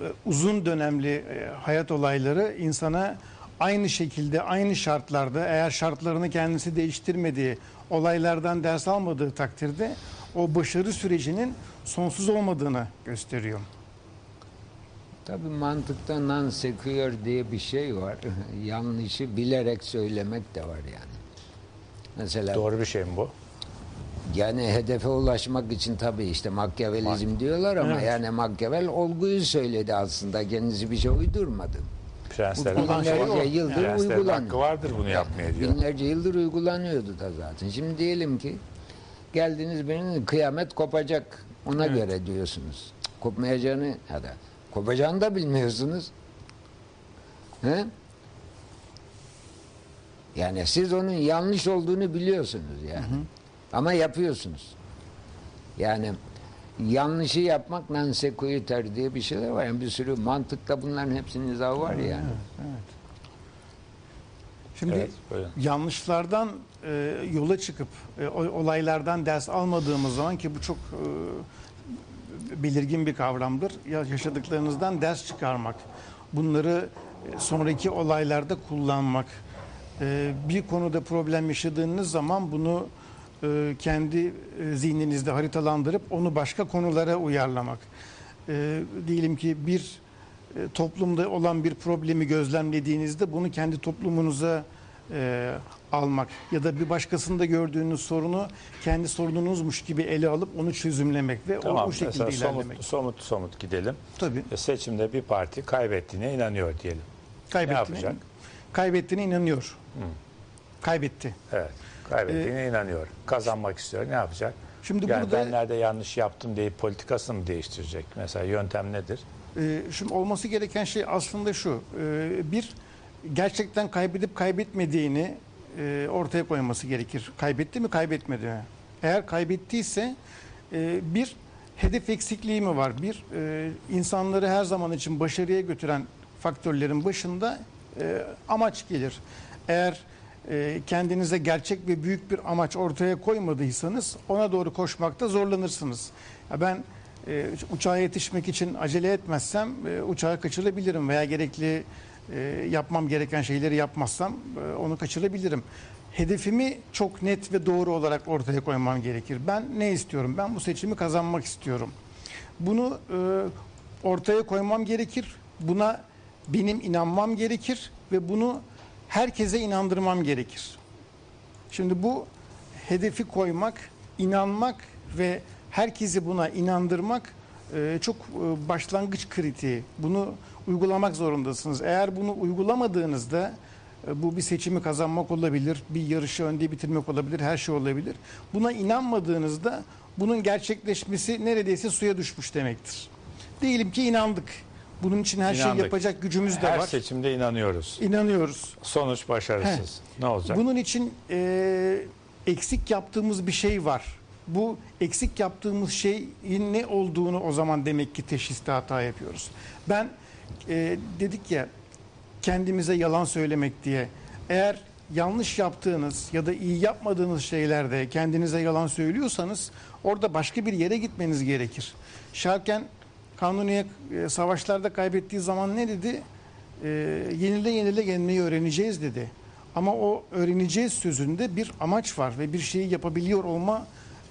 e, uzun dönemli e, hayat olayları insana aynı şekilde aynı şartlarda eğer şartlarını kendisi değiştirmediği olaylardan ders almadığı takdirde o başarı sürecinin sonsuz olmadığını gösteriyor. Tabii mantıkta non-sequior diye bir şey var. (laughs) Yanlışı bilerek söylemek de var yani. Mesela Doğru bir şey mi bu? yani hedefe ulaşmak için tabii işte Machiavellizm diyorlar ama Evet. yani Machiavelli olguyu söyledi aslında. Kendisi bir şey uydurmadı. Prenslerin, şey Binlerce o. yıldır prenslerin uygulanıyor. hakkı vardır bunu yapmaya diyor. Binlerce yıldır uygulanıyordu da zaten. Şimdi diyelim ki geldiniz benim kıyamet kopacak. Ona göre diyorsunuz. Kopmayacağını ya da kopacağını da bilmiyorsunuz. He? Yani siz onun yanlış olduğunu biliyorsunuz yani. Ama yapıyorsunuz. Yani yanlışı yapmak non sequitur diye bir şeyler var. Yani bir sürü mantıkta bunların hepsinin izahı var yani. Şimdi Evet, buyurun. yanlışlardan e, yola çıkıp e, olaylardan ders almadığımız zaman ki bu çok e, belirgin bir kavramdır. Ya yaşadıklarınızdan ders çıkarmak, bunları e, sonraki olaylarda kullanmak, e, bir konuda problem yaşadığınız zaman bunu e, kendi e, zihninizde haritalandırıp onu başka konulara uyarlamak. E, diyelim ki bir e, toplumda olan bir problemi gözlemlediğinizde bunu kendi toplumunuza e, almak ya da bir başkasında gördüğünüz sorunu kendi sorununuzmuş gibi ele alıp onu çözümlemek ve Tamam o şekilde mesela ilerlemek. somut, somut somut gidelim. Tabii. E, Seçimde bir parti kaybettiğine inanıyor diyelim. Kaybettiğine, yapacak? kaybettiğine inanıyor. Kaybetti. Evet. Kaybettiğine inanıyor. Kazanmak istiyor. Ne yapacak? Şimdi yani burada ben nerede yanlış yaptım deyip politikasını mı değiştirecek? Mesela yöntem nedir? Ee, şimdi olması gereken şey aslında şu. Ee, bir, gerçekten kaybedip kaybetmediğini e, ortaya koyması gerekir. Kaybetti mi kaybetmedi mi? Eğer kaybettiyse e, bir hedef eksikliği mi var? Bir e, insanları her zaman için başarıya götüren faktörlerin başında e, amaç gelir. Eğer e, kendinize gerçek ve büyük bir amaç ortaya koymadıysanız ona doğru koşmakta zorlanırsınız. Ben e, uçağa yetişmek için acele etmezsem e, uçağı kaçırabilirim veya gerekli e, yapmam gereken şeyleri yapmazsam onu kaçırabilirim. Hedefimi çok net ve doğru olarak ortaya koymam gerekir. Ben ne istiyorum? Ben bu seçimi kazanmak istiyorum. Bunu ortaya koymam gerekir. Buna benim inanmam gerekir ve bunu herkese inandırmam gerekir. Şimdi bu hedefi koymak, inanmak ve herkesi buna inandırmak e, çok e, başlangıç kritiği. Bunu uygulamak zorundasınız. Eğer bunu uygulamadığınızda e, bu bir seçimi kazanmak olabilir, bir yarışı önde bitirmek olabilir, her şey olabilir. Buna inanmadığınızda bunun gerçekleşmesi neredeyse suya düşmüş demektir. Diyelim ki inandık. Bunun için her şeyi İnandık. yapacak gücümüz de Her var. seçimde inanıyoruz. İnanıyoruz. Sonuç başarısız. Ne olacak? Bunun için e, eksik yaptığımız bir şey var. Bu eksik yaptığımız şeyin ne olduğunu o zaman demek ki teşhiste hata yapıyoruz. Ben e, dedik ya kendimize yalan söylemek diye. Eğer yanlış yaptığınız ya da iyi yapmadığınız şeylerde kendinize yalan söylüyorsanız orada başka bir yere gitmeniz gerekir. Şarken Kanuniye e, savaşlarda kaybettiği zaman ne dedi? E, yenile yenile yenmeyi öğreneceğiz dedi. Ama o öğreneceğiz sözünde bir amaç var ve bir şeyi yapabiliyor olma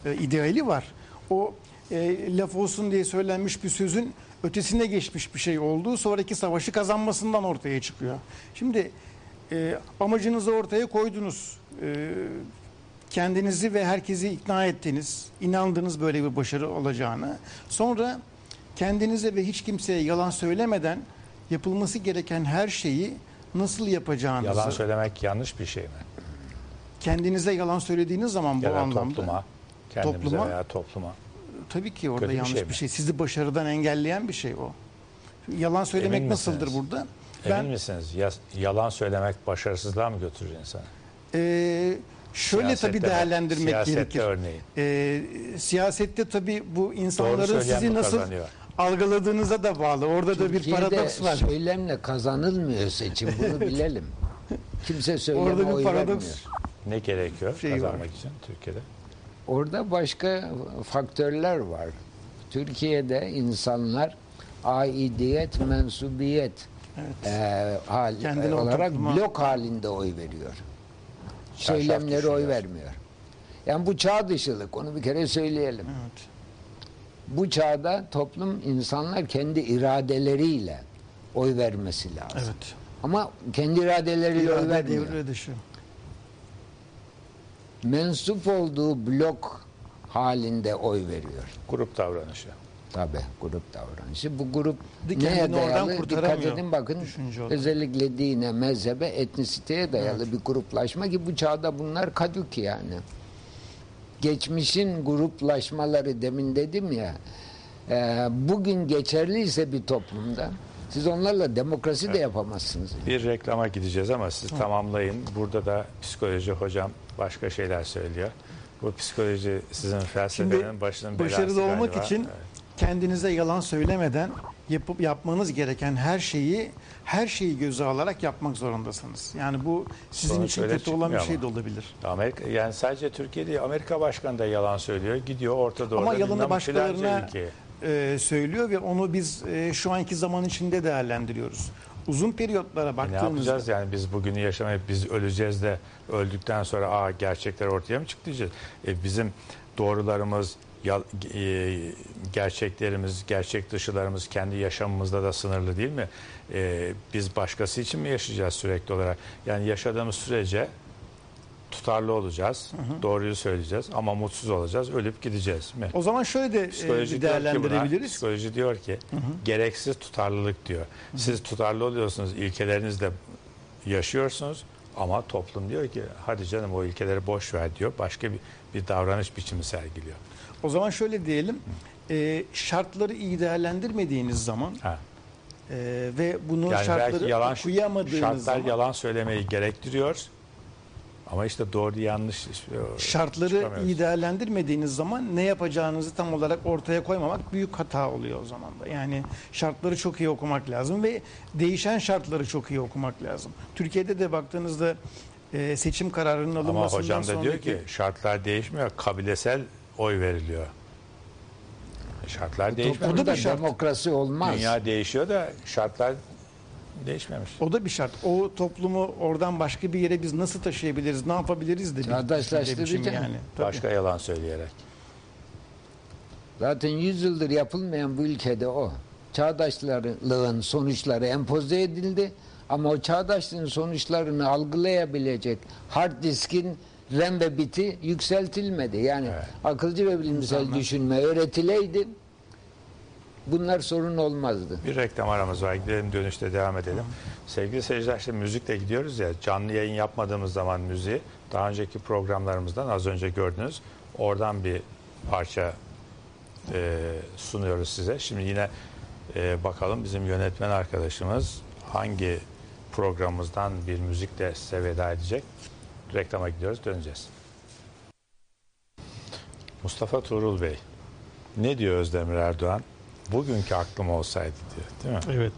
e, ideali var. O e, laf olsun diye söylenmiş bir sözün ötesine geçmiş bir şey olduğu sonraki savaşı kazanmasından ortaya çıkıyor. Şimdi e, amacınızı ortaya koydunuz. E, kendinizi ve herkesi ikna ettiniz. inandınız böyle bir başarı olacağını. Sonra kendinize ve hiç kimseye yalan söylemeden yapılması gereken her şeyi nasıl yapacağınızı Yalan söylemek yanlış bir şey mi? kendinize yalan söylediğiniz zaman bu Ya da anlamda topluma, kendimize Topluma- veya topluma. tabii ki orada Kötü bir yanlış şey bir şey. Sizi başarıdan engelleyen bir şey o. Yalan söylemek Emin nasıldır misiniz? burada? Emin Ben misiniz? Ya- yalan söylemek başarısızlığa mı götürür insanı? e, şöyle Siyasette tabii değerlendirmek Siyasette gerekir. örneğin. E, siyasette tabii bu insanların sizi nasıl kazanıyor? Algıladığınıza da bağlı. Orada da bir Türkiye'de paradoks var. söylemle kazanılmıyor seçim. Bunu bilelim. Kimse söyleme Orada bir oy paradoks vermiyor. Ne gerekiyor Şey var. kazanmak için Türkiye'de? Orada başka faktörler var. Türkiye'de insanlar aidiyet, mensubiyet Evet. e, hal, Kendini o olarak topluma- blok halinde oy veriyor. Söylemleri oy vermiyor. Yani bu çağ dışılık. Onu bir kere söyleyelim. Evet. Bu çağda toplum insanlar kendi iradeleriyle oy vermesi lazım. Evet. Ama kendi iradeleriyle oy İrade vermiyor. devre dışı. Mensup olduğu blok halinde oy veriyor. Grup davranışı. Tabi grup davranışı. Bu grup neye dayalı? Dikkat edin bakın özellikle dine, mezhebe, etnisiteye dayalı bir gruplaşma ki bu çağda bunlar kadük yani. Geçmişin gruplaşmaları demin dedim ya e, bugün geçerliyse bir toplumda siz onlarla demokrasi de yapamazsınız. Bir reklama gideceğiz ama siz tamamlayın. Burada da psikoloji hocam başka şeyler söylüyor. Bu psikoloji sizin felsefenin Şimdi başının belası başarılı olmak galiba. için Evet. kendinize yalan söylemeden yapıp yapmanız gereken her şeyi her şeyi göze alarak yapmak zorundasınız. Yani bu sizin Sonuç için kötü olan bir şey de olabilir. Amerika yani sadece Türkiye değil Amerika başkanı da yalan söylüyor. Gidiyor Orta Doğu'da Ama yalanı başkalarına e, söylüyor ve onu biz e, şu anki zaman içinde değerlendiriyoruz. Uzun periyotlara E ne baktığımızda yapacağız yani biz bugünü yaşamayıp biz öleceğiz de öldükten sonra aa gerçekler ortaya mı çıktı diyeceğiz. E, bizim doğrularımız, ya- e, gerçeklerimiz, gerçek dışılarımız kendi yaşamımızda da sınırlı değil mi? E, biz başkası için mi yaşayacağız sürekli olarak? Yani yaşadığımız sürece tutarlı olacağız, doğruyu söyleyeceğiz ama mutsuz olacağız, ölüp gideceğiz mi? o zaman şöyle de e, Psikoloji diyor ki buna, değerlendirebiliriz. psikoloji diyor ki gereksiz tutarlılık diyor. Siz tutarlı oluyorsunuz, ilkelerinizle yaşıyorsunuz ama toplum diyor ki hadi canım o ilkeleri boş ver diyor. Başka bir, bir davranış biçimi sergiliyor. O zaman şöyle diyelim. e, şartları iyi değerlendirmediğiniz zaman Ha. e, ve bunu Yani şartları yalan okuyamadığınız şartlar zaman yalan söylemeyi gerektiriyor. Ama işte doğru yanlış Şartları iyi değerlendirmediğiniz zaman ne yapacağınızı tam olarak ortaya koymamak büyük hata oluyor o zaman da. Yani şartları çok iyi okumak lazım ve değişen şartları çok iyi okumak lazım. Türkiye'de de baktığınızda e, seçim kararının Ama alınmasından hocam da diyor sonraki ki şartlar değişmiyor. Kabilesel oy veriliyor. Şartlar değişmiyor. o da bir şart. demokrasi olmaz. Dünya değişiyor da şartlar değişmemiş. o da bir şart. O toplumu oradan başka bir yere biz nasıl taşıyabiliriz, ne yapabiliriz de biçimi yani. Tabii. Başka yalan söyleyerek. Zaten 100 yıldır yapılmayan bu ülkede o. Çağdaşlığın sonuçları empoze edildi ama o çağdaşlığın sonuçlarını algılayabilecek hard diskin RAM ve biti yükseltilmedi. Yani Evet. akılcı ve bilimsel düşünme öğretileydi bunlar sorun olmazdı. Bir reklam aramız var. Gidelim dönüşte devam edelim. Sevgili seyirciler işte müzikle gidiyoruz ya. Canlı yayın yapmadığımız zaman müziği daha önceki programlarımızdan az önce gördünüz. Oradan bir parça e, sunuyoruz size. Şimdi yine e, bakalım bizim yönetmen arkadaşımız hangi programımızdan bir müzikle size veda edecek. Reklama gidiyoruz döneceğiz. Mustafa Tuğrul Bey ne diyor Özdemir Erdoğan? Bugünkü aklım olsaydı diyor değil mi? Evet.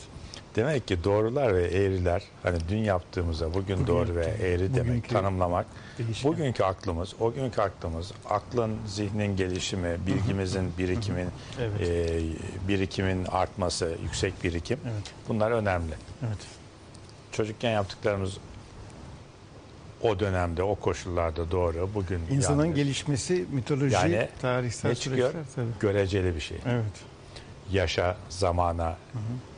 Demek ki doğrular ve eğriler hani dün yaptığımıza bugün doğru ve eğri demek bugünkü tanımlamak. değişken. Bugünkü aklımız, o günkü aklımız, aklın, zihnin gelişimi, bilgimizin (laughs) birikimin, Evet. e, birikimin artması, yüksek birikim Evet. bunlar önemli. Evet. Çocukken yaptıklarımız o dönemde, o koşullarda doğru. Bugün İnsanın yanlış. gelişmesi, mitoloji, yani tarihsel ne çıkıyor? tabii. Göreceli bir şey. Evet. yaşa, zamana,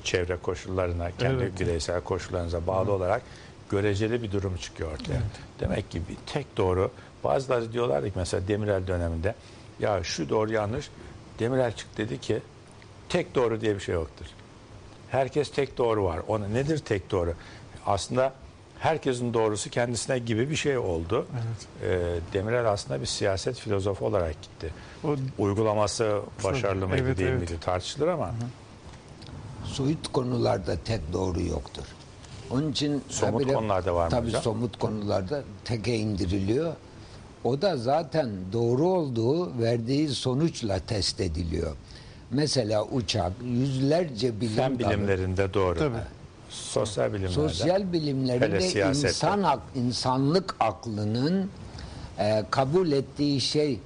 çevre koşullarına, kendi Evet. bireysel koşullarınıza bağlı olarak göreceli bir durum çıkıyor ortaya. Demek ki bir tek doğru. Bazıları diyorlardı ki mesela Demirel döneminde ya şu doğru yanlış. Demirel çıktı dedi ki tek doğru diye bir şey yoktur. Herkes tek doğru var. Ona nedir tek doğru? Aslında herkesin doğrusu kendisine gibi bir şey oldu. Evet. Ee, Demirel aslında bir siyaset filozofu olarak gitti. O Uygulaması başarılı mıydı Evet, değil evet. miydi tartışılır ama Soyut konularda tek doğru yoktur. Onun için Somut habire- konularda var mı tabii hocam? somut konularda teke indiriliyor. O da zaten doğru olduğu verdiği sonuçla test ediliyor. Mesela uçak yüzlerce bilim fen dalı- bilimlerinde doğru. Tabii. Sosyal bilimlerde. Sosyal siyasette. insan ak- insanlık aklının e, kabul ettiği şey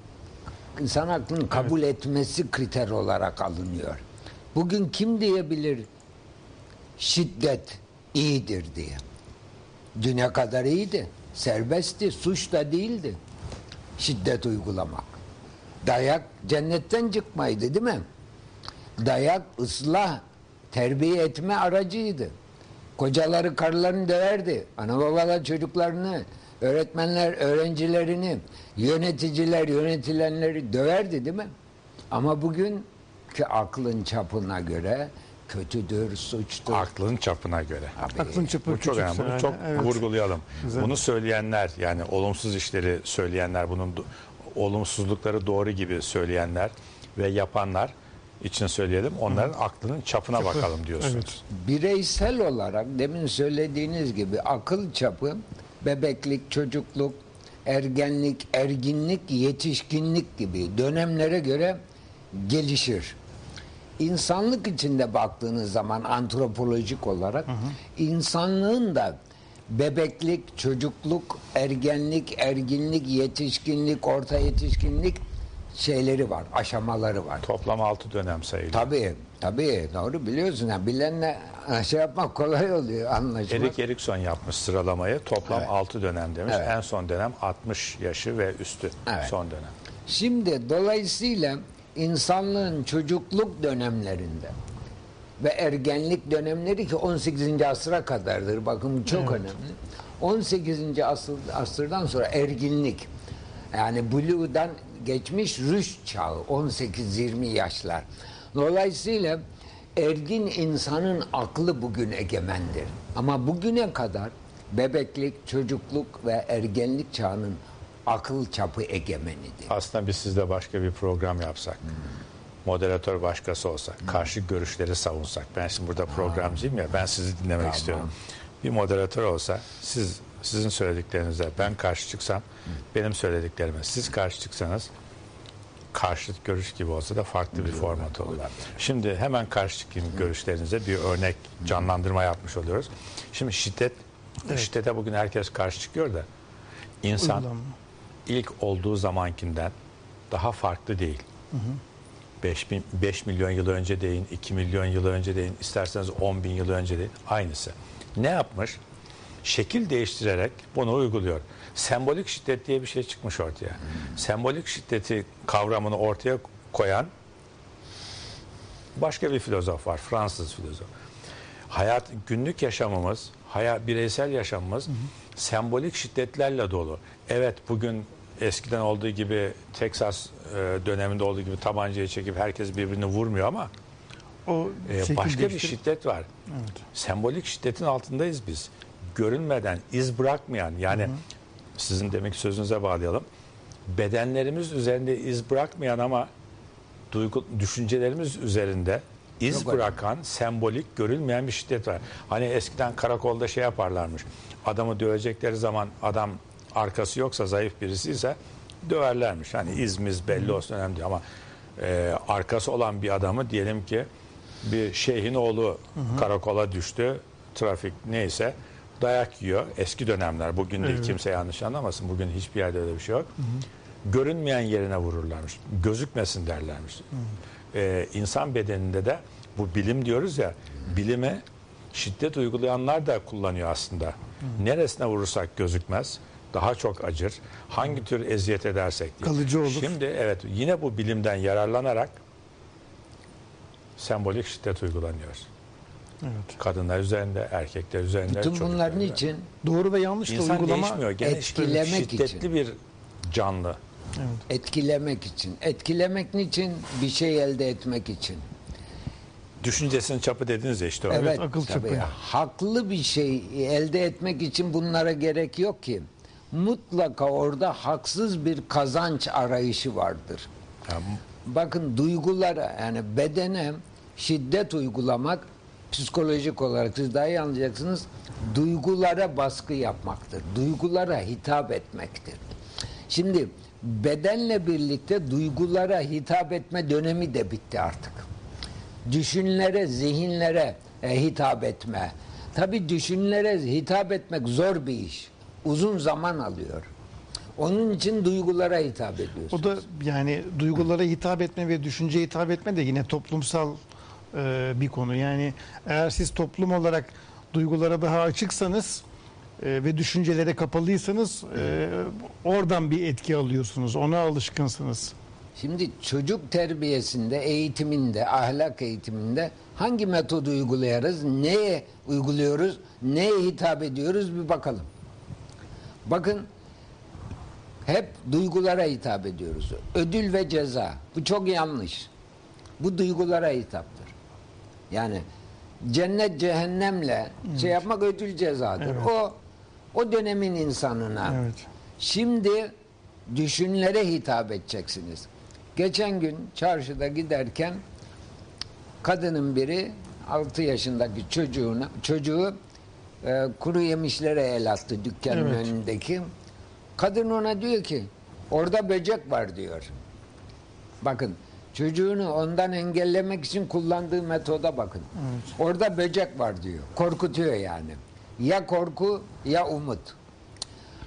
insan aklının kabul etmesi kriter olarak alınıyor. Bugün kim diyebilir şiddet iyidir diye. Düne kadar iyiydi. Serbestti, suç da değildi. Şiddet uygulamak. Dayak cennetten çıkmaydı değil mi? Dayak ıslah, terbiye etme aracıydı. Kocaları karılarını döverdi. Ana babalar çocuklarını, öğretmenler öğrencilerini, yöneticiler yönetilenleri döverdi değil mi? Ama bugün ki aklın çapına göre kötüdür, suçtur. Aklın çapına göre. Abi, aklın çapı Bu çok önemli. küçükse Bunu yani, çok evet. vurgulayalım. Güzel. Bunu söyleyenler yani olumsuz işleri söyleyenler, bunun do- olumsuzlukları doğru gibi söyleyenler ve yapanlar için söyleyelim. Onların aklının çapına bakalım diyorsunuz. Evet. bireysel olarak demin söylediğiniz gibi akıl çapı bebeklik, çocukluk, ergenlik, erginlik, yetişkinlik gibi dönemlere göre gelişir. İnsanlık içinde baktığınız zaman antropolojik olarak insanlığın da bebeklik, çocukluk, ergenlik, erginlik, yetişkinlik, orta yetişkinlik şeyleri var, aşamaları var. Toplam 6 dönem sayılıyor. Tabii, tabii doğru biliyorsun. Yani bilenle şey yapmak kolay oluyor anlaşmak. Erik Erikson yapmış sıralamayı. Toplam Evet. 6 dönem demiş. Evet. En son dönem 60 yaşı ve üstü. Evet. Son dönem. Şimdi dolayısıyla insanlığın çocukluk dönemlerinde ve ergenlik dönemleri ki 18. asıra kadardır. Bakın çok önemli. 18. asır, asırdan sonra erginlik yani Blue'dan geçmiş rüşt çağı 18-20 yaşlar. Dolayısıyla ergin insanın aklı bugün egemendir. Ama bugüne kadar bebeklik, çocukluk ve ergenlik çağının akıl çapı egemenidir. Aslında biz sizle başka bir program yapsak. Hmm. Moderatör başkası olsa, karşı görüşleri savunsak. Ben şimdi burada programcıyım ya, ben sizi dinlemek Tamam. istiyorum. Bir moderatör olsa, siz sizin söylediklerinize ben karşı çıksam benim söylediklerime siz karşı çıksanız karşıt görüş gibi olsa da farklı bir format olur. Şimdi hemen karşı çıkayım görüşlerinize bir örnek canlandırma yapmış oluyoruz. Şimdi şiddet şiddete bugün herkes karşı çıkıyor da insan ilk olduğu zamankinden daha farklı değil. 5, bin, 5 milyon yıl önce deyin, 2 milyon yıl önce deyin, isterseniz 10 bin yıl önce deyin. Aynısı. Ne yapmış? Şekil değiştirerek bunu uyguluyor. Sembolik şiddet diye bir şey çıkmış ortaya. Sembolik şiddeti kavramını ortaya koyan başka bir filozof var, Fransız filozof. Hayat, günlük yaşamımız, hayat, bireysel yaşamımız sembolik şiddetlerle dolu. Evet bugün eskiden olduğu gibi Texas e, döneminde olduğu gibi tabancayı çekip herkes birbirini vurmuyor ama O e, başka bir değiştirip- şiddet var. Evet. Sembolik şiddetin altındayız biz. Görünmeden, iz bırakmayan yani sizin demek sözünüze bağlayalım. Bedenlerimiz üzerinde iz bırakmayan ama duygu, düşüncelerimiz üzerinde iz Çok bırakan, sembolik, görülmeyen bir şiddet var. Hani eskiden karakolda şey yaparlarmış. Adamı dövecekleri zaman adam arkası yoksa, zayıf birisi ise döverlermiş. Hani izmiz belli olsun önemli değil ama e, arkası olan bir adamı diyelim ki bir şeyhin oğlu karakola düştü. Trafik neyse dayak yiyor. Eski dönemler. Bugün değil kimse yanlış anlamasın. Bugün hiçbir yerde öyle bir şey yok. Görünmeyen yerine vururlarmış. Gözükmesin derlermiş. Ee, insan bedeninde de bu bilim diyoruz ya bilime şiddet uygulayanlar da kullanıyor aslında. Neresine vurursak gözükmez. Daha çok acır. Hangi tür eziyet edersek diye. Kalıcı olur. Şimdi evet yine bu bilimden yararlanarak sembolik şiddet uygulanıyor. Evet. Kadınlar üzerinde, erkekler üzerinde. Bütün bunların üzerinde. için Doğru ve yanlış da İnsan uygulama değişmiyor. Gene etkilemek şiddetli için. bir canlı. etkilemek için. Etkilemek niçin? Bir şey elde etmek için. Düşüncesinin çapı dediniz ya işte o. Evet, akıl çapı. Haklı bir şey elde etmek için bunlara gerek yok ki. Mutlaka orada haksız bir kazanç arayışı vardır. Yani Bakın duygulara yani bedene şiddet uygulamak psikolojik olarak siz daha iyi anlayacaksınız. Duygulara baskı yapmaktır. Duygulara hitap etmektir. Şimdi bedenle birlikte duygulara hitap etme dönemi de bitti artık. Düşünlere, zihinlere e, hitap etme. Tabi düşünlere hitap etmek zor bir iş. Uzun zaman alıyor. Onun için duygulara hitap ediyorsun. O da yani duygulara hitap etme ve düşünceye hitap etme de yine toplumsal e, bir konu. Yani eğer siz toplum olarak duygulara daha açıksanız e, ve düşüncelere kapalıysanız e, oradan bir etki alıyorsunuz. Ona alışkınsınız. Şimdi çocuk terbiyesinde, eğitiminde, ahlak eğitiminde hangi metodu uygulayarız, neye uyguluyoruz, neye hitap ediyoruz bir bakalım. Bakın hep duygulara hitap ediyoruz. Ödül ve ceza. Bu çok yanlış. Bu duygulara hitaptır. Yani cennet cehennemle şey yapmak ödül cezadır. Evet. O o dönemin insanına. Evet. Şimdi düşünlere hitap edeceksiniz. Geçen gün çarşıda giderken kadının biri 6 yaşındaki çocuğuna çocuğu e, kuru yemişlere el attı dükkanın Evet. önündeki. Kadın ona diyor ki orada böcek var diyor. Bakın çocuğunu ondan engellemek için kullandığı metoda bakın. Orada böcek var diyor. Korkutuyor yani. Ya korku ya umut.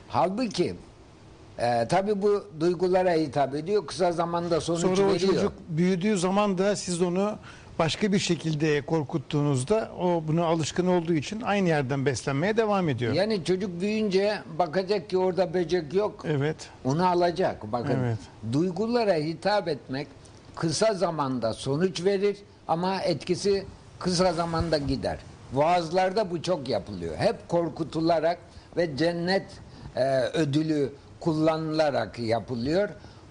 Halbuki e, tabi bu duygulara hitap ediyor. Kısa zamanda sonuç Sonra o veriyor. çocuk büyüdüğü zaman da siz onu başka bir şekilde korkuttuğunuzda o buna alışkın olduğu için aynı yerden beslenmeye devam ediyor. Yani çocuk büyüyünce bakacak ki orada böcek yok. Evet. Onu alacak. Bakın Evet. duygulara hitap etmek kısa zamanda sonuç verir ama etkisi kısa zamanda gider. Vaazlarda bu çok yapılıyor. Hep korkutularak ve cennet e, ödülü kullanılarak yapılıyor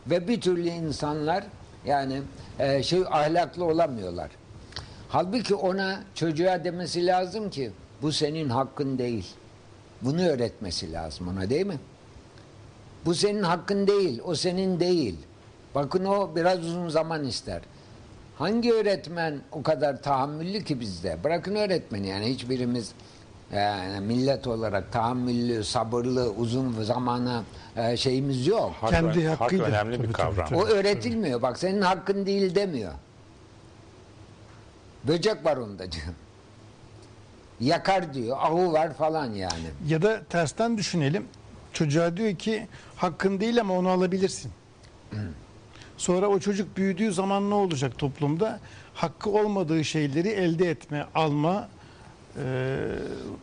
ve bir türlü insanlar yani e, şey ahlaklı olamıyorlar. Halbuki ona çocuğa demesi lazım ki bu senin hakkın değil. Bunu öğretmesi lazım ona değil mi? Bu senin hakkın değil, o senin değil. Bakın o biraz uzun zaman ister. Hangi öğretmen o kadar tahammüllü ki bizde? Bırakın öğretmeni yani hiçbirimiz Yani millet olarak tahammüllü, sabırlı, uzun zamana e, şeyimiz yok. Hak, Kendi hak önemli bir Tabii, tabii, kavram. tabii. O öğretilmiyor. Bak senin hakkın değil demiyor. Böcek var onda diyor. Yakar diyor. Ahu var falan yani. Ya da tersten düşünelim. Çocuğa diyor ki hakkın değil ama onu alabilirsin. Sonra o çocuk büyüdüğü zaman ne olacak toplumda? Hakkı olmadığı şeyleri elde etme, alma e,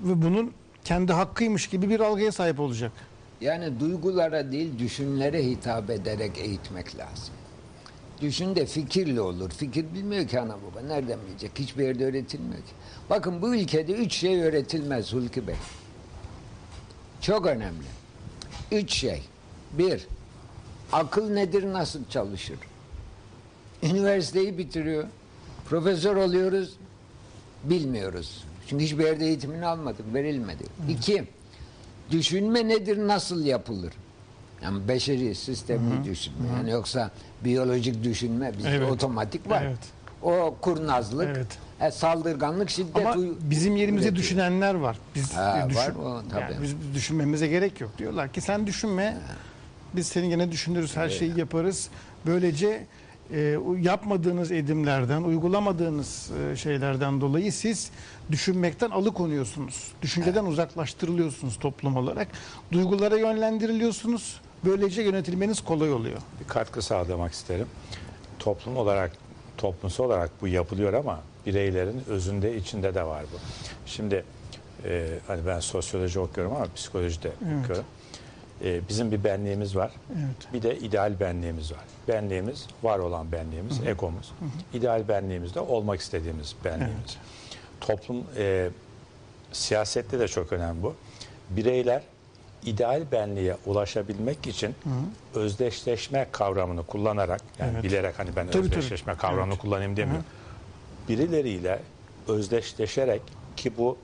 ve bunun kendi hakkıymış gibi bir algıya sahip olacak. Yani duygulara değil düşünlere hitap ederek eğitmek lazım. Düşün de fikirli olur. Fikir bilmiyor ki ana baba. Nereden bilecek? Hiçbir yerde öğretilmiyor ki. Bakın bu ülkede üç şey öğretilmez Hulki Bey. Çok önemli. Üç şey. Bir, akıl nedir, nasıl çalışır? Üniversiteyi bitiriyor. Profesör oluyoruz, bilmiyoruz. Çünkü hiçbir yerde eğitimini almadık, verilmedi. İki, düşünme nedir, nasıl yapılır? Yani beşeri sistemi düşünme. Yani yoksa biyolojik düşünme bizde Evet. otomatik var. Evet. O kurnazlık, Evet. e, saldırganlık, şiddet Ama bizim yerimize üretiyor. düşünenler var. Biz Ha, düşün, var o, tabii. yani biz düşünmemize gerek yok. Diyorlar ki sen düşünme. Biz seni gene düşünürüz, her şeyi yaparız. Böylece e, yapmadığınız edimlerden, uygulamadığınız e, şeylerden dolayı siz düşünmekten alıkonuyorsunuz. Düşünceden uzaklaştırılıyorsunuz toplum olarak. Duygulara yönlendiriliyorsunuz. Böylece yönetilmeniz kolay oluyor. bir katkı sağlamak isterim. Toplum olarak, toplumsal olarak bu yapılıyor ama bireylerin özünde, içinde de var bu. Şimdi e, hani ben sosyoloji okuyorum ama psikoloji de okuyorum. E, bizim bir benliğimiz var. Evet. Bir de ideal benliğimiz var. Benliğimiz, var olan benliğimiz, egomuz. İdeal benliğimiz de olmak istediğimiz benliğimiz. Evet. Toplum, e, siyasette de çok önemli bu. Bireyler ideal benliğe ulaşabilmek için özdeşleşme kavramını kullanarak, yani Evet. bilerek hani ben Tabii, tabii. özdeşleşme kavramını Evet. kullanayım demiyorum. Birileriyle özdeşleşerek ki bu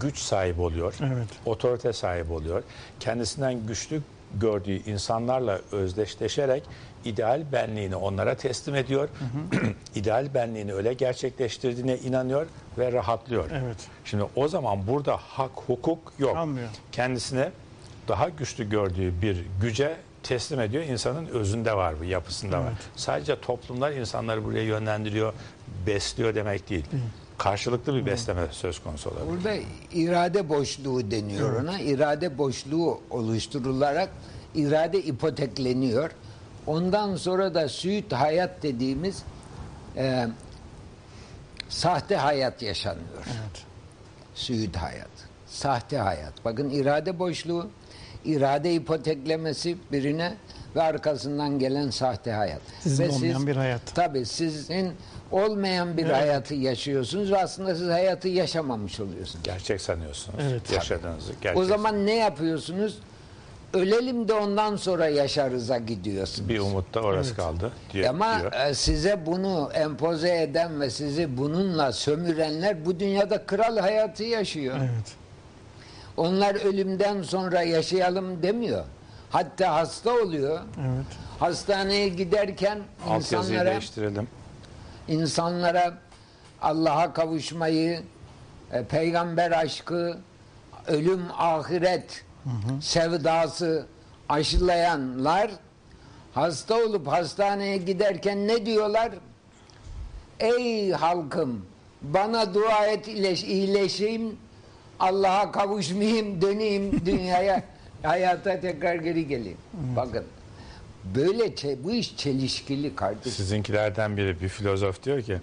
güç sahibi oluyor, Evet. otorite sahibi oluyor. Kendisinden güçlü gördüğü insanlarla özdeşleşerek ideal benliğini onlara teslim ediyor. (clears throat) ideal benliğini öyle gerçekleştirdiğine inanıyor ve rahatlıyor. Evet. Şimdi o zaman burada hak, hukuk yok. Kalmıyor. Kendisine daha güçlü gördüğü bir güce teslim ediyor. İnsanın özünde var bu, yapısında var. Evet. Sadece toplumlar insanları buraya yönlendiriyor, besliyor demek değil. Karşılıklı bir besleme söz konusu olabilir. Burada irade boşluğu deniyor ona. İrade boşluğu oluşturularak irade ipotekleniyor. Ondan sonra da süit hayat dediğimiz e, sahte hayat yaşanıyor. Evet. Süit hayat. Sahte hayat. Bakın irade boşluğu, irade ipoteklemesi birine ve arkasından gelen sahte hayat. Sizin ve olmayan bir hayat. Tabii sizin olmayan bir Evet. hayatı yaşıyorsunuz ve aslında siz hayatı yaşamamış oluyorsunuz. Gerçek sanıyorsunuz Evet. yaşadığınızı. Gerçek O zaman ne yapıyorsunuz? Ölelim de ondan sonra yaşarıza gidiyorsunuz. bir umut da orası Evet. kaldı diyor. Ama diyor. e, size bunu empoze eden ve sizi bununla sömürenler bu dünyada kral hayatı yaşıyor. Evet. Onlar ölümden sonra yaşayalım demiyor. Hatta hasta oluyor. Evet. Hastaneye giderken Altyazıyı insanlara değiştirelim. insanlara Allah'a kavuşmayı, e, peygamber aşkı, ölüm, ahiret sevdası aşılayanlar hasta olup hastaneye giderken ne diyorlar? Ey halkım bana dua et iyileş, iyileşeyim Allah'a kavuşmayayım döneyim dünyaya (laughs) hayata tekrar geri geleyim. Bakın böyle bu iş çelişkili kardeşim. Sizinkilerden biri bir filozof diyor ki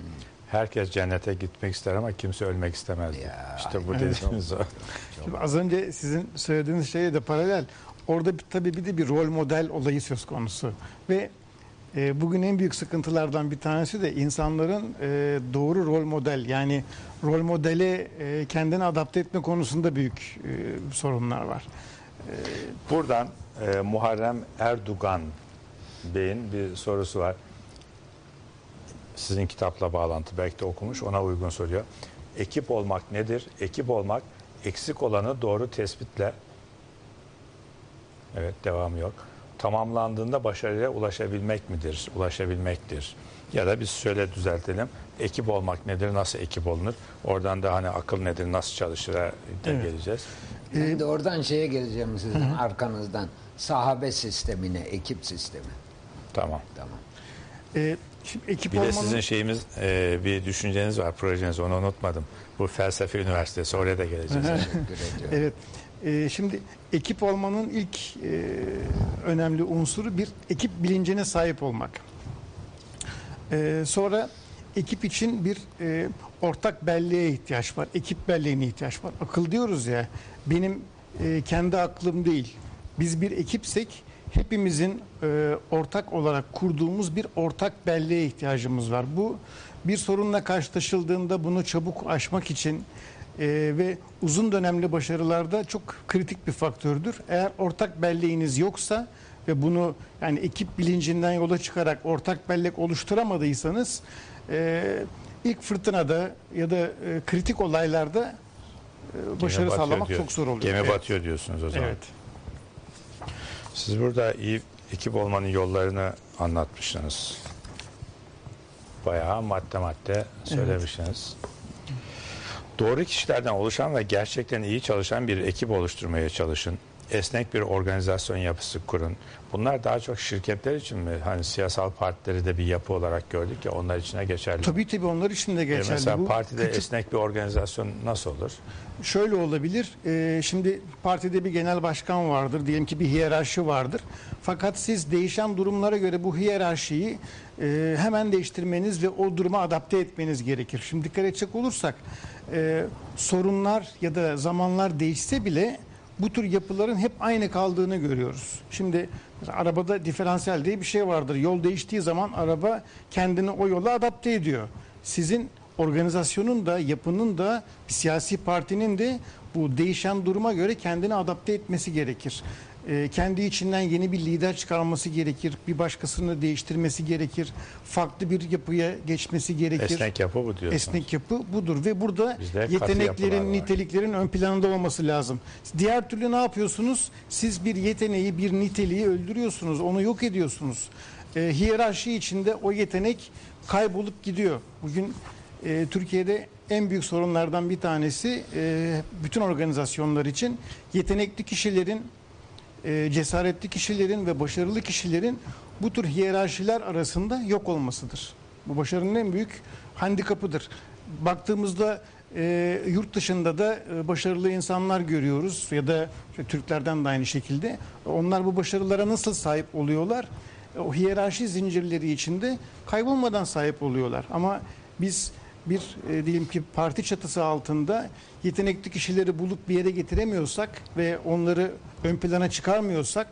herkes cennete gitmek ister ama kimse ölmek istemez. diyor. Ya, işte bu evet. dediğiniz o. Şimdi az önce sizin söylediğiniz şeye de paralel. Orada tabii bir de bir rol model olayı söz konusu. Ve e, bugün en büyük sıkıntılardan bir tanesi de insanların e, doğru rol model yani rol modele e, kendini adapte etme konusunda büyük e, sorunlar var. Buradan e, Muharrem Erdoğan Bey'in bir sorusu var. Sizin kitapla bağlantı belki de okumuş ona uygun soruyor. Ekip olmak nedir? Ekip olmak eksik olanı doğru tespitle Evet devamı yok. tamamlandığında başarıya ulaşabilmek midir? Ulaşabilmektir. Ya da biz şöyle düzeltelim. Ekip olmak nedir? Nasıl ekip olunur? Oradan da hani akıl nedir? Nasıl çalışır? da Evet. geleceğiz. Ben de oradan şeye geleceğim sizin arkanızdan. Sahabe sistemine, ekip sistemi. Tamam. Tamam. E, şimdi ekip Bir de olmanın sizin şeyimiz, e, bir düşünceniz var, projeniz. Onu unutmadım. Bu felsefe üniversitesi. Oraya da geleceğiz. Teşekkür ediyorum. Evet. Ee, şimdi ekip olmanın ilk e, önemli unsuru bir ekip bilincine sahip olmak. Ee, sonra ekip için bir e, ortak belleğe ihtiyaç var. Ekip belleğine ihtiyaç var. Akıl diyoruz ya. Benim e, kendi aklım değil. Biz bir ekipsek hepimizin e, ortak olarak kurduğumuz bir ortak belleğe ihtiyacımız var. Bu bir sorunla karşılaşıldığında bunu çabuk aşmak için e, ve uzun dönemli başarılarda çok kritik bir faktördür. Eğer ortak belleğiniz yoksa ve bunu yani ekip bilincinden yola çıkarak ortak bellek oluşturamadıysanız e, ilk fırtınada ya da e, kritik olaylarda e, başarı batıyor sağlamak diyor. çok zor oluyor. Gemi Evet. batıyor diyorsunuz o zaman. Evet. Siz burada iyi ekip olmanın yollarını anlatmışsınız. Bayağı madde madde söylemişsiniz. Doğru kişilerden oluşan ve gerçekten iyi çalışan bir ekip oluşturmaya çalışın. Esnek bir organizasyon yapısı kurun. Bunlar daha çok şirketler için mi? Hani siyasal partileri de bir yapı olarak gördük ya onlar içine geçerli. Tabii tabii onlar için de E, geçerli. Mesela Bu partide küçük- esnek bir organizasyon nasıl olur? Şöyle olabilir. Ee, şimdi partide bir genel başkan vardır. Diyelim ki bir hiyerarşi vardır. Fakat siz değişen durumlara göre bu hiyerarşiyi e, hemen değiştirmeniz ve o duruma adapte etmeniz gerekir. Şimdi dikkat edecek olursak e, sorunlar ya da zamanlar değişse bile bu tür yapıların hep aynı kaldığını görüyoruz. Şimdi arabada diferansiyel diye bir şey vardır. Yol değiştiği zaman araba kendini o yola adapte ediyor. Sizin organizasyonun da yapının da siyasi partinin de bu değişen duruma göre kendini adapte etmesi gerekir. Ee, kendi içinden yeni bir lider çıkarması gerekir. Bir başkasını değiştirmesi gerekir. Farklı bir yapıya geçmesi gerekir. Esnek yapı bu diyorsunuz. Esnek yapı budur ve burada Bizde yeteneklerin, niteliklerin ön planda olması lazım. Diğer türlü ne yapıyorsunuz? Siz bir yeteneği, bir niteliği öldürüyorsunuz, onu yok ediyorsunuz. Ee, hiyerarşi içinde o yetenek kaybolup gidiyor. Bugün e, Türkiye'de en büyük sorunlardan bir tanesi e, bütün organizasyonlar için yetenekli kişilerin e, cesaretli kişilerin ve başarılı kişilerin bu tür hiyerarşiler arasında yok olmasıdır. Bu başarının en büyük handikapıdır. Baktığımızda e, yurt dışında da e, başarılı insanlar görüyoruz ya da işte Türklerden de aynı şekilde. Onlar bu başarılara nasıl sahip oluyorlar? E, O hiyerarşi zincirleri içinde kaybolmadan sahip oluyorlar. Ama biz bir e, diyelim ki parti çatısı altında yetenekli kişileri bulup bir yere getiremiyorsak ve onları ön plana çıkarmıyorsak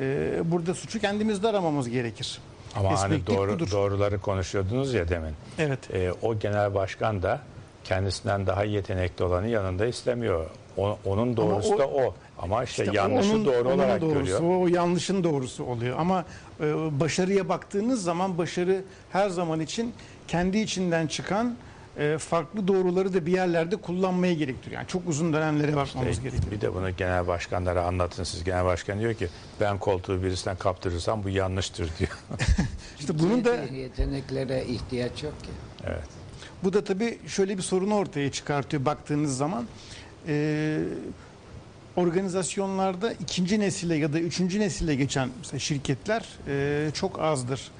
e, burada suçu kendimizde aramamız gerekir. Ama hani doğru, budur. doğruları konuşuyordunuz ya demin. Evet. E, o genel başkan da kendisinden daha yetenekli olanı yanında istemiyor. O- onun doğrusu o- da o. Ama işte, İşte yanlışı onun- doğru onun olarak doğrusu, görüyor. O yanlışın doğrusu oluyor. Ama e, başarıya baktığınız zaman başarı her zaman için kendi içinden çıkan e, farklı doğruları da bir yerlerde kullanmaya gerektiriyor. Yani çok uzun dönemlere bakmamız İşte gerekiyor. bir de bunu genel başkanlara anlatın siz. Genel başkan diyor ki ben koltuğu birisinden kaptırırsam bu yanlıştır diyor. (laughs) İşte bunun da yeteneklere ihtiyaç yok ki. evet. Bu da tabii şöyle bir sorunu ortaya çıkartıyor baktığınız zaman. Ee, organizasyonlarda ikinci nesile ya da üçüncü nesile geçen mesela şirketler e, çok azdır.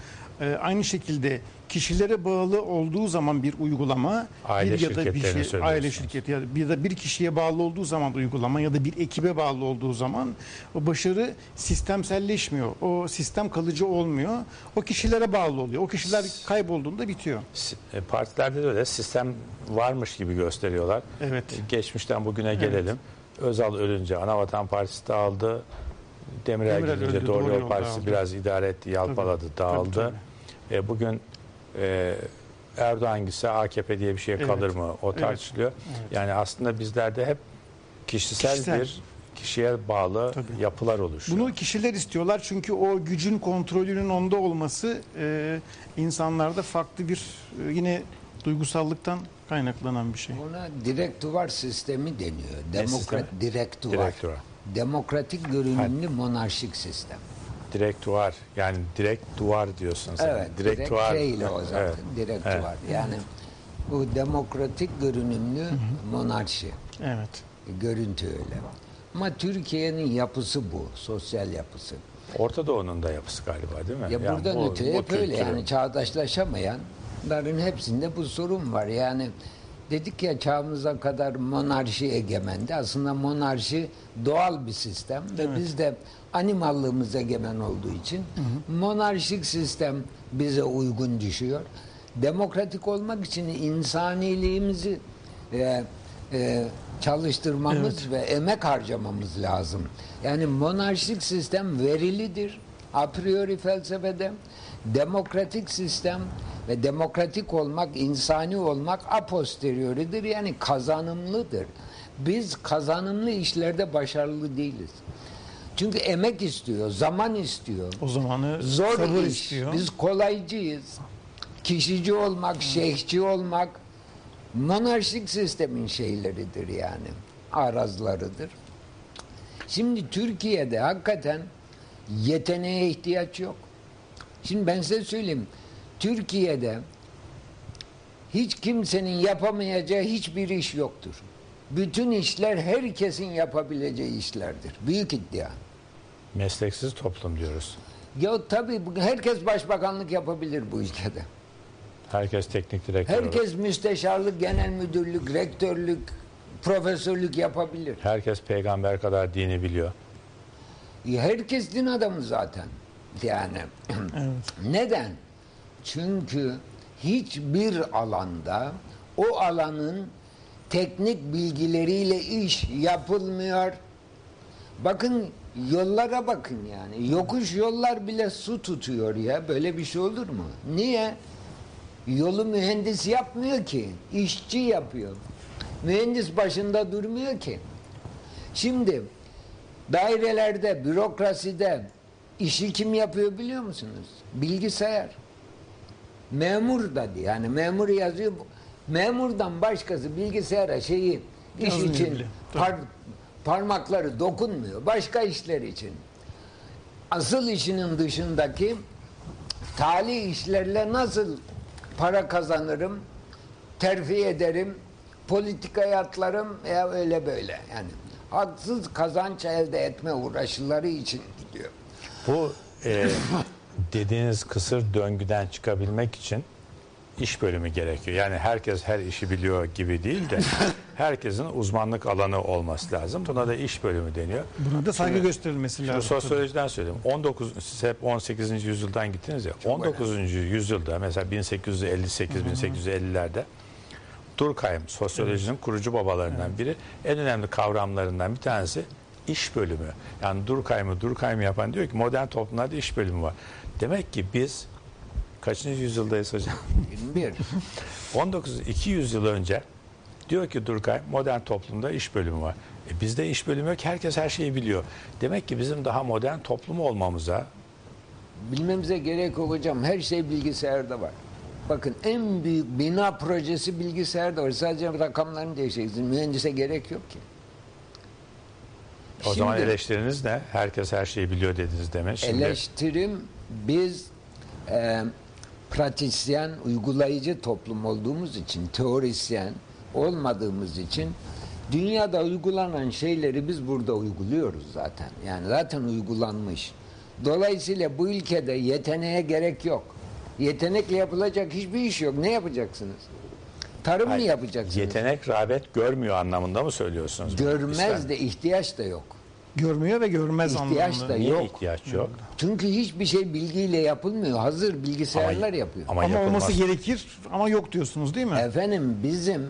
E, aynı şekilde kişilere bağlı olduğu zaman bir uygulama Aile bir ya da bir şirketlerini şey, söylüyorsunuz. aile şirketi ya da bir, da bir kişiye bağlı olduğu zaman uygulama ya da bir ekibe bağlı olduğu zaman o başarı sistemselleşmiyor. O sistem kalıcı olmuyor. O kişilere bağlı oluyor. O kişiler kaybolduğunda bitiyor. Si- e, Partilerde de öyle sistem varmış gibi gösteriyorlar. Evet. E, Geçmişten bugüne gelelim. Özal ölünce Anavatan Partisi dağıldı. Demirel, Demirel gidince öldü, Doğru Yol Partisi dağıldı. biraz idare etti, yalpaladı, dağıldı. tabii. E, bugün e, Erdoğan gitse AKP diye bir şey Evet. kalır mı? O Evet. tartışılıyor. Yani aslında bizlerde hep kişisel, Kişisel. bir kişiye bağlı Tabii. yapılar oluşuyor. Bunu kişiler istiyorlar çünkü o gücün kontrolünün onda olması e, insanlarda farklı bir e, yine duygusallıktan kaynaklanan bir şey. Buna direkt duvar sistemi deniyor. Demokrat sistemi? direkt duvar. Direkt duvar. Demokratik görünümlü monarşik sistem. Direkt duvar yani direkt duvar diyorsun sen. Evet, direkt, duvar. şeyle o zaten, Evet. direkt Evet. var. Yani bu demokratik görünümlü monarşi, Evet. görüntü öyle. Ama Türkiye'nin yapısı bu, sosyal yapısı. Orta Doğu'nun da yapısı galiba değil mi? Ya Yani buradan bu- bu hep öyle kültürü- yani çağdaşlaşamayanların hepsinde bu sorun var. Yani dedik ya çağımıza kadar monarşi egemendi. Aslında monarşi doğal bir sistem ve biz de animallığımız egemen olduğu için monarşik sistem bize uygun düşüyor. Demokratik olmak için insaniliğimizi e, e, çalıştırmamız ve emek harcamamız lazım. Yani monarşik sistem verilidir. A priori felsefede demokratik sistem ve demokratik olmak, insani olmak a posterioridir. Yani kazanımlıdır. Biz kazanımlı işlerde başarılı değiliz. Çünkü emek istiyor, zaman istiyor. O zamanı Zor sabır iş. istiyor. Biz kolaycıyız. Kişici olmak, şeyhçi olmak monarşik sistemin şeyleridir yani. Arazlarıdır. Şimdi Türkiye'de hakikaten yeteneğe ihtiyaç yok. Şimdi ben size söyleyeyim. Türkiye'de hiç kimsenin yapamayacağı hiçbir iş yoktur. Bütün işler herkesin yapabileceği işlerdir. Büyük iddia. Mesleksiz toplum diyoruz. Ya tabii herkes başbakanlık yapabilir bu ülkede. Herkes teknik direktör olur. Herkes müsteşarlık, genel müdürlük, rektörlük, profesörlük yapabilir. Herkes peygamber kadar dini biliyor. Herkes din adamı zaten. Yani (clears throat) Evet. neden? Çünkü hiçbir alanda o alanın teknik bilgileriyle iş yapılmıyor. Bakın yollara bakın yani. Yokuş yollar bile su tutuyor ya. Böyle bir şey olur mu? Niye? Yolu mühendis yapmıyor ki. işçi yapıyor. Mühendis başında durmuyor ki. Şimdi dairelerde, bürokraside işi kim yapıyor biliyor musunuz? Bilgisayar. Memur da. Yani memur yazıyor. Memurdan başkası bilgisayara şeyi iş Yazmıyor için bile. par- parmakları dokunmuyor. Başka işler için. Asıl işinin dışındaki tali işlerle nasıl para kazanırım, terfi ederim, politikaya atlarım ya öyle böyle. Yani haksız kazanç elde etme uğraşları için gidiyor. Bu e, (laughs) dediğiniz kısır döngüden çıkabilmek için iş bölümü gerekiyor. Yani herkes her işi biliyor gibi değil de (laughs) herkesin uzmanlık alanı olması lazım. Buna da iş bölümü deniyor. Buna da saygı gösterilmesi Şimdi lazım. sosyolojiden söyleyeyim. 19 siz hep 18. yüzyıldan gittiniz ya. 19. yüzyılda mesela 1858 1850'lerde Durkheim sosyolojinin kurucu babalarından biri. En önemli kavramlarından bir tanesi iş bölümü. Yani Durkheim'i Durkheim yapan diyor ki modern toplumlarda iş bölümü var. Demek ki biz kaçıncı yüzyıldayız hocam? 21. 19 200 yıl önce diyor ki Durkheim modern toplumda iş bölümü var. E bizde iş bölümü yok. Herkes her şeyi biliyor. Demek ki bizim daha modern toplum olmamıza Bilmemize gerek yok hocam. Her şey bilgisayarda var. Bakın en büyük bina projesi bilgisayarda var. Sadece rakamlarını değiştireceksin. Mühendise gerek yok ki. o zaman Şimdi- eleştiriniz ne? Herkes her şeyi biliyor dediniz deme. Şimdi Eleştirim biz e, pratisyen, uygulayıcı toplum olduğumuz için, teorisyen olmadığımız için dünyada uygulanan şeyleri biz burada uyguluyoruz zaten. Yani zaten uygulanmış. Dolayısıyla bu ülkede yeteneğe gerek yok. Yetenekle yapılacak hiçbir iş yok. Ne yapacaksınız? Tarım mı Hayır, yapacaksınız? yetenek rağbet görmüyor anlamında mı söylüyorsunuz? Görmez de ihtiyaç da yok. Görmüyor ve görmez İhtiyaç anlamında. da Niye yok. ihtiyaç yok? Çünkü hiçbir şey bilgiyle yapılmıyor. Hazır bilgisayarlar Ama- yapıyor. Ama, Ama, yapılmaz. olması gerekir ama yok diyorsunuz değil mi? Efendim bizim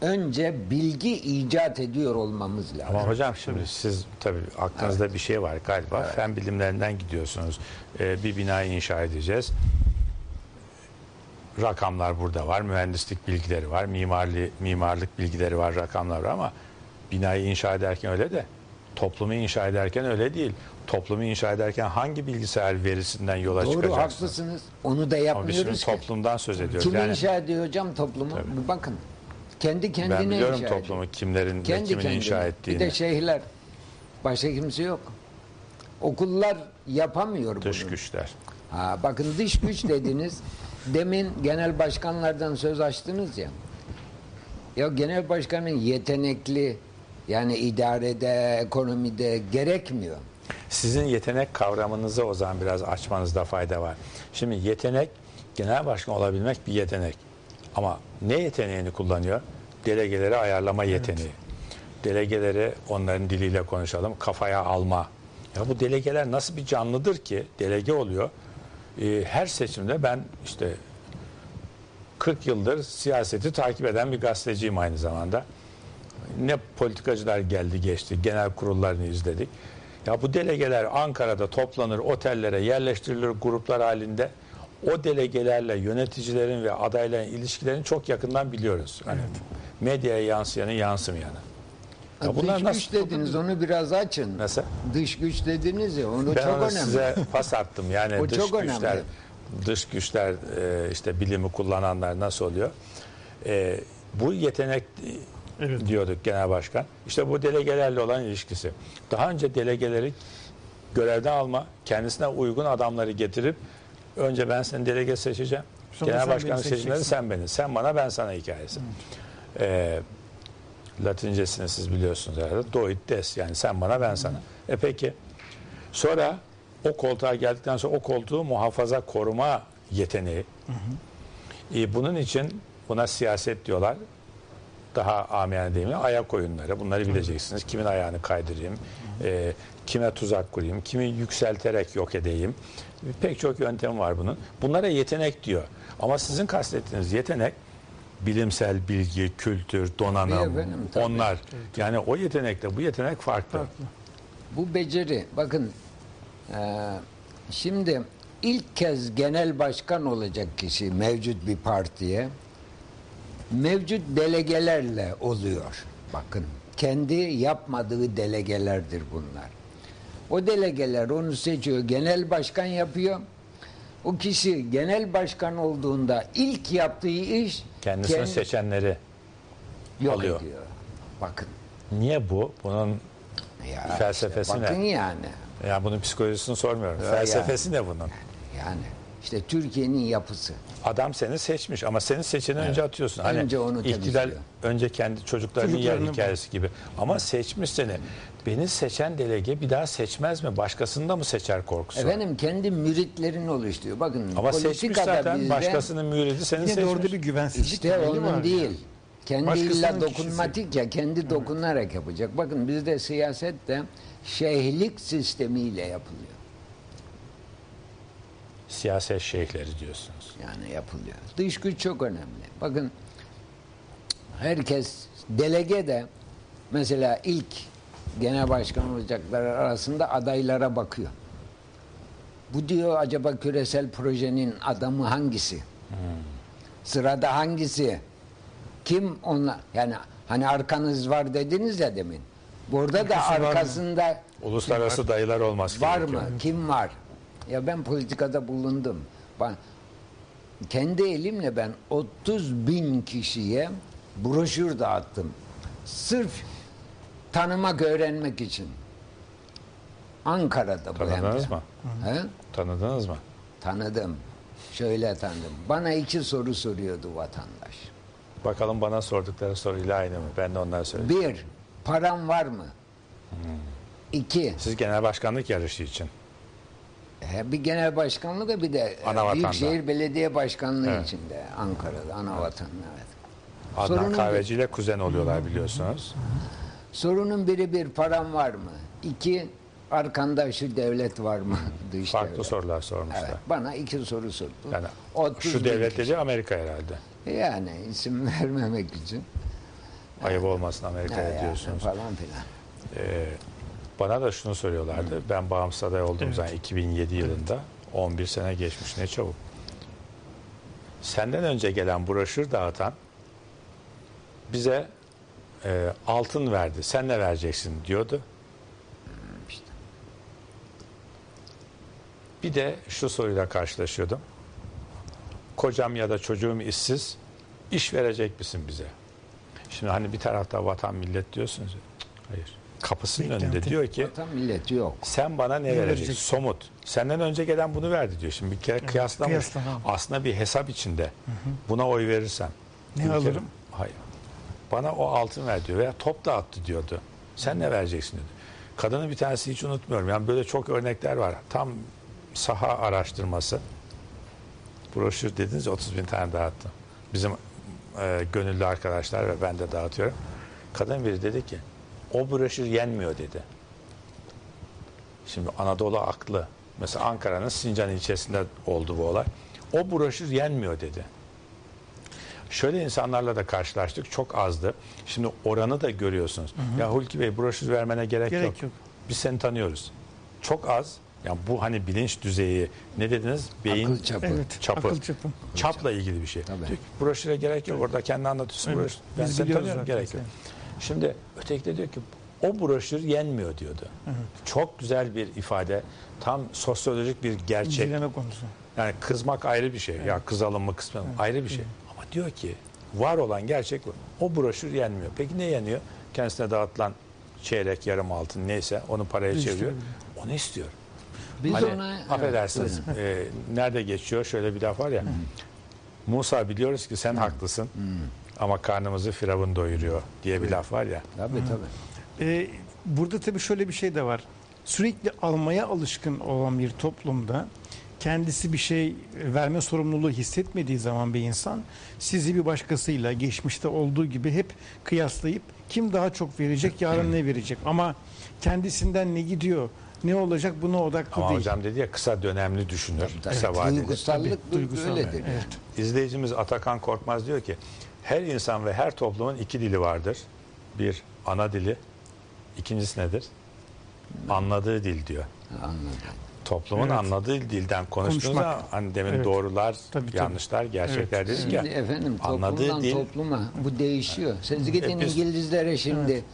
önce bilgi icat ediyor olmamız lazım. Ama hocam şimdi siz tabii aklınızda bir şey var galiba. Fen bilimlerinden gidiyorsunuz. Ee, bir binayı inşa edeceğiz. Rakamlar burada var. Mühendislik bilgileri var. Mimarlı, mimarlık bilgileri var. Rakamlar var ama binayı inşa ederken öyle de toplumu inşa ederken öyle değil. Toplumu inşa ederken hangi bilgisayar verisinden yola Doğru çıkacaksınız? haklısınız. Onu da Ama biz şimdi yapmıyoruz ki. toplumdan söz ediyoruz. Kim yani inşa ediyor hocam toplumu? Bir bakın. Kendi kendine ben biliyorum inşa toplumu kimlerin ediyor. ve kimin inşa ettiğini. Bir de şeyhler. Başka kimse yok. Okullar yapamıyor bunu. Dış güçler. Ha, bakın dış güç (laughs) dediniz. Demin genel başkanlardan söz açtınız ya. Ya genel başkanın yetenekli yani idarede, ekonomide gerekmiyor. Sizin yetenek kavramınızı o zaman biraz açmanızda fayda var. Şimdi yetenek, genel başkan olabilmek bir yetenek. Ama ne yeteneğini kullanıyor? Delegeleri ayarlama yeteneği. Delegeleri onların diliyle konuşalım, kafaya alma. Ya bu delegeler nasıl bir canlıdır ki delege oluyor? Ee, her seçimde ben işte 40 yıldır siyaseti takip eden bir gazeteciyim aynı zamanda. Ne politikacılar geldi geçti, genel kurullarını izledik. Ya bu delegeler Ankara'da toplanır, otellere yerleştirilir gruplar halinde. O delegelerle yöneticilerin ve adayların ilişkilerini çok yakından biliyoruz. Hani medyaya yansıyanı yansımayanı. Ya bunlar dış nasıl- güç dediniz onu biraz açın. Nasıl? Dış güç dediniz ya onu Ben çok onu önemli. size pas attım. Yani (laughs) O dış çok önemli. güçler, dış güçler e, işte bilimi kullananlar nasıl oluyor? E, bu yetenek e, Evet. diyorduk genel başkan. İşte bu delegelerle olan ilişkisi. Daha önce delegeleri görevden alma, kendisine uygun adamları getirip önce ben seni delege seçeceğim. Sonra genel beni seçimleri sen beni. Sen bana ben sana hikayesi. E, Latincesini siz biliyorsunuz herhalde. Do it des. Yani sen bana ben sana. E peki Sonra o koltuğa geldikten sonra o koltuğu muhafaza koruma yeteneği. E, bunun için buna siyaset diyorlar. Daha amiyane deyimle ayak oyunları. Bunları bileceksiniz. Kimin ayağını kaydırayım, e, kime tuzak kurayım, kimi yükselterek yok edeyim. Pek çok yöntem var bunun. Bunlara yetenek diyor. Ama sizin kastettiğiniz yetenek bilimsel bilgi, kültür, donanım, efendim, tabii. onlar. Yani o yetenekle bu yetenek farklı. Bu beceri bakın eee, şimdi ilk kez genel başkan olacak kişi mevcut bir partiye mevcut delegelerle oluyor. Bakın kendi yapmadığı delegelerdir bunlar. O delegeler onu seçiyor, genel başkan yapıyor. O kişi genel başkan olduğunda ilk yaptığı iş Kendisini kendi- seçenleri yok alıyor. ediyor. Bakın. Niye bu? Bunun Ya Felsefesi işte bakın ne? yani. yani bunun psikolojisini sormuyorum. Ya Felsefesi ne bunun? Yani işte Türkiye'nin yapısı. Adam seni seçmiş ama seni seçeni önce atıyorsun. Hani Önce onu iktidar temizliyor. önce kendi çocuklarının yer hikayesi gibi. Ama seçmiş seni. Beni seçen delege bir daha seçmez mi? Başkasını da mı seçer korkusu? Efendim kendi müritlerini oluşturuyor. Bakın ama seçmiş zaten bizde başkasının müridi seni seçmiş. orada bir güvensizlik işte onun var. değil. Kendi Başkasının illa kişisi. dokunmatik ya kendi dokunarak yapacak. Bakın bizde siyaset de şeyhlik sistemiyle yapılıyor. Siyaset şeyhleri diyorsunuz. Yani yapılıyor. Dış güç çok önemli. Bakın herkes delege de mesela ilk genel başkan olacaklar arasında adaylara bakıyor. Bu diyor acaba küresel projenin adamı hangisi? Sırada hangisi? Kim onlar? Yani hani arkanız var dediniz ya demin. Burada da var mı? arkasında Uluslararası dayılar olması Var mı? Kim var? Ya ben politikada bulundum. Ben, kendi elimle ben 30 bin kişiye broşür dağıttım. Sırf tanımak, öğrenmek için. Ankara'da bu. Tanıdınız mı? He? Tanıdınız mı? Tanıdım. Şöyle tanıdım. Bana iki soru soruyordu vatandaş. Bakalım bana sordukları soruyla aynı mı? Ben de onları söyleyeyim. Bir, param var mı? Hmm. İki, Siz genel başkanlık yarışı için. He, bir genel başkanlık bir de e, Anavatanda. Büyükşehir Belediye Başkanlığı Evet. içinde Ankara'da ana vatanda evet. Adnan Sorunun Kahveci ile kuzen oluyorlar biliyorsunuz. Sorunun biri bir param var mı? İki arkanda şu devlet var mı? (laughs) Dış Farklı devlet. sorular sormuşlar. Evet, bana iki soru sordu. Yani 30 şu devlet dedi Amerika herhalde. Yani isim (laughs) vermemek için. Ayıp olmasın Amerika'ya Ya, diyorsunuz. Falan filan. Ee, bana da şunu söylüyorlardı. Ben bağımsız aday olduğum Evet. zaman 2007 yılında 11 sene geçmiş ne çabuk. Senden önce gelen broşür dağıtan bize e, altın verdi. Sen ne vereceksin diyordu. İşte. Bir de şu soruyla karşılaşıyordum. Kocam ya da çocuğum işsiz. iş verecek misin bize? Şimdi hani bir tarafta vatan millet diyorsunuz. Hayır. Kapısının Beklenti. önünde diyor ki Vatan milleti yok. sen bana ne, vereceksin? vereceksin? Somut. Senden önce gelen bunu verdi diyor. Şimdi bir kere kıyaslamış. kıyaslama. Aslında bir hesap içinde. Buna oy verirsem. Ne ülkenin- alırım? Hayır. Bana o altın ver diyor. Veya top da attı diyordu. Sen ne vereceksin diyordu. Kadının bir tanesi hiç unutmuyorum. Yani böyle çok örnekler var. Tam saha araştırması. Broşür dediniz ya, 30 bin tane dağıttı. Bizim e, gönüllü arkadaşlar ve ben de dağıtıyorum. Kadın biri dedi ki o broşür yenmiyor dedi. Şimdi Anadolu aklı. Mesela Ankara'nın Sincan ilçesinde oldu bu olay. O broşür yenmiyor dedi. Şöyle insanlarla da karşılaştık. Çok azdı. Şimdi oranı da görüyorsunuz. Ya Hulki Bey broşür vermene gerek, Gerek yok. yok. Biz seni tanıyoruz. Çok az. Yani bu hani bilinç düzeyi ne dediniz? Beyin Akıl çapı. Evet. Çapı. Akıl çapı. çapla ilgili bir şey. Tabii. Broşüre gerek yok. Orada kendi anlatıyorsun. Evet. Broşür. Ben Biz seni tanıyorum. zaten Gerek yok. seni. Şimdi öteki de diyor ki o broşür yenmiyor diyordu. Çok güzel bir ifade. Tam sosyolojik bir gerçek. İnceleme konusu. Yani kızmak ayrı bir şey. Ya kızalım mı kısmı ayrı bir şey. Ama diyor ki var olan gerçek bu. O broşür yenmiyor. Peki ne yeniyor? Kendisine dağıtılan çeyrek, yarım altın neyse onu paraya çeviriyor. Onu istiyor. Biz hani ona affedersiniz e, nerede geçiyor şöyle bir laf var ya. Musa biliyoruz ki sen haklısın. Ama karnımızı firavun doyuruyor diye bir laf var ya. Tabii tabii. Ee, burada tabii şöyle bir şey de var. Sürekli almaya alışkın olan bir toplumda kendisi bir şey verme sorumluluğu hissetmediği zaman bir insan sizi bir başkasıyla geçmişte olduğu gibi hep kıyaslayıp kim daha çok verecek yarın ne verecek ama kendisinden ne gidiyor ne olacak buna odaklı Ama değil. hocam dedi ya kısa dönemli düşünür. Tabii. Kısa vadeli. Duygusallık Tabii, duygusal. öyledir. Evet. İzleyicimiz Atakan Korkmaz diyor ki her insan ve her toplumun iki dili vardır. Bir ana dili, ikincisi nedir? Anladığı dil diyor. Anladım. Toplumun Evet. anladığı dilden konuştuğunuz Konuşmak. zaman hani demin Evet. doğrular, Tabii, tabii. yanlışlar, gerçekler dedik Şimdi ya. efendim anladığı toplumdan dil topluma bu değişiyor. Siz gidin biz- İngilizlere şimdi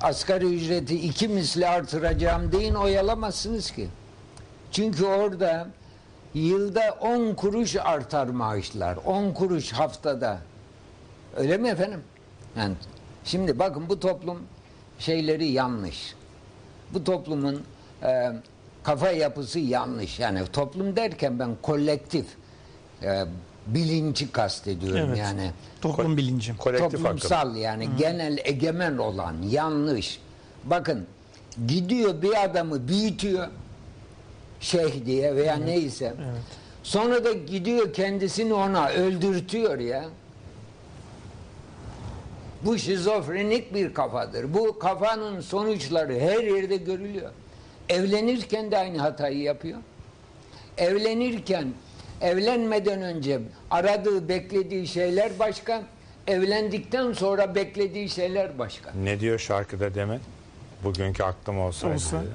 asgari ücreti iki misli artıracağım deyin oyalamazsınız ki. Çünkü orada yılda 10 kuruş artar maaşlar. 10 kuruş haftada. Öyle mi efendim? Yani şimdi bakın bu toplum şeyleri yanlış. Bu toplumun e, kafa yapısı yanlış. Yani toplum derken ben kolektif e, bilinci kastediyorum Evet. yani. Toplum bilinci. kolektif akıl. Toplumsal yani genel egemen olan yanlış. Bakın gidiyor bir adamı büyütüyor şeyh diye veya neyse. Sonra da gidiyor kendisini ona öldürtüyor ya. Bu şizofrenik bir kafadır. Bu kafanın sonuçları her yerde görülüyor. Evlenirken de aynı hatayı yapıyor. Evlenirken evlenmeden önce aradığı, beklediği şeyler başka. Evlendikten sonra beklediği şeyler başka. Ne diyor şarkıda demin? Bugünkü aklım olsaydı. Olsa. dedi.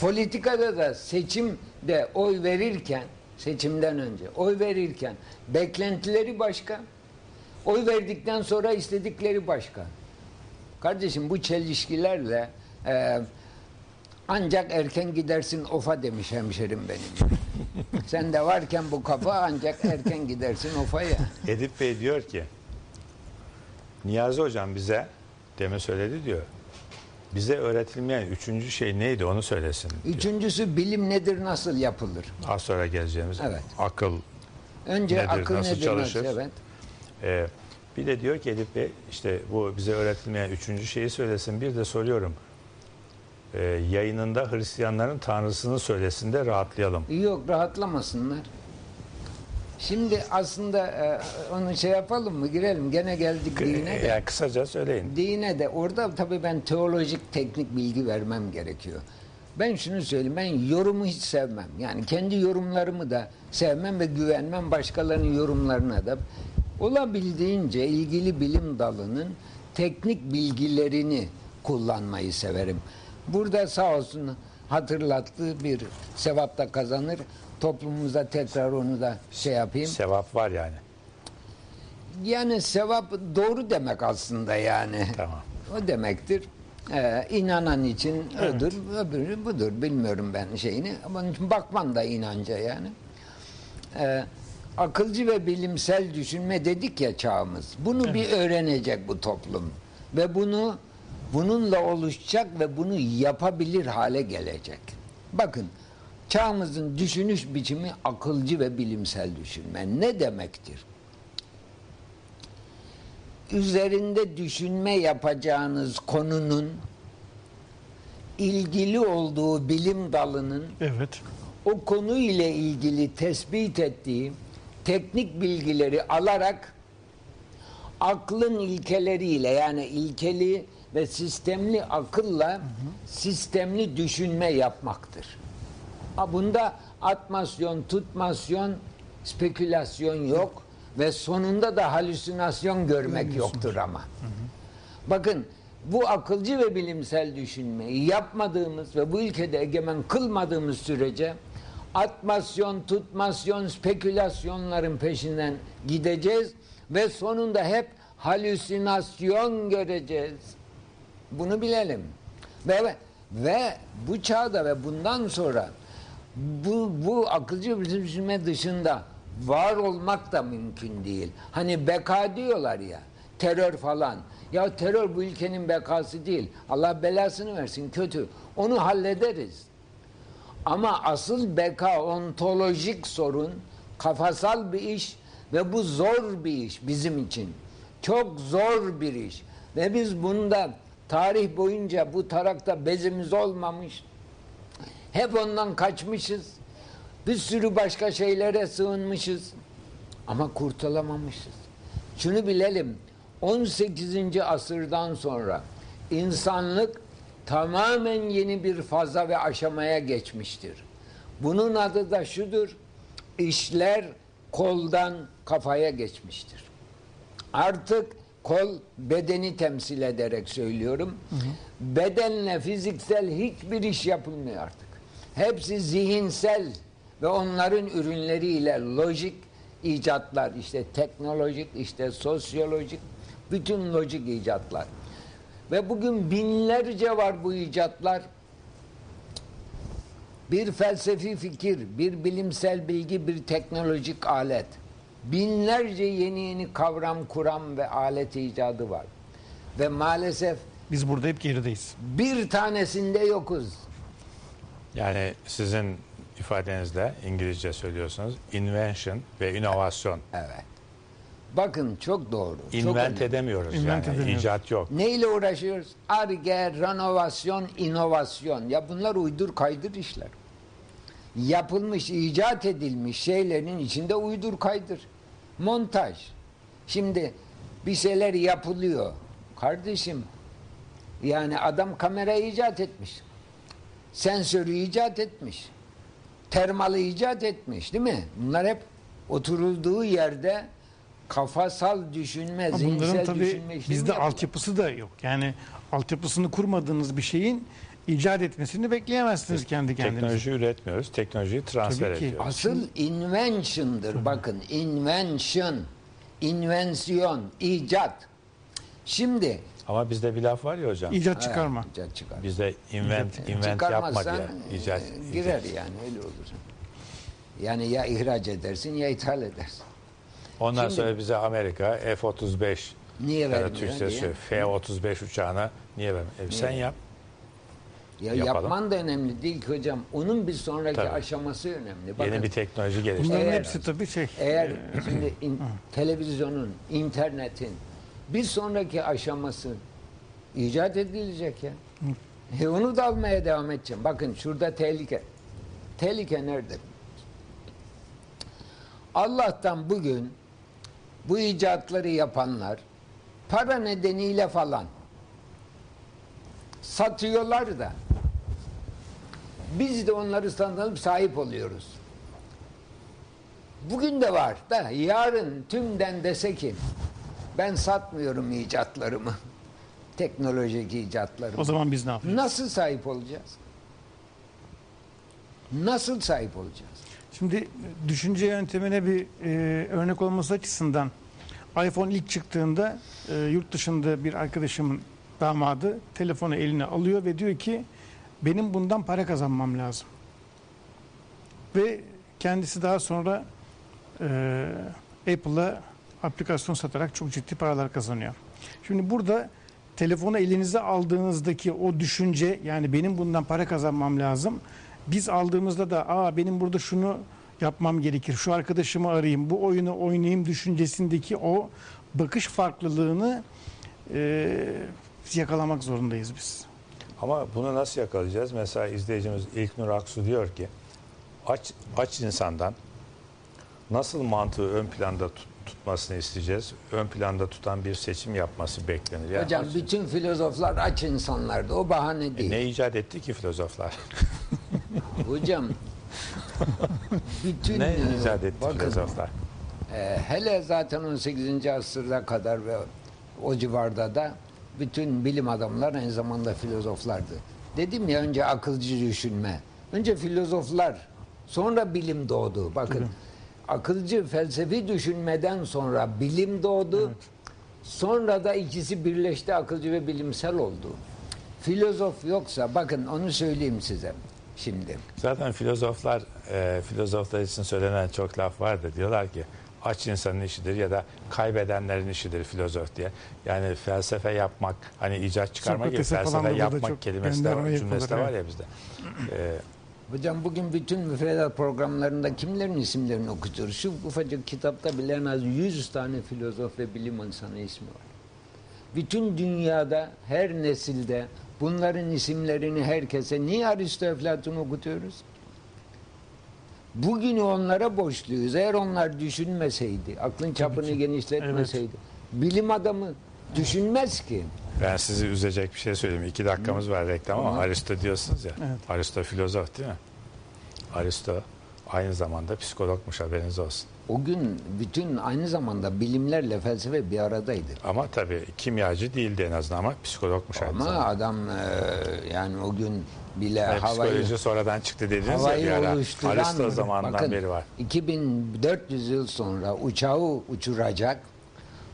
Politikada da seçimde oy verirken, seçimden önce oy verirken beklentileri başka. Oy verdikten sonra istedikleri başka. Kardeşim bu çelişkilerle e, ancak erken gidersin ofa demiş hemşerim benim. (laughs) Sen de varken bu kafa ancak erken gidersin ofa ya. Edip Bey diyor ki Niyazi hocam bize demin söyledi diyor. Bize öğretilmeyen üçüncü şey neydi onu söylesin. diyor. Üçüncüsü bilim nedir, nasıl yapılır? Az sonra geleceğimiz Evet. akıl. Önce Nedir, akıl nasıl nedir, çalışır? nasıl? Evet. Ee, bir de diyor ki Edip Bey işte bu bize öğretilmeyen üçüncü şeyi söylesin. Bir de soruyorum. Ee, yayınında Hristiyanların tanrısını söylesin de rahatlayalım. Yok rahatlamasınlar. Şimdi aslında e, onu şey yapalım mı girelim gene geldik dine Ee, de. yani kısaca söyleyin. Dine de orada tabii ben teolojik teknik bilgi vermem gerekiyor. Ben şunu söyleyeyim ben yorumu hiç sevmem. Yani kendi yorumlarımı da sevmem ve güvenmem başkalarının yorumlarına da. Olabildiğince ilgili bilim dalının teknik bilgilerini kullanmayı severim. Burada sağ olsun hatırlattığı bir sevap da kazanır. Toplumumuza tekrar onu da şey yapayım. Sevap var yani. Yani sevap doğru demek aslında yani. Tamam. O demektir. Ee, inanan için ödür, öbürü budur. Bilmiyorum ben şeyini. Ama onun için bakman da inanca yani. Ee, akılcı ve bilimsel düşünme dedik ya çağımız. Bunu bir öğrenecek bu toplum. Ve bunu bununla oluşacak ve bunu yapabilir hale gelecek. Bakın çağımızın düşünüş biçimi akılcı ve bilimsel düşünme. Ne demektir? Üzerinde düşünme yapacağınız konunun ilgili olduğu bilim dalının Evet. o konu ile ilgili tespit ettiği teknik bilgileri alarak aklın ilkeleriyle yani ilkeli ve sistemli akılla sistemli düşünme yapmaktır. Ha bunda atmasyon, tutmasyon, spekülasyon yok ve sonunda da halüsinasyon görmek yoktur ama. Bakın bu akılcı ve bilimsel düşünmeyi yapmadığımız ve bu ülkede egemen kılmadığımız sürece atmasyon, tutmasyon, spekülasyonların peşinden gideceğiz ve sonunda hep halüsinasyon göreceğiz. Bunu bilelim. Ve ve bu çağda ve bundan sonra bu bu akılcı düşünme dışında var olmak da mümkün değil. Hani beka diyorlar ya, terör falan. Ya terör bu ülkenin bekası değil. Allah belasını versin kötü. Onu hallederiz. Ama asıl beka ontolojik sorun, kafasal bir iş ve bu zor bir iş bizim için. Çok zor bir iş. Ve biz bunda tarih boyunca bu tarakta bezimiz olmamış. Hep ondan kaçmışız. Bir sürü başka şeylere sığınmışız. Ama kurtulamamışız. Şunu bilelim. 18. asırdan sonra insanlık tamamen yeni bir faza ve aşamaya geçmiştir. Bunun adı da şudur. İşler koldan kafaya geçmiştir. Artık kol bedeni temsil ederek söylüyorum. Bedenle fiziksel hiçbir iş yapılmıyor artık. Hepsi zihinsel ve onların ürünleriyle lojik icatlar, işte teknolojik, işte sosyolojik, bütün lojik icatlar. Ve bugün binlerce var bu icatlar. Bir felsefi fikir, bir bilimsel bilgi, bir teknolojik alet. Binlerce yeni yeni kavram, kuram ve alet icadı var. Ve maalesef Biz burada hep gerideyiz. bir tanesinde yokuz. Yani sizin ifadenizle İngilizce söylüyorsunuz. Invention ve inovasyon. Evet. Bakın çok doğru. çok Invent önemli. edemiyoruz Invent yani. edemiyoruz. icat yok. Neyle uğraşıyoruz? Arge, renovasyon, inovasyon. Ya bunlar uydur kaydır işler. Yapılmış, icat edilmiş şeylerin içinde uydur kaydır. Montaj. Şimdi bir şeyler yapılıyor. Kardeşim yani adam kamera icat etmiş. Sensörü icat etmiş. Termalı icat etmiş değil mi? Bunlar hep oturulduğu yerde kafasal düşünme, Ama zihinsel bunların tabii düşünme işlemi bizde yapılıyor. altyapısı da yok. Yani altyapısını kurmadığınız bir şeyin icat etmesini bekleyemezsiniz kendi kendinize. Teknoloji üretmiyoruz. Teknolojiyi transfer Tabii ki. ediyoruz. Asıl invention'dır bakın. Invention, invensiyon, icat. Şimdi Ama bizde bir laf var ya hocam. İcat çıkarma. Ha, icat çıkar. Bizde invent, invent yapma Çıkarmazsan diye. İcat, e, girer yani öyle olur. Yani ya ihraç edersin ya ithal edersin. Ondan Şimdi- sonra bize Amerika F-35 Niye ya da vermiyor diye. söylüyor, F-35 uçağına niye vermiyor? E, sen yap. Ya Yapalım. yapman da önemli değil ki hocam. Onun bir sonraki Tabii. aşaması önemli. Bakın, Yeni bir teknoloji geliştir. Bunların Eğer- hepsi tabii şey. Eğer şimdi (clears throat) in- televizyonun, internetin bir sonraki aşaması icat edilecek ya. E onu da almaya devam edeceğim. Bakın şurada tehlike. Tehlike nerede? Allah'tan bugün bu icatları yapanlar para nedeniyle falan satıyorlar da biz de onları sanılıp sahip oluyoruz. Bugün de var da yarın tümden dese ki ben satmıyorum icatlarımı. (laughs) Teknolojik icatlarımı. O zaman biz ne yapıyoruz? Nasıl sahip olacağız? Nasıl sahip olacağız? Şimdi düşünce yöntemine bir e, örnek olması açısından iPhone ilk çıktığında e, yurt dışında bir arkadaşımın damadı telefonu eline alıyor ve diyor ki benim bundan para kazanmam lazım. Ve kendisi daha sonra e, Apple'a aplikasyon satarak çok ciddi paralar kazanıyor. Şimdi burada telefonu elinize aldığınızdaki o düşünce yani benim bundan para kazanmam lazım. Biz aldığımızda da aa benim burada şunu yapmam gerekir. Şu arkadaşımı arayayım, bu oyunu oynayayım düşüncesindeki o bakış farklılığını e, yakalamak zorundayız biz. Ama bunu nasıl yakalayacağız? Mesela izleyicimiz İlknur Aksu diyor ki aç, aç insandan nasıl mantığı ön planda tut- tutmasını isteyeceğiz? Ön planda tutan bir seçim yapması beklenir. Yani Hocam aç- bütün filozoflar aç insanlardı. O bahane E, değil. ne icat etti ki filozoflar? (laughs) Hocam bütün ne e, icat etti bakın, filozoflar? e, hele zaten 18. asırda kadar ve o civarda da bütün bilim adamlar aynı zamanda filozoflardı. Dedim ya önce akılcı düşünme. Önce filozoflar, sonra bilim doğdu. Bakın akılcı felsefi düşünmeden sonra bilim doğdu. Sonra da ikisi birleşti akılcı ve bilimsel oldu. Filozof yoksa bakın onu söyleyeyim size şimdi. Zaten filozoflar, e, filozoflar için söylenen çok laf vardır. Diyorlar ki aç insanın işidir ya da kaybedenlerin işidir filozof diye. Yani felsefe yapmak, hani icat çıkarma gibi Sokrates'e felsefe yapmak kelimesi de var, cümlesi de var evet. ya bizde. E, Hocam bugün bütün müfredat programlarında kimlerin isimlerini okutuyoruz? Şu ufacık kitapta bile en az 100 tane filozof ve bilim insanı ismi var. Bütün dünyada her nesilde bunların isimlerini herkese niye Aristo Eflatun okutuyoruz? Bugünü onlara borçluyuz. Eğer onlar düşünmeseydi, aklın çapını genişletmeseydi, bilim adamı düşünmez ki. Ben sizi üzecek bir şey söyleyeyim. İki dakikamız var reklam ama. Aristo diyorsunuz ya. Evet. Aristo filozof değil mi? Aristo aynı zamanda psikologmuş haberiniz olsun. O gün bütün aynı zamanda bilimlerle felsefe bir aradaydı. Ama tabii kimyacı değildi en azından ama psikologmuş aynı Ama zamanda. adam e, yani o gün bile Yani havayı psikoloji sonradan çıktı dediniz ya bir havayı ara. oluşturan Aristo zamanından bakın, beri var. 2400 yıl sonra uçağı uçuracak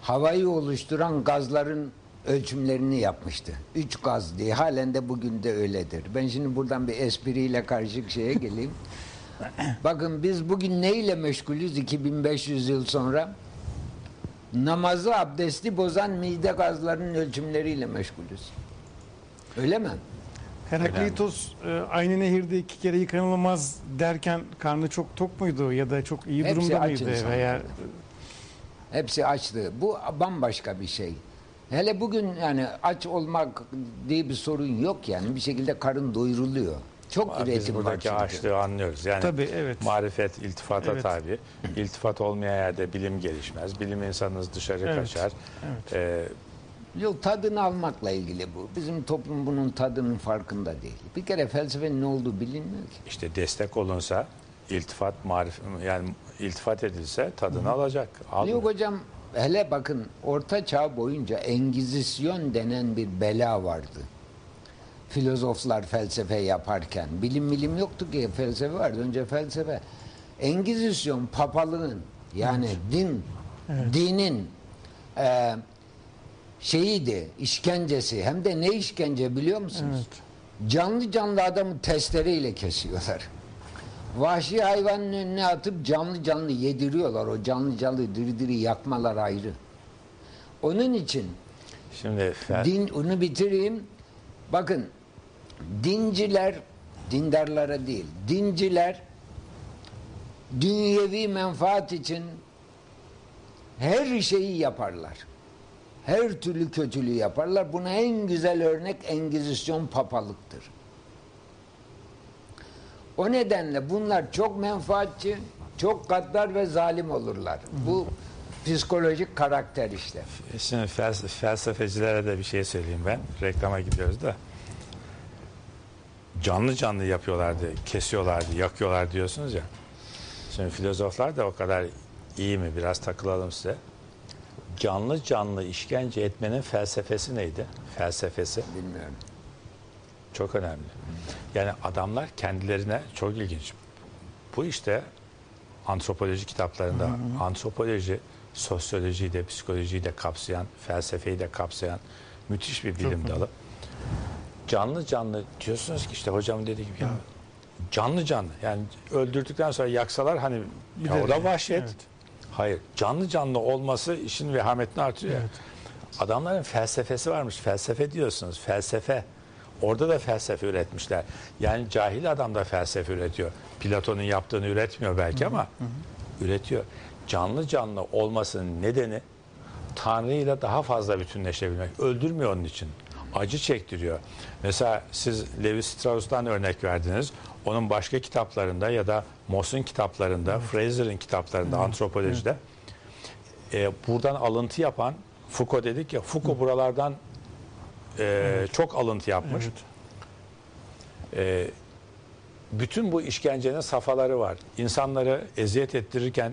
havayı oluşturan gazların ölçümlerini yapmıştı. Üç gaz diye halen de bugün de öyledir. Ben şimdi buradan bir espriyle karışık şeye geleyim. Bakın biz bugün neyle meşgulüz 2500 yıl sonra? Namazı abdesti bozan mide gazlarının ölçümleriyle meşgulüz. Öyle mi? Heraklitos e, aynı nehirde iki kere yıkanılmaz derken karnı çok tok muydu ya da çok iyi Hepsi durumda mıydı veya Hepsi açtı. Bu bambaşka bir şey. Hele bugün yani aç olmak diye bir sorun yok yani. Bir şekilde karın doyuruluyor. Çok Biz üretim var buradaki çünkü. açlığı anlıyoruz. Yani Tabii, evet. marifet iltifata Evet. tabi. İltifat olmayan yerde bilim gelişmez. Bilim insanınız dışarı Evet, kaçar. Ee, Yok tadını almakla ilgili bu. Bizim toplum bunun tadının farkında değil. Bir kere felsefenin ne olduğu bilinmiyor ki. işte destek olunsa iltifat marif yani iltifat edilse tadını alacak. Almıyor. Yok hocam hele bakın orta çağ boyunca Engizisyon denen bir bela vardı. Filozoflar felsefe yaparken. Bilim bilim yoktu ki felsefe vardı. Önce felsefe. Engizisyon papalığın yani din dinin e, şeyiydi işkencesi hem de ne işkence biliyor musunuz? Canlı canlı adamı testereyle kesiyorlar. Vahşi hayvanın önüne atıp canlı canlı yediriyorlar. O canlı canlı diri diri yakmalar ayrı. Onun için Şimdi fel- din onu bitireyim. Bakın dinciler dindarlara değil. Dinciler dünyevi menfaat için her şeyi yaparlar. Her türlü kötülüğü yaparlar. Buna en güzel örnek Engizisyon papalıktır. O nedenle bunlar çok menfaatçi, çok gaddar ve zalim olurlar. Bu psikolojik karakter işte. Şimdi fels- felsefecilere de bir şey söyleyeyim ben. Reklama gidiyoruz da. Canlı canlı yapıyorlardı, kesiyorlardı, yakıyorlar diyorsunuz ya. Şimdi filozoflar da o kadar iyi mi? Biraz takılalım size. Canlı canlı işkence etmenin felsefesi neydi? Felsefesi Bilmiyorum. Çok önemli. Yani adamlar kendilerine çok ilginç. Bu işte antropoloji kitaplarında antropoloji sosyolojiyi de psikolojiyi de kapsayan, felsefeyi de kapsayan müthiş bir bilim dalı. Canlı canlı diyorsunuz ki işte hocam dediği gibi ya canlı canlı yani öldürdükten sonra yaksalar hani Bir ya de- o da vahşet. evet. Hayır. Canlı canlı olması işin vehametini artırıyor. Evet. Adamların felsefesi varmış. Felsefe diyorsunuz. Felsefe. Orada da felsefe üretmişler. Yani cahil adam da felsefe üretiyor. Platon'un yaptığını üretmiyor belki ama üretiyor. Canlı canlı olmasının nedeni Tanrı ile daha fazla bütünleşebilmek. Öldürmüyor onun için. Acı çektiriyor. Mesela siz Levi Strauss'tan örnek verdiniz. Onun başka kitaplarında ya da Moss'un kitaplarında, Fraser'ın kitaplarında, antropolojide e, buradan alıntı yapan Foucault dedik ya, Foucault buralardan e, çok alıntı yapmış. Evet. E, bütün bu işkencenin safhaları var. İnsanları eziyet ettirirken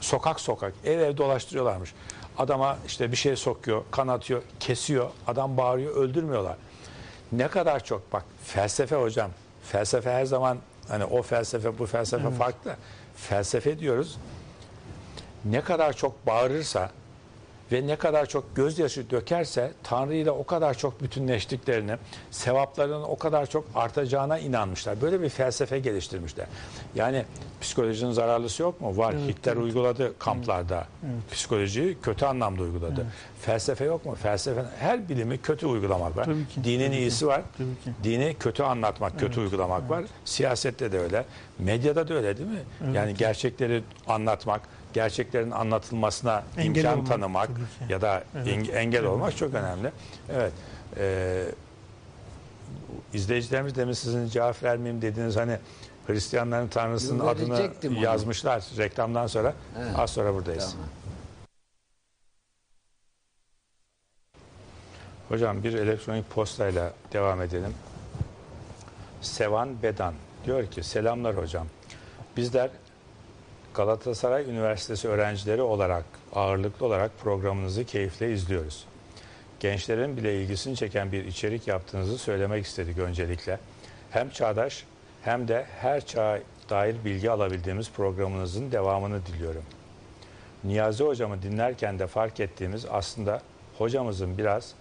sokak sokak, ev ev dolaştırıyorlarmış. Adama işte bir şey sokuyor, kan atıyor, kesiyor, adam bağırıyor, öldürmüyorlar. Ne kadar çok bak felsefe hocam. Felsefe her zaman hani o felsefe bu felsefe farklı. Felsefe diyoruz. Ne kadar çok bağırırsa ve ne kadar çok gözyaşı dökerse Tanrı ile o kadar çok bütünleştiklerini, sevaplarının o kadar çok artacağına inanmışlar. Böyle bir felsefe geliştirmişler. Yani psikolojinin zararlısı yok mu? Var. Evet, Hitler evet. uyguladı kamplarda. Psikolojiyi kötü anlamda uyguladı. Felsefe yok mu? Felsefe her bilimi kötü uygulamak var. Tabii ki, Dinin tabii ki. iyisi var. Tabii ki. Dini kötü anlatmak, kötü uygulamak var. Siyasette de öyle. Medyada da öyle değil mi? Yani gerçekleri anlatmak, gerçeklerin anlatılmasına Engel imkan olmak tanımak ya da Evet. eng- engel olmak çok önemli. Evet. Ee, izleyicilerimiz demin sizin cevap vermeyeyim dediğiniz hani Hristiyanların Tanrısının Yo, adını onu. yazmışlar reklamdan sonra. Evet. Az sonra buradayız. Tamam. Hocam bir elektronik postayla devam edelim. Sevan Bedan diyor ki selamlar hocam. Bizler Galatasaray Üniversitesi öğrencileri olarak ağırlıklı olarak programınızı keyifle izliyoruz. Gençlerin bile ilgisini çeken bir içerik yaptığınızı söylemek istedik öncelikle. Hem çağdaş hem de her çağa dair bilgi alabildiğimiz programınızın devamını diliyorum. Niyazi hocamı dinlerken de fark ettiğimiz aslında hocamızın biraz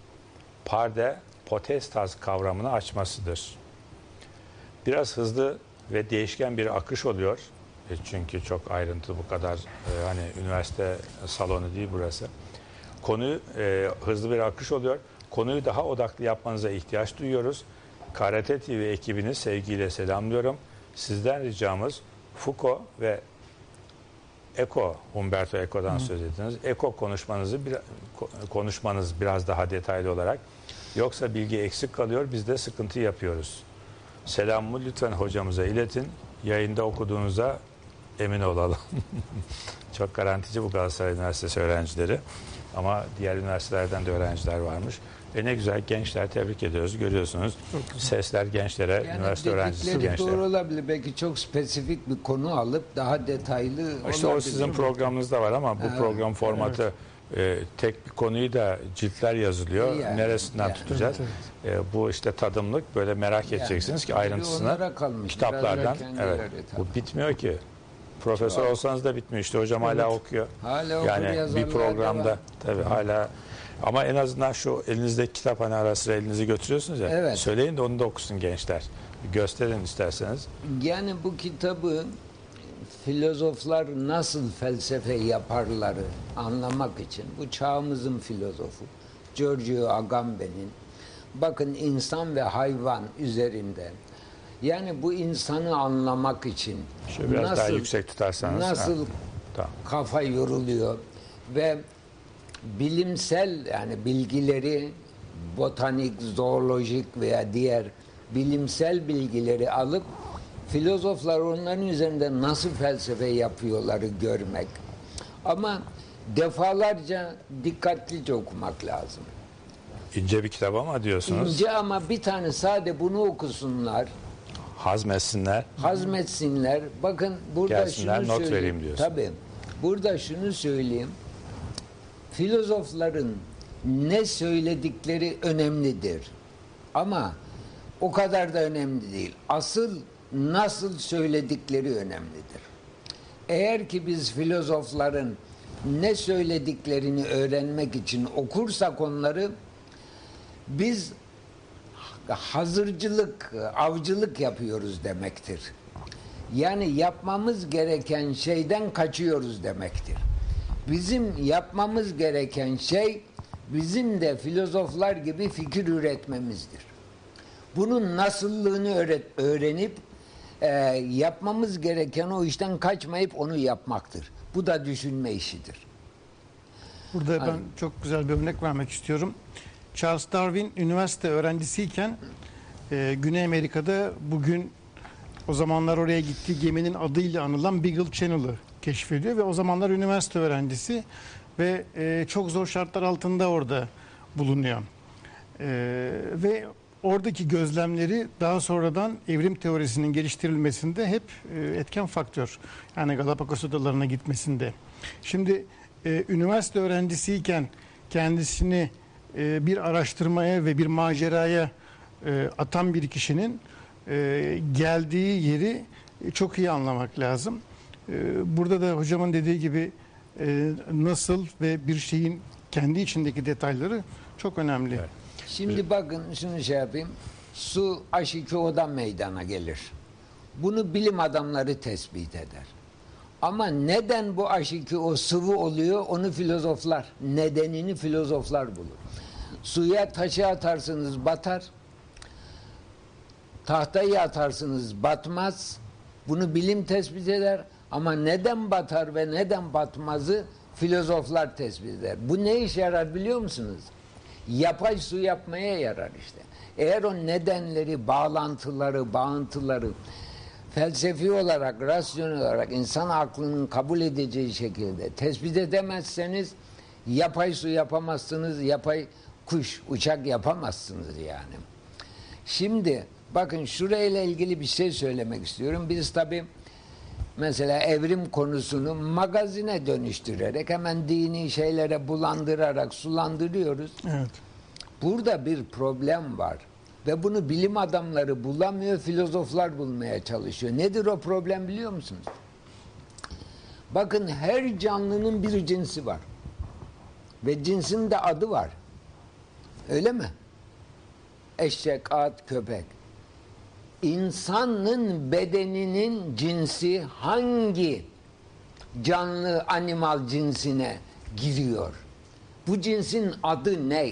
parde potestas kavramını açmasıdır. Biraz hızlı ve değişken bir akış oluyor. E, çünkü çok ayrıntı bu kadar e, hani üniversite salonu değil burası. Konuyu e, hızlı bir akış oluyor. Konuyu daha odaklı yapmanıza ihtiyaç duyuyoruz. KRT TV ekibini sevgiyle selamlıyorum. Sizden ricamız Foucault ve Eko, Umberto Eco'dan söz ettiniz. Eko konuşmanızı bir, ko- konuşmanız biraz daha detaylı olarak. Yoksa bilgi eksik kalıyor, biz de sıkıntı yapıyoruz. Selamımı lütfen hocamıza iletin. Yayında okuduğunuza emin olalım. (laughs) Çok garantici bu Galatasaray Üniversitesi öğrencileri. Ama diğer üniversitelerden de öğrenciler varmış. E ne güzel gençler tebrik ediyoruz. Görüyorsunuz sesler gençlere, Yani üniversite öğrencisi gençlere. doğru olabilir. Belki çok spesifik bir konu alıp daha detaylı İşte o sizin programınızda var ama bu Evet, program formatı e, tek bir konuyu da ciltler yazılıyor. Yani, Neresinden yani. tutacağız? E, bu işte tadımlık böyle merak edeceksiniz ki ayrıntısını kitaplardan. Evet. Bu bitmiyor ki. Profesör olsanız da bitmiyor. İşte hocam hala okuyor. Hala okur, yani bir yazarlar programda tabii hala ama en azından şu elinizdeki kitap hani ara sıra elinizi götürüyorsunuz ya. Evet. Söyleyin de onu da okusun gençler. Gösterin isterseniz. Yani bu kitabı filozoflar nasıl felsefe yaparları anlamak için bu çağımızın filozofu Giorgio Agamben'in bakın insan ve hayvan üzerinde yani bu insanı anlamak için Şöyle biraz daha yüksek tutarsanız. nasıl Ha, tamam. kafa yoruluyor ve bilimsel yani bilgileri botanik, zoolojik veya diğer bilimsel bilgileri alıp filozoflar onların üzerinde nasıl felsefe yapıyorları görmek. Ama defalarca dikkatlice okumak lazım. İnce bir kitap ama diyorsunuz. İnce ama bir tane sade bunu okusunlar, Hazmetsinler. hazmetsinler. Bakın burada Gelsinler, şunu not söyleyeyim. vereyim diyorsun. Tabii. Burada şunu söyleyeyim. Filozofların ne söyledikleri önemlidir. Ama o kadar da önemli değil. Asıl nasıl söyledikleri önemlidir. Eğer ki biz filozofların ne söylediklerini öğrenmek için okursak onları biz hazırcılık, avcılık yapıyoruz demektir. Yani yapmamız gereken şeyden kaçıyoruz demektir. Bizim yapmamız gereken şey bizim de filozoflar gibi fikir üretmemizdir. Bunun nasıllığını öğret, öğrenip e, yapmamız gereken o işten kaçmayıp onu yapmaktır. Bu da düşünme işidir. Burada ben Aynen. çok güzel bir örnek vermek istiyorum. Charles Darwin üniversite öğrencisiyken e, Güney Amerika'da bugün o zamanlar oraya gittiği geminin adıyla anılan Beagle Channel'ı keşfediyor ve o zamanlar üniversite öğrencisi ve e, çok zor şartlar altında orada bulunuyor. E, ve oradaki gözlemleri daha sonradan evrim teorisinin geliştirilmesinde hep e, etken faktör. Yani Galapagos adalarına gitmesinde. Şimdi e, üniversite öğrencisiyken kendisini e, bir araştırmaya ve bir maceraya e, atan bir kişinin e, geldiği yeri çok iyi anlamak lazım. E, burada da hocamın dediği gibi e, nasıl ve bir şeyin kendi içindeki detayları çok önemli. Evet. Şimdi bakın şunu şey yapayım. Su H2O'dan meydana gelir. Bunu bilim adamları tespit eder. Ama neden bu H2O sıvı oluyor onu filozoflar, nedenini filozoflar bulur. Suya taşı atarsınız batar. Tahtayı atarsınız batmaz. Bunu bilim tespit eder. Ama neden batar ve neden batmazı filozoflar tespit eder. Bu ne işe yarar biliyor musunuz? Yapay su yapmaya yarar işte. Eğer o nedenleri, bağlantıları, bağıntıları felsefi olarak, rasyonel olarak insan aklının kabul edeceği şekilde tespit edemezseniz yapay su yapamazsınız, yapay kuş, uçak yapamazsınız yani. Şimdi bakın şurayla ilgili bir şey söylemek istiyorum. Biz tabii mesela evrim konusunu magazine dönüştürerek hemen dini şeylere bulandırarak sulandırıyoruz. Evet. Burada bir problem var. Ve bunu bilim adamları bulamıyor, filozoflar bulmaya çalışıyor. Nedir o problem biliyor musunuz? Bakın her canlının bir cinsi var. Ve cinsin de adı var. Öyle mi? Eşek, at, köpek. İnsanın bedeninin cinsi hangi canlı animal cinsine giriyor? Bu cinsin adı ne?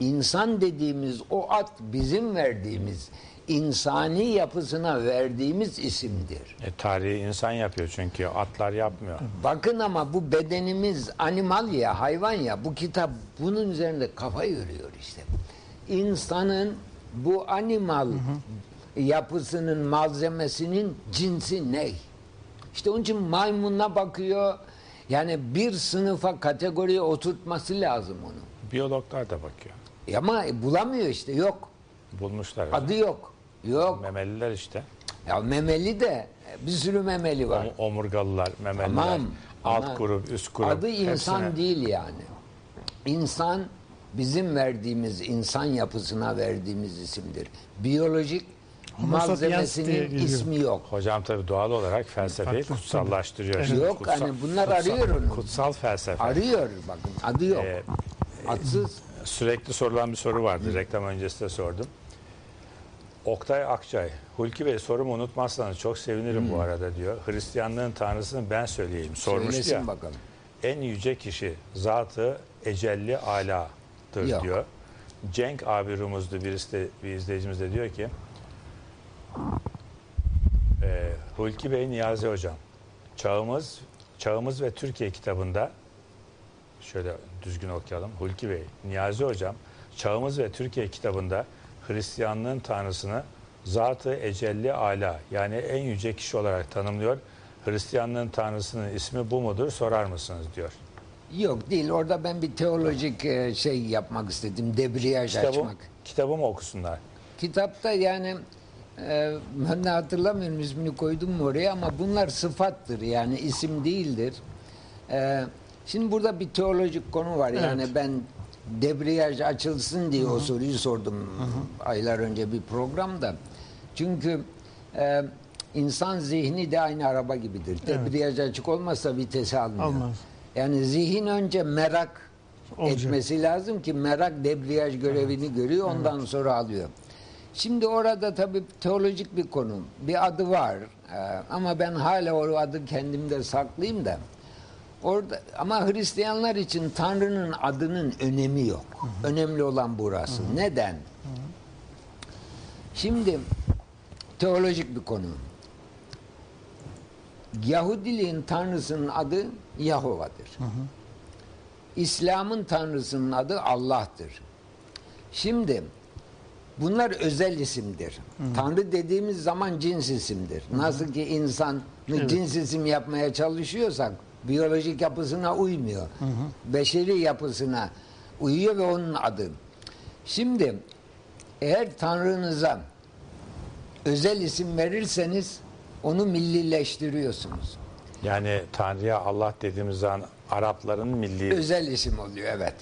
İnsan dediğimiz o at bizim verdiğimiz insani yapısına verdiğimiz isimdir. E, tarihi insan yapıyor çünkü atlar yapmıyor. Bakın ama bu bedenimiz animal ya, hayvan ya. Bu kitap bunun üzerinde kafa yoruyor işte. İnsanın bu animal yapısının malzemesinin cinsi ne? İşte onun için maymununa bakıyor. Yani bir sınıfa kategoriye oturtması lazım onu. Biyologlar da bakıyor. E Ama bulamıyor işte yok. Bulmuşlar. Adı yok. Yok. Memeliler işte. Ya memeli de bir sürü memeli var. Om- Omurgalılar, memeliler. Tamam. Alt ama grup, üst grup. Adı insan hepsine- değil yani. İnsan bizim verdiğimiz insan yapısına verdiğimiz isimdir. Biyolojik Homo sapiens diye malzemesinin ismi yok. Hocam tabii doğal olarak felsefeyi Farklı, kutsallaştırıyor. Şimdi Yok, hani bunlar kutsal, arıyor onu. Kutsal felsefe. Arıyor bakın adı yok. Ee, Atsız. Sürekli sorulan bir soru vardı. Reklam öncesi de sordum. Oktay Akçay, Hulki Bey sorumu unutmazsanız çok sevinirim bu arada diyor. Hristiyanlığın tanrısını ben söyleyeyim. Söylesin ya. bakalım. En yüce kişi zatı ecelli aladır Yok. diyor. Cenk abi Rumuzlu birisi de, bir izleyicimiz de diyor ki e, Hulki Bey Niyazi Hocam çağımız çağımız ve Türkiye kitabında şöyle düzgün okuyalım. Hulki Bey Niyazi Hocam çağımız ve Türkiye kitabında Hristiyanlığın tanrısını zatı ecelli ala yani en yüce kişi olarak tanımlıyor. Hristiyanlığın tanrısının ismi bu mudur sorar mısınız diyor. Yok değil. Orada ben bir teolojik e, şey yapmak istedim. Debriyaj Kitabı, açmak. kitabımı okusunlar. Kitapta yani e, ben de hatırlamıyorum ismini koydum mu oraya ama bunlar sıfattır yani isim değildir. E, şimdi burada bir teolojik konu var yani Evet. ben debriyaj açılsın diye o soruyu sordum aylar önce bir programda. Çünkü e, insan zihni de aynı araba gibidir. Debriyaj açık olmazsa vitesi almıyor. Almaz. Yani zihin önce merak Olacak. etmesi lazım ki merak debriyaj görevini görüyor ondan sonra alıyor. Şimdi orada tabii teolojik bir konu. Bir adı var. Ee, ama ben hala o adı kendimde saklayayım da. Orada ama Hristiyanlar için Tanrı'nın adının önemi yok. Önemli olan burası. Neden? Şimdi teolojik bir konu. Yahudiliğin tanrısının adı Yahova'dır. İslam'ın tanrısının adı Allah'tır. Şimdi bunlar özel isimdir. Tanrı dediğimiz zaman cins isimdir. Nasıl ki insanı cins isim yapmaya çalışıyorsak biyolojik yapısına uymuyor. Beşeri yapısına uyuyor ve onun adı. Şimdi eğer Tanrınıza özel isim verirseniz onu millileştiriyorsunuz. Yani Tanrı'ya Allah dediğimiz zaman Arapların milli Özel isim oluyor evet.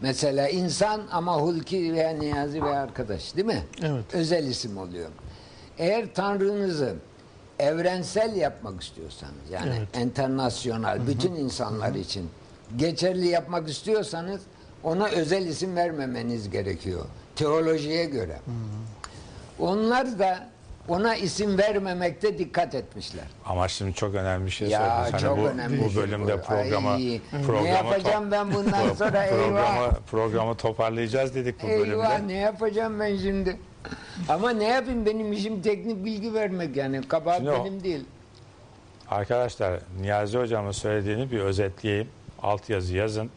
Mesela insan ama Hulki veya Niyazi veya arkadaş değil mi? Evet. Özel isim oluyor. Eğer Tanrınızı evrensel yapmak istiyorsanız yani Evet. internasyonel bütün insanlar için geçerli yapmak istiyorsanız ona özel isim vermemeniz gerekiyor. Teolojiye göre. Onlar da ona isim vermemekte dikkat etmişler. Ama şimdi çok önemli bir şey Ya söylediniz. Hani çok bu, önemli bu şey bölümde bu. programı Ay, programı ne yapacağım ben bundan sonra programı, eyvah. programı toparlayacağız dedik bu Eyvah bölümde. ne yapacağım ben şimdi? Ama ne yapayım benim işim teknik bilgi vermek yani kabahat Şimdi o- benim değil. Arkadaşlar Niyazi hocamın söylediğini bir özetleyeyim. Altyazı yazın.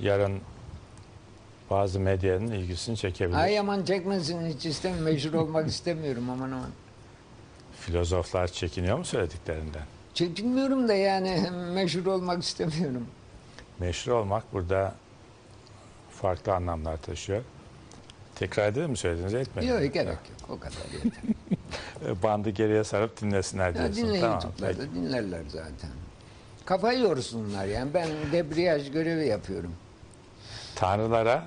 Yarın bazı medyanın ilgisini çekebilir. Ay aman çekmesin hiç istemiyorum meşhur olmak (laughs) istemiyorum aman aman. Filozoflar çekiniyor mu söylediklerinden? Çekinmiyorum da yani (laughs) meşhur olmak istemiyorum. Meşhur olmak burada farklı anlamlar taşıyor. Tekrar edelim mi söylediğinizi etmeyin. Yok gerek yok o kadar yeter. (laughs) Bandı geriye sarıp dinlesinler ya diyorsun. dinle Tamam, YouTube'larda peki. dinlerler zaten. Kafayı yorsunlar yani ben debriyaj görevi yapıyorum. Tanrılara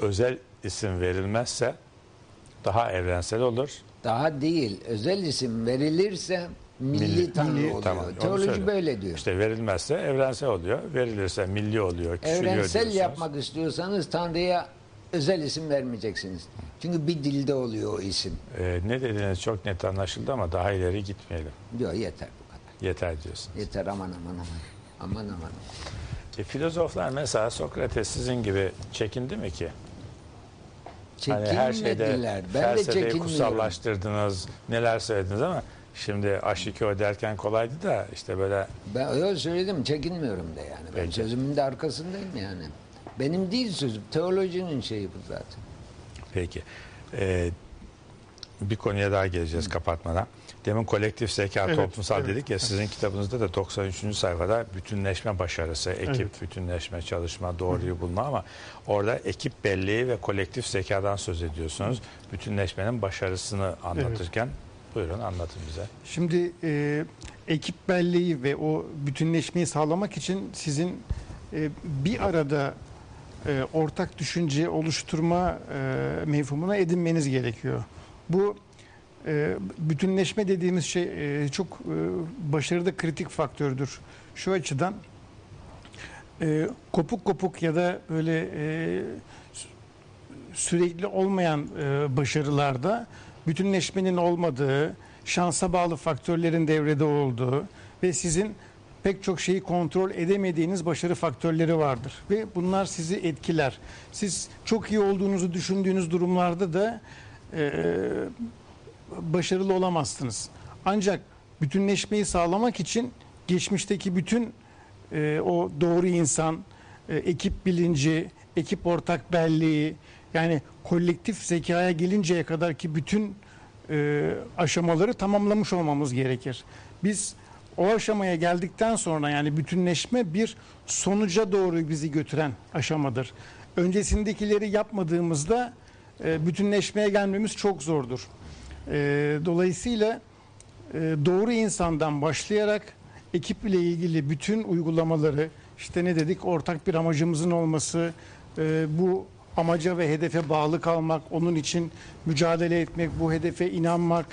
özel isim verilmezse daha evrensel olur. Daha değil özel isim verilirse milli, Milli- tanrı milli- oluyor. tamam, Teoloji böyle diyor. İşte verilmezse evrensel oluyor. Verilirse milli oluyor. Evrensel diyorsunuz. yapmak istiyorsanız Tanrı'ya özel isim vermeyeceksiniz. Çünkü bir dilde oluyor o isim. Ee, ne dediğiniz çok net anlaşıldı ama daha ileri gitmeyelim. Diyor yeter bu kadar. Yeter diyorsun. Yeter aman aman aman. Aman aman. E, filozoflar mesela Sokrates sizin gibi çekindi mi ki? Hani her şeyde Çekinmediler. ben de çekinmiyorum. kutsallaştırdınız, neler söylediniz ama şimdi aşikö derken kolaydı da işte böyle Ben öyle söyledim çekinmiyorum da yani. Ben Peki. sözümün de arkasındayım yani. Benim değil sözüm. Teolojinin şeyi bu zaten. Peki. Ee, bir konuya daha geleceğiz kapatmadan. Demin kolektif zeka Evet, toplumsal evet, dedik ya sizin kitabınızda da 93. sayfada bütünleşme başarısı, ekip Evet. bütünleşme, çalışma, doğruyu bulma ama orada ekip belleği ve kolektif zekadan söz ediyorsunuz. Bütünleşmenin başarısını anlatırken buyurun anlatın bize. Şimdi e, ekip belleği ve o bütünleşmeyi sağlamak için sizin e, bir arada e, ortak düşünce oluşturma e, mefhumuna edinmeniz gerekiyor. Bu e, bütünleşme dediğimiz şey e, çok e, başarıda kritik faktördür. Şu açıdan e, kopuk kopuk ya da böyle e, sürekli olmayan e, başarılarda bütünleşmenin olmadığı, şansa bağlı faktörlerin devrede olduğu ve sizin pek çok şeyi kontrol edemediğiniz başarı faktörleri vardır ve bunlar sizi etkiler. Siz çok iyi olduğunuzu düşündüğünüz durumlarda da e, başarılı olamazsınız. Ancak bütünleşmeyi sağlamak için geçmişteki bütün e, o doğru insan, e, ekip bilinci, ekip ortak belleği, yani kolektif zekaya gelinceye kadar ki bütün e, aşamaları tamamlamış olmamız gerekir. Biz o aşamaya geldikten sonra yani bütünleşme bir sonuca doğru bizi götüren aşamadır. Öncesindekileri yapmadığımızda e, bütünleşmeye gelmemiz çok zordur. E, dolayısıyla e, doğru insandan başlayarak ekiple ilgili bütün uygulamaları işte ne dedik ortak bir amacımızın olması bu amaca ve hedefe bağlı kalmak onun için mücadele etmek bu hedefe inanmak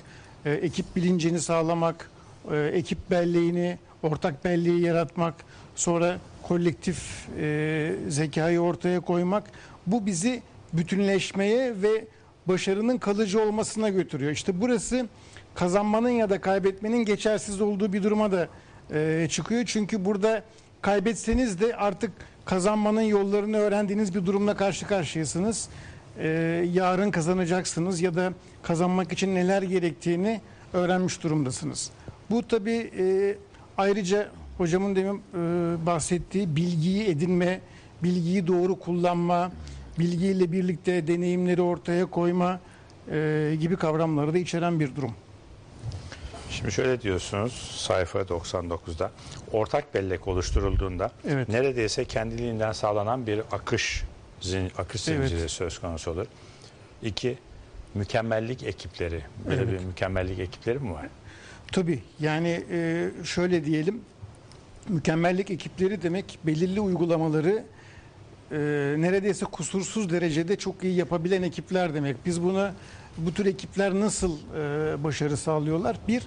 ekip bilincini sağlamak e, ekip belleğini ortak belleği yaratmak sonra kolektif e, zekayı ortaya koymak bu bizi bütünleşmeye ve başarının kalıcı olmasına götürüyor. İşte burası kazanmanın ya da kaybetmenin geçersiz olduğu bir duruma da e, çıkıyor. Çünkü burada kaybetseniz de artık kazanmanın yollarını öğrendiğiniz bir durumla karşı karşıyasınız. E, yarın kazanacaksınız ya da kazanmak için neler gerektiğini öğrenmiş durumdasınız. Bu tabii e, ayrıca hocamın demin e, bahsettiği bilgiyi edinme, bilgiyi doğru kullanma, bilgiyle birlikte deneyimleri ortaya koyma e, gibi kavramları da içeren bir durum. Şimdi şöyle diyorsunuz sayfa 99'da ortak bellek oluşturulduğunda Evet. neredeyse kendiliğinden sağlanan bir akış zin, akış Evet. zinciri söz konusu olur. İki, mükemmellik ekipleri. Böyle Evet. bir mükemmellik ekipleri mi var? Tabii yani e, şöyle diyelim mükemmellik ekipleri demek belirli uygulamaları e, neredeyse kusursuz derecede çok iyi yapabilen ekipler demek. Biz buna bu tür ekipler nasıl e, başarı sağlıyorlar? Bir,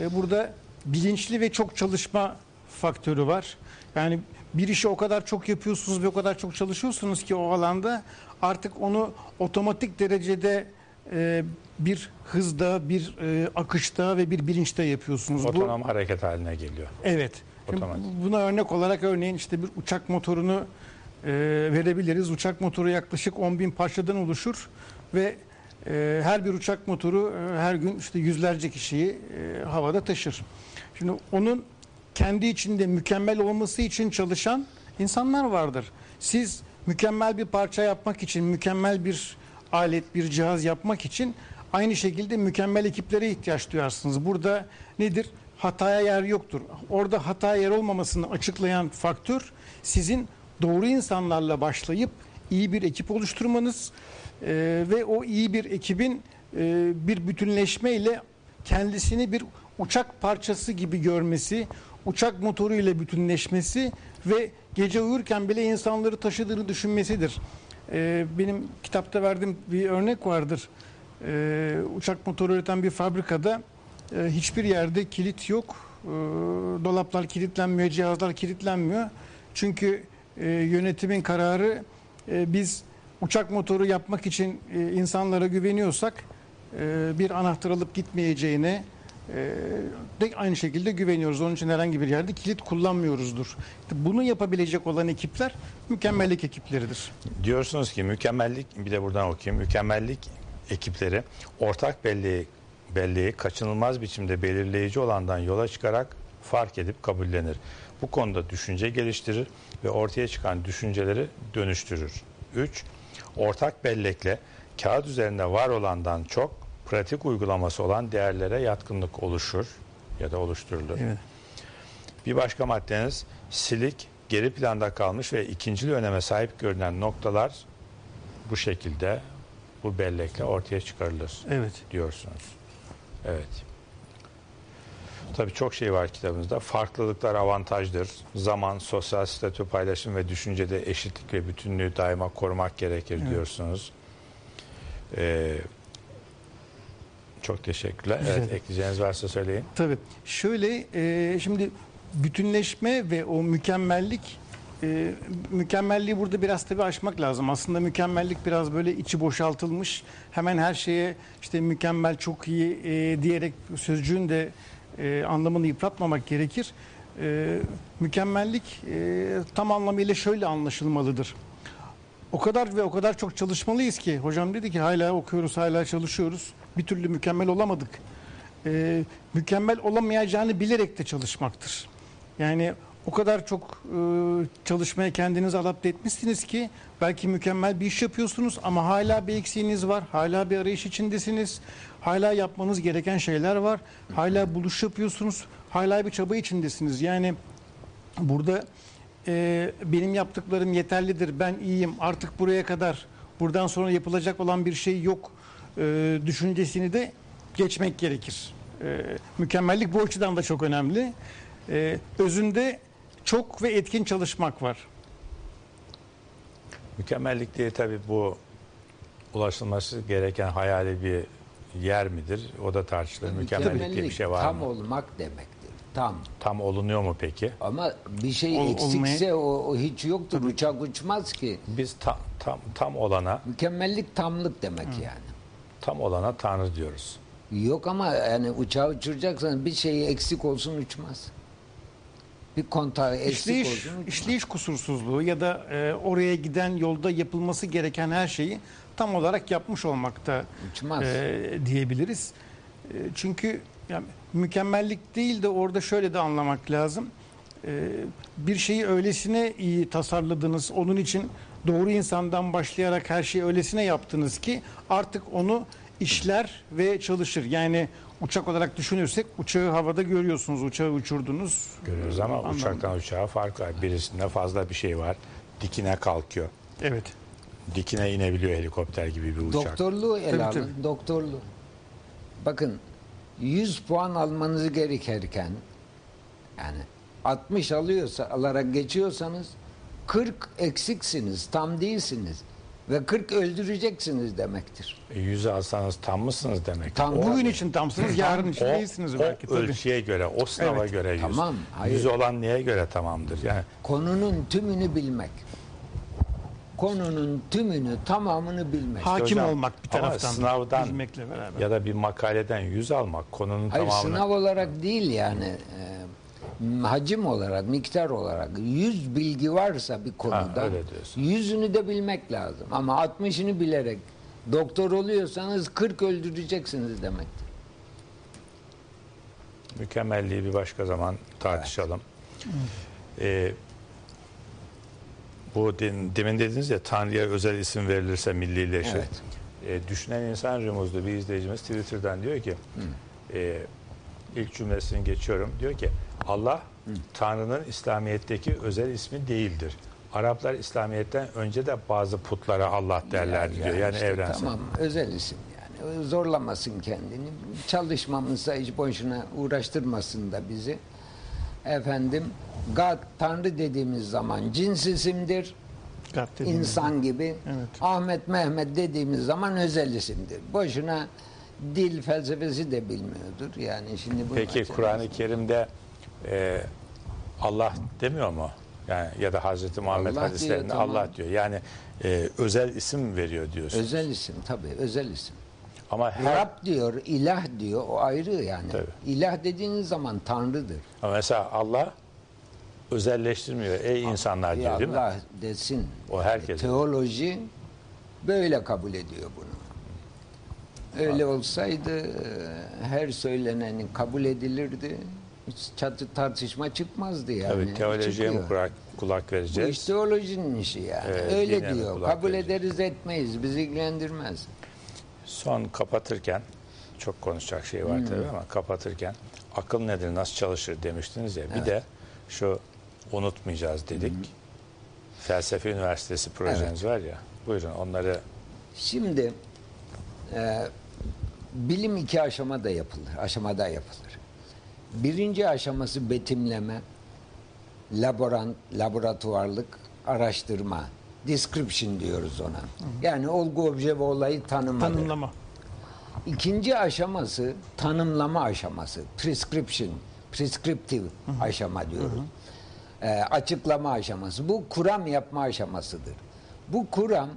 e, burada bilinçli ve çok çalışma faktörü var. Yani bir işi o kadar çok yapıyorsunuz ve o kadar çok çalışıyorsunuz ki o alanda artık onu otomatik derecede e, bir hızda, bir e, akışta ve bir bilinçte yapıyorsunuz. Bu- Otonom hareket haline geliyor. Evet. Şimdi Otomatik. buna örnek olarak örneğin işte bir uçak motorunu e, verebiliriz. Uçak motoru yaklaşık 10 bin parçadan oluşur ve e, her bir uçak motoru e, her gün işte yüzlerce kişiyi e, havada taşır. Şimdi onun kendi içinde mükemmel olması için çalışan insanlar vardır. Siz mükemmel bir parça yapmak için, mükemmel bir alet, bir cihaz yapmak için aynı şekilde mükemmel ekiplere ihtiyaç duyarsınız. Burada nedir? Hataya yer yoktur. Orada hata yer olmamasını açıklayan faktör sizin doğru insanlarla başlayıp iyi bir ekip oluşturmanız e, ve o iyi bir ekibin e, bir bütünleşme ile kendisini bir uçak parçası gibi görmesi, uçak motoru ile bütünleşmesi ve gece uyurken bile insanları taşıdığını düşünmesidir. Ee, benim kitapta verdiğim bir örnek vardır. Ee, uçak motoru üreten bir fabrikada e, hiçbir yerde kilit yok. Ee, dolaplar kilitlenmiyor, cihazlar kilitlenmiyor. Çünkü e, yönetimin kararı e, biz uçak motoru yapmak için e, insanlara güveniyorsak e, bir anahtar alıp gitmeyeceğine e, de aynı şekilde güveniyoruz. Onun için herhangi bir yerde kilit kullanmıyoruzdur. Bunu yapabilecek olan ekipler mükemmellik ekipleridir. Diyorsunuz ki mükemmellik bir de buradan okuyayım. Mükemmellik ekipleri ortak belleği belleği kaçınılmaz biçimde belirleyici olandan yola çıkarak fark edip kabullenir. Bu konuda düşünce geliştirir ve ortaya çıkan düşünceleri dönüştürür. 3. Ortak bellekle kağıt üzerinde var olandan çok pratik uygulaması olan değerlere yatkınlık oluşur ya da oluşturulur. Evet. Bir başka maddeniz silik, geri planda kalmış ve ikincil öneme sahip görünen noktalar bu şekilde bu bellekle ortaya çıkarılır Evet. diyorsunuz. Evet. Tabii çok şey var kitabınızda. Farklılıklar avantajdır. Zaman, sosyal statü paylaşım ve düşüncede eşitlik ve bütünlüğü daima korumak gerekir Evet. diyorsunuz. Ee, çok teşekkürler. Rica Evet, ekleyeceğiniz varsa söyleyin. Tabii. Şöyle e, şimdi bütünleşme ve o mükemmellik e, mükemmelliği burada biraz tabii aşmak lazım. Aslında mükemmellik biraz böyle içi boşaltılmış. Hemen her şeye işte mükemmel çok iyi e, diyerek sözcüğün de e, anlamını yıpratmamak gerekir. E, mükemmellik e, tam anlamıyla şöyle anlaşılmalıdır. O kadar ve o kadar çok çalışmalıyız ki hocam dedi ki hala okuyoruz hala çalışıyoruz bir türlü mükemmel olamadık. Ee, mükemmel olamayacağını bilerek de çalışmaktır. Yani o kadar çok e, çalışmaya kendinizi adapte etmişsiniz ki belki mükemmel bir iş yapıyorsunuz ama hala bir eksiğiniz var. Hala bir arayış içindesiniz. Hala yapmanız gereken şeyler var. Hala buluş yapıyorsunuz. Hala bir çaba içindesiniz. Yani burada e, benim yaptıklarım yeterlidir, ben iyiyim, artık buraya kadar, buradan sonra yapılacak olan bir şey yok e, düşüncesini de geçmek gerekir. E, mükemmellik bu açıdan da çok önemli. E, özünde çok ve etkin çalışmak var. Mükemmellik diye tabii bu ulaşılması gereken hayali bir yer midir? O da tartışılır. Mükemmellik diye bir şey var tam mı? olmak demektir. Tam. Tam olunuyor mu peki? Ama bir şey Ol- eksikse o, o hiç yoktur. Uçak uçmaz ki. Biz tam tam tam olana Mükemmellik tamlık demek yani. Tam olana Tanrı diyoruz. Yok ama yani uçağı uçuracaksan bir şeyi eksik olsun uçmaz. bir kontağı eksik İşleyiş, olduğunu işleyiş kusursuzluğu ya da e, oraya giden yolda yapılması gereken her şeyi tam olarak yapmış olmakta Uçmaz. e, diyebiliriz. E, çünkü yani mükemmellik değil de orada şöyle de anlamak lazım. E, bir şeyi öylesine iyi tasarladınız, onun için doğru insandan başlayarak her şeyi öylesine yaptınız ki artık onu işler ve çalışır. Yani uçak olarak düşünürsek uçağı havada görüyorsunuz, uçağı uçurdunuz. Görüyoruz ama Anladım. uçaktan uçağa fark var. Birisinde fazla bir şey var. Dikine kalkıyor. Evet. Dikine inebiliyor helikopter gibi bir uçak. Doktorluğu ele Tabii, alın. tabii. Doktorluğu. Bakın 100 puan almanız gerekirken yani 60 alıyorsa alarak geçiyorsanız 40 eksiksiniz, tam değilsiniz ve 40 öldüreceksiniz demektir. E, yüzü alsanız tam mısınız demek. Tam. O- Bugün için tamsınız, yarın için o, değilsiniz o belki. tabii. ölçüye göre, o sınava Evet. göre yüz. Tamam, hayır. Yüz olan neye göre tamamdır? Yani Konunun tümünü bilmek. Konunun tümünü, tamamını bilmek. Hakim hocam, olmak bir ama taraftan. sınavdan bilmekle beraber. ya da bir makaleden yüz almak konunun Hayır tamamını sınav olarak değil yani e, hacim olarak, miktar olarak 100 bilgi varsa bir konuda diyorsun. yüzünü de bilmek lazım. Ama 60'ını bilerek doktor oluyorsanız 40 öldüreceksiniz demektir. mükemmelliği bir başka zaman tartışalım. Ee, bu din- demin dediniz ya Tanrı'ya özel isim verilirse millileşir. Evet. Ee, düşünen insan rumuzlu bir izleyicimiz Twitter'dan diyor ki e, ilk cümlesini geçiyorum. Diyor ki Allah Tanrı'nın İslamiyet'teki özel ismi değildir. Araplar İslamiyet'ten önce de bazı putlara Allah derler diyor. Yani işte evrensel. Tamam özel isim yani. Zorlamasın kendini. Çalışmamızsa hiç boşuna uğraştırmasın da bizi. Efendim God Tanrı dediğimiz zaman cins isimdir. İnsan gibi. Evet. Ahmet Mehmet dediğimiz zaman özel isimdir. Boşuna dil felsefesi de bilmiyordur. Yani şimdi bu Peki Kur'an-ı Kerim'de e, Allah demiyor mu? Yani ya da Hazreti Muhammed Allah hadislerinde diyor, tamam. Allah diyor. Yani e, özel isim veriyor diyorsun. özel isim tabii özel isim. Ama her Rab diyor, ilah diyor o ayrı yani. Tabii. İlah dediğiniz zaman Tanrı'dır. ama mesela Allah özelleştirmiyor. Ey insanlar Ya diyor değil mi? Allah desin. O herkes. Teoloji böyle kabul ediyor bunu. Öyle olsaydı e, her söyleneni kabul edilirdi. Hiç çatı tartışma çıkmazdı yani. Tabii teolojiye mi kulak, kulak Bu vereceğiz? iş teolojinin işi yani. Evet, Öyle diyor. Kabul vereceğiz? ederiz etmeyiz. Bizi ilgilendirmez. Son kapatırken çok konuşacak şey var tabii ama kapatırken akıl nedir, nasıl çalışır demiştiniz ya. Bir de şu unutmayacağız dedik. Felsefe Üniversitesi projeniz var ya. Buyurun onları Şimdi e, bilim iki aşamada yapılır. Aşamada yapılır. Birinci aşaması betimleme, laborant, laboratuvarlık, araştırma, description diyoruz ona. Yani olgu, obje ve olayı tanımadır. Tanımlama. İkinci aşaması tanımlama aşaması. Prescription, prescriptive aşama diyoruz. Ee, açıklama aşaması. Bu kuram yapma aşamasıdır. Bu kuram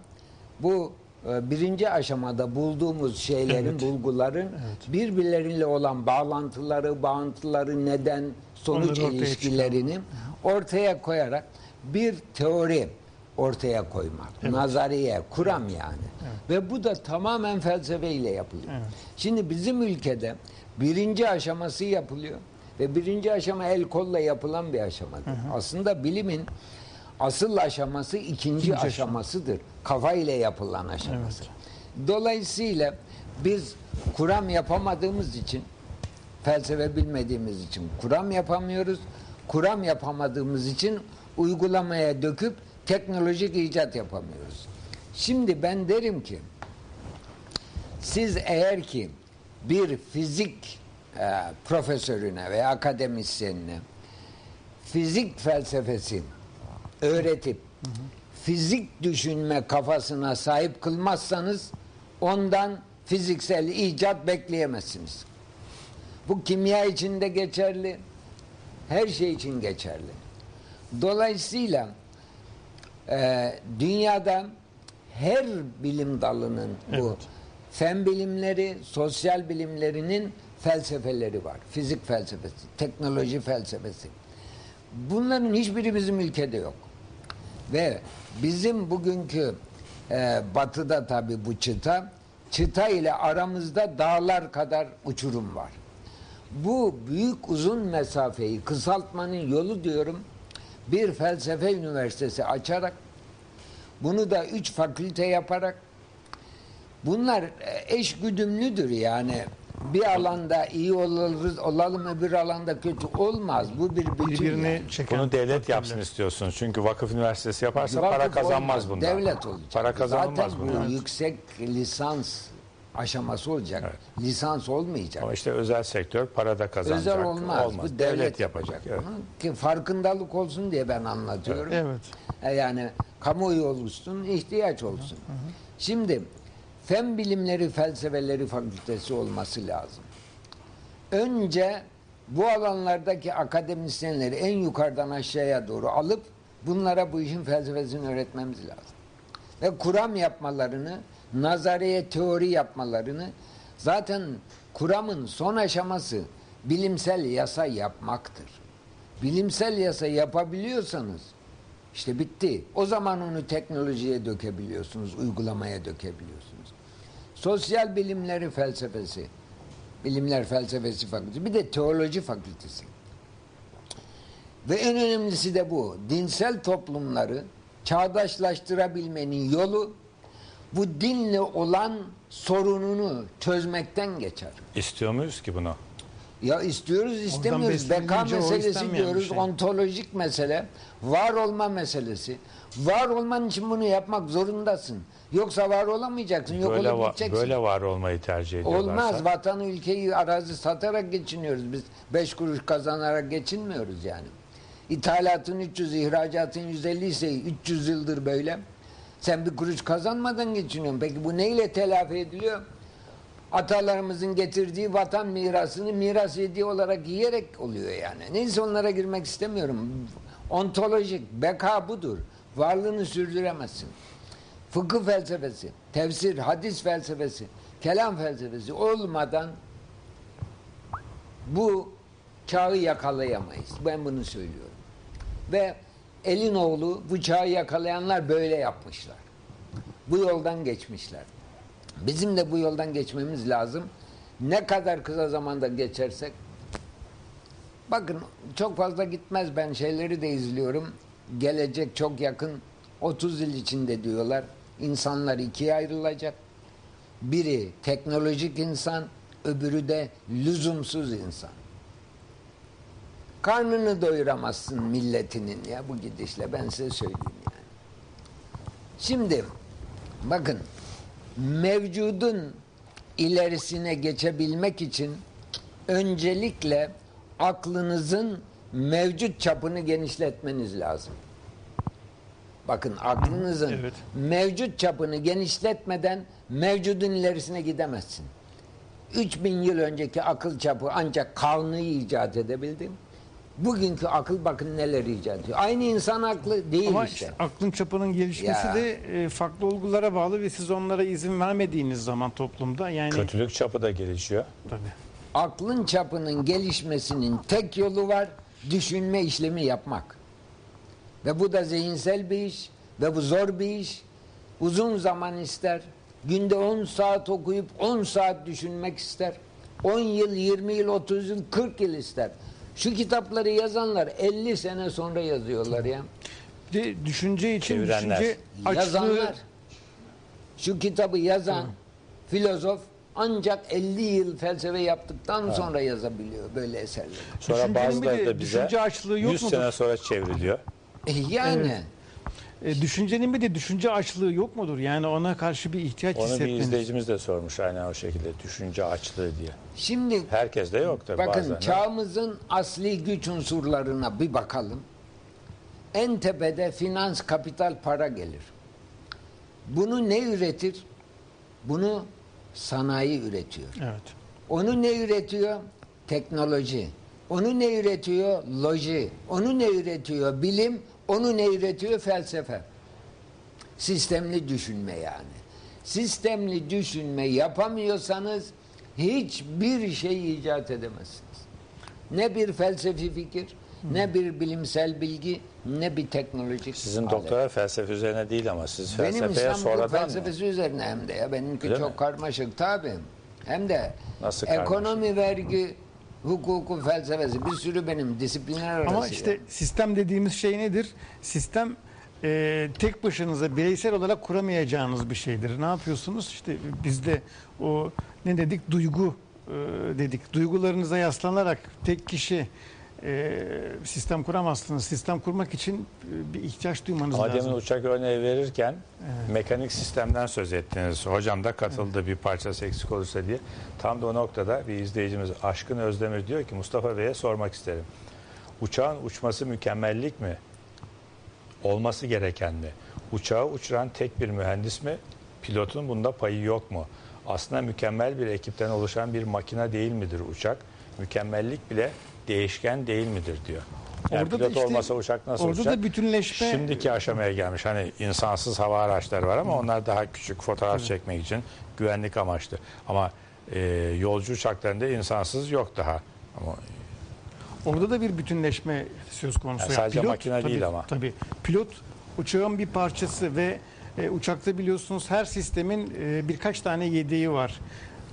bu e, birinci aşamada bulduğumuz şeylerin, Evet. bulguların birbirleriyle olan bağlantıları, bağıntıları, neden, sonuç Onları ortaya ilişkilerini ortaya koyarak bir teori ortaya koymak. Nazariye, kuram yani. Ve bu da tamamen felsefeyle yapılıyor. Şimdi bizim ülkede birinci aşaması yapılıyor ve birinci aşama el kolla yapılan bir aşamadır. Aslında bilimin asıl aşaması ikinci, aşama. aşamasıdır. Kafa ile yapılan aşaması. Dolayısıyla biz kuram yapamadığımız için felsefe bilmediğimiz için kuram yapamıyoruz. Kuram yapamadığımız için uygulamaya döküp teknolojik icat yapamıyoruz. Şimdi ben derim ki siz eğer ki bir fizik e, profesörüne veya akademisyenine fizik felsefesi öğretip fizik düşünme kafasına sahip kılmazsanız ondan fiziksel icat bekleyemezsiniz. Bu kimya için de geçerli. Her şey için geçerli. Dolayısıyla e, dünyada her bilim dalının bu Evet. fen bilimleri, sosyal bilimlerinin felsefeleri var. Fizik felsefesi, teknoloji felsefesi. Bunların hiçbiri bizim ülkede yok. Ve bizim bugünkü e, batıda tabi bu çıta, çıta ile aramızda dağlar kadar uçurum var. Bu büyük uzun mesafeyi kısaltmanın yolu diyorum bir felsefe üniversitesi açarak bunu da üç fakülte yaparak bunlar e, eş güdümlüdür yani bir alanda iyi oluruz, olalım öbür alanda kötü olmaz. Bu bir bütün Birbirini yani. çeken Bunu devlet faktörler. yapsın istiyorsunuz. Çünkü vakıf üniversitesi yaparsa Vakıf para kazanmaz olmaz, bundan. Devlet olacak. Para kazanılmaz Zaten bundan. bu yüksek lisans aşaması olacak. Lisans olmayacak. Ama işte özel sektör para da kazanacak. Özel olmaz. Bu devlet, yapacak. Evet. Ki farkındalık olsun diye ben anlatıyorum. Evet. E Yani kamuoyu olsun, ihtiyaç olsun. Şimdi fen bilimleri felsefeleri fakültesi olması lazım. Önce bu alanlardaki akademisyenleri en yukarıdan aşağıya doğru alıp bunlara bu işin felsefesini öğretmemiz lazım. Ve kuram yapmalarını, nazariye teori yapmalarını zaten kuramın son aşaması bilimsel yasa yapmaktır. Bilimsel yasa yapabiliyorsanız işte bitti. O zaman onu teknolojiye dökebiliyorsunuz, uygulamaya dökebiliyorsunuz. Sosyal bilimleri felsefesi, bilimler felsefesi fakültesi, bir de teoloji fakültesi. Ve en önemlisi de bu. Dinsel toplumları çağdaşlaştırabilmenin yolu bu dinle olan sorununu çözmekten geçer. İstiyor muyuz ki bunu? Ya istiyoruz istemiyoruz. Beka meselesi bir diyoruz. şey. Ontolojik mesele. Var olma meselesi. Var olman için bunu yapmak zorundasın. Yoksa var olamayacaksın. Yok Böyle, olup gideceksin. böyle var olmayı tercih ediyorlarsa. Olmaz. Vatanı, ülkeyi, arazi satarak geçiniyoruz. Biz beş kuruş kazanarak geçinmiyoruz yani. İthalatın 300, ihracatın 150 ise 300 yıldır böyle. Sen bir kuruş kazanmadan geçiniyorsun. Peki bu neyle telafi ediliyor? Atalarımızın getirdiği vatan mirasını miras yediği olarak yiyerek oluyor yani. Neyse onlara girmek istemiyorum. Ontolojik, beka budur. Varlığını sürdüremezsin. Fıkıh felsefesi, tefsir, hadis felsefesi, kelam felsefesi olmadan bu çağı yakalayamayız. Ben bunu söylüyorum. Ve elin oğlu bu çağı yakalayanlar böyle yapmışlar. Bu yoldan geçmişler. Bizim de bu yoldan geçmemiz lazım. Ne kadar kısa zamanda geçersek bakın çok fazla gitmez ben şeyleri de izliyorum. Gelecek çok yakın 30 yıl içinde diyorlar. İnsanlar ikiye ayrılacak. Biri teknolojik insan, öbürü de lüzumsuz insan. Karnını doyuramazsın milletinin ya bu gidişle ben size söyleyeyim yani. Şimdi bakın mevcudun ilerisine geçebilmek için öncelikle aklınızın mevcut çapını genişletmeniz lazım. Bakın aklınızın Evet. mevcut çapını genişletmeden mevcudun ilerisine gidemezsin. 3000 yıl önceki akıl çapı ancak kavnıyı icat edebildim. Bugünkü akıl bakın neler icat ediyor. Aynı insan aklı değil Ama işte. işte aklın çapının gelişmesi Ya. de e, farklı olgulara bağlı ve siz onlara izin vermediğiniz zaman toplumda yani Kötülük çapı da gelişiyor. tabii. Aklın çapının gelişmesinin tek yolu var. Düşünme işlemi yapmak. Ve bu da zihinsel bir iş ve bu zor bir iş. Uzun zaman ister. Günde 10 saat okuyup 10 saat düşünmek ister. 10 yıl, 20 yıl, 30 yıl, 40 yıl ister. Şu kitapları yazanlar 50 sene sonra yazıyorlar ya. De düşünce için Çevirenler. düşünce açlığı Yazanlar. Şu kitabı yazan filozof ancak 50 yıl felsefe yaptıktan sonra yazabiliyor böyle eserleri. Sonra Düşüncenin bazıları da bize düşünce açlığı yok 100 mudur? sene sonra çevriliyor. E Yani e, düşüncenin bir de düşünce açlığı yok mudur? Yani ona karşı bir ihtiyaç Onu bir hissetmeniz. izleyicimiz de sormuş aynen o şekilde düşünce açlığı diye. şimdi Herkes de yok tabii bakın bazen. çağımızın asli güç unsurlarına bir bakalım. En tepede finans, kapital, para gelir. Bunu ne üretir? Bunu sanayi üretiyor. Evet. Onu ne üretiyor? Teknoloji. Onu ne üretiyor? Loji. Onu ne üretiyor? Bilim. Onu ne üretiyor? Felsefe. Sistemli düşünme yani. Sistemli düşünme yapamıyorsanız hiçbir şey icat edemezsiniz. Ne bir felsefi fikir, Ne bir bilimsel bilgi ne bir teknolojik Sizin alet. doktora felsefe üzerine değil ama siz Benim felsefeye İstanbul sonradan mı? felsefesi üzerine hem de ya benimki Öyle çok mi? karmaşık tabii. Hem de Nasıl karmaşık? ekonomi, vergi, hukuku, felsefesi bir sürü benim disiplinler arası. Ama işte sistem dediğimiz şey nedir? Sistem e, tek başınıza bireysel olarak kuramayacağınız bir şeydir. Ne yapıyorsunuz? İşte bizde o ne dedik? Duygu e, dedik. Duygularınıza yaslanarak tek kişi e, sistem kuramazsınız. Sistem kurmak için e, bir ihtiyaç duymanız Ama demin lazım. uçak örneği verirken mekanik sistemden söz ettiniz. Hocam da katıldı bir parçası eksik olursa diye. Tam da o noktada bir izleyicimiz Aşkın Özdemir diyor ki Mustafa Bey'e sormak isterim. Uçağın uçması mükemmellik mi? Olması gereken mi? Uçağı uçuran tek bir mühendis mi? Pilotun bunda payı yok mu? Aslında mükemmel bir ekipten oluşan bir makine değil midir uçak? Mükemmellik bile değişken değil midir diyor. Yani Orada da pilot işte- olmasa uçak nasıl orada uçacak? da bütünleşme- Şimdiki aşamaya gelmiş. Hani insansız hava araçları var ama onlar daha küçük fotoğraf çekmek için güvenlik amaçlı. Ama e, yolcu uçaklarında insansız yok daha. Ama Orada da bir bütünleşme söz konusu. Yani sadece makine değil tabii, ama. Tabii. Pilot uçağın bir parçası ve e, uçakta biliyorsunuz her sistemin e, birkaç tane yedeği var.